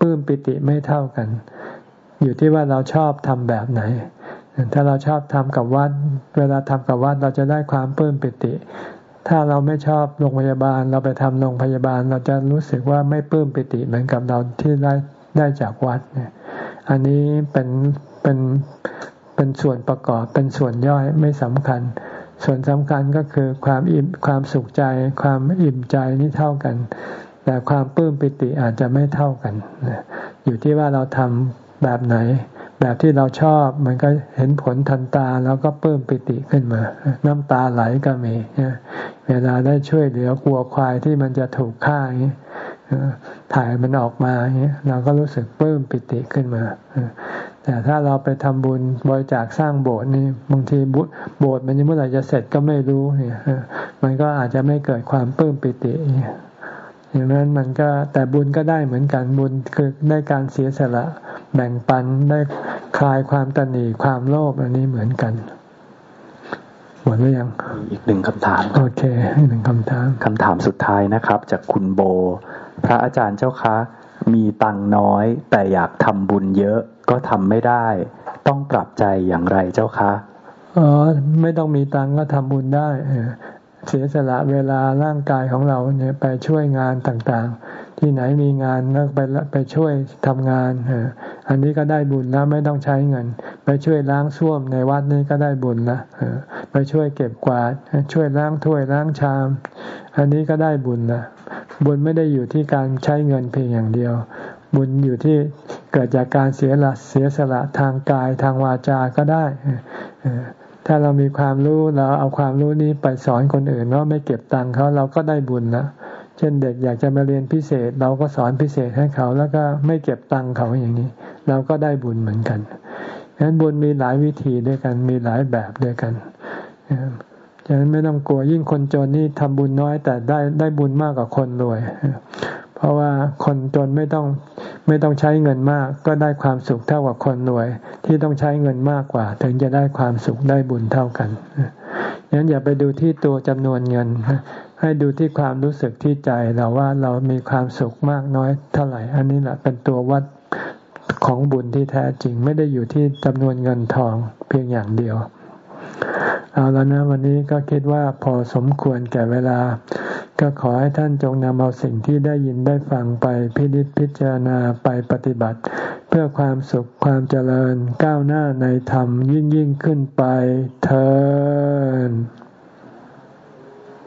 ปลื้มปิติไม่เท่ากัน อยู่ที่ว่าเราชอบทำแบบไหน ถ้าเราชอบทำกับวัด เวลาทำกับวัดเราจะได้ความปลื้มปิติ ถ้าเราไม่ชอบโรงพยาบาล เราไปทำโรงพยาบาล เราจะรู้สึกว่าไม่ปลื้มปิติเหมือนกับเราที่ได้ได้จากวัดเนี่ย อันนี้เป็นเป็นเป็นส่วนประกอบเป็นส่วนย่อยไม่สำคัญ ส่วนสำคัญก็คือความอิ่มความสุขใจ ความอิ่มใจนี่เท่ากัน แต่ความปลื้มปิติอาจจะไม่เท่ากันอยู่ที่ว่าเราทำแบบไหน แบบที่เราชอบมันก็เห็นผลทันตาแล้วก็ปลื้มปิติขึ้นมา น้ำตาไหลก็มี เวลาได้ช่วยเหลือกลัวควายที่มันจะถูกฆ่าอย่างนี้ถ่ายมันออกมาอย่างนี้เราก็รู้สึกปลื้มปิติขึ้นมา แต่ถ้าเราไปทำบุญบริจาคสร้างโบสถ์นี่บางทีโบสถ์มันยังเมื่อไหร่จะเสร็จก็ไม่รู้เนี่ยมันก็อาจจะไม่เกิดความปลื้มปิติ อย่างนั้นมันก็แต่บุญก็ได้เหมือนกันบุญคือได้การเสียสละแบ่งปันได้คลายความตนีความโลภอันนี้เหมือนกันหมดหรือยังอีกหนึ่งคำถามโอเคหนึ่งคำถามคำถามสุดท้ายนะครับ จากคุณโบ พระอาจารย์เจ้าคะ มีตังน้อย แต่อยากทำบุญเยอะก็ทำไม่ได้ ต้องปรับใจอย่างไรเจ้าคะอ๋อไม่ต้องมีตังก็ทำบุญได้ เสียสละเวลาร่างกายของเราเนี่ยไปช่วยงานต่างๆ ที่ไหนมีงานก็ไปไปช่วยทำงานอันนี้ก็ได้บุญแล้วไม่ต้องใช้เงิน ไปช่วยล้างส้วมในวัดนี้ก็ได้บุญละไปช่วยเก็บกวาด ช่วยล้างถ้วยล้างชาม อันนี้ก็ได้บุญละบุญไม่ได้อยู่ที่การใช้เงินเพียงอย่างเดียว บุญอยู่ที่เกิดจากการเสียละเสียสละทางกายทางวาจาก็ได้ ถ้าเรามีความรู้เราเอาความรู้นี้ไปสอนคนอื่นว่าไม่เก็บตังค์เขาเราก็ได้บุญนะเช่นเด็กอยากจะมาเรียนพิเศษ เราก็สอนพิเศษให้เขา แล้วก็ไม่เก็บตังค์เขาอย่างนี้ เราก็ได้บุญเหมือนกันฉะนั้นบุญมีหลายวิธีด้วยกันมีหลายแบบด้วยกันฉะนั้นไม่ต้องกลัวยิ่งคนจนนี่ทำบุญน้อยแต่ได้ได้บุญมากกว่าคนรวย เพราะว่าคนจนไม่ต้องไม่ต้องใช้เงินมาก ก็ได้ความสุขเท่ากับคนรวย ที่ต้องใช้เงินมากกว่า ถึงจะได้ความสุขได้บุญเท่ากันงั้นอย่าไปดูที่ตัวจำนวนเงิน ให้ดูที่ความรู้สึกที่ใจเราว่าเรามีความสุขมากน้อยเท่าไหร่ อันนี้แหละเป็นตัววัดของบุญที่แท้จริงไม่ได้อยู่ที่จำนวนเงินทองเพียงอย่างเดียว เอาแล้วนะวันนี้ก็คิดว่าพอสมควรแก่เวลา ก็ขอให้ท่านจงนำเอาสิ่งที่ได้ยินได้ฟังไปพิจิตพิจารณาไปปฏิบัติ เพื่อความสุขความเจริญก้าวหน้าในธรรมยิ่งยิ่งขึ้นไปเธอ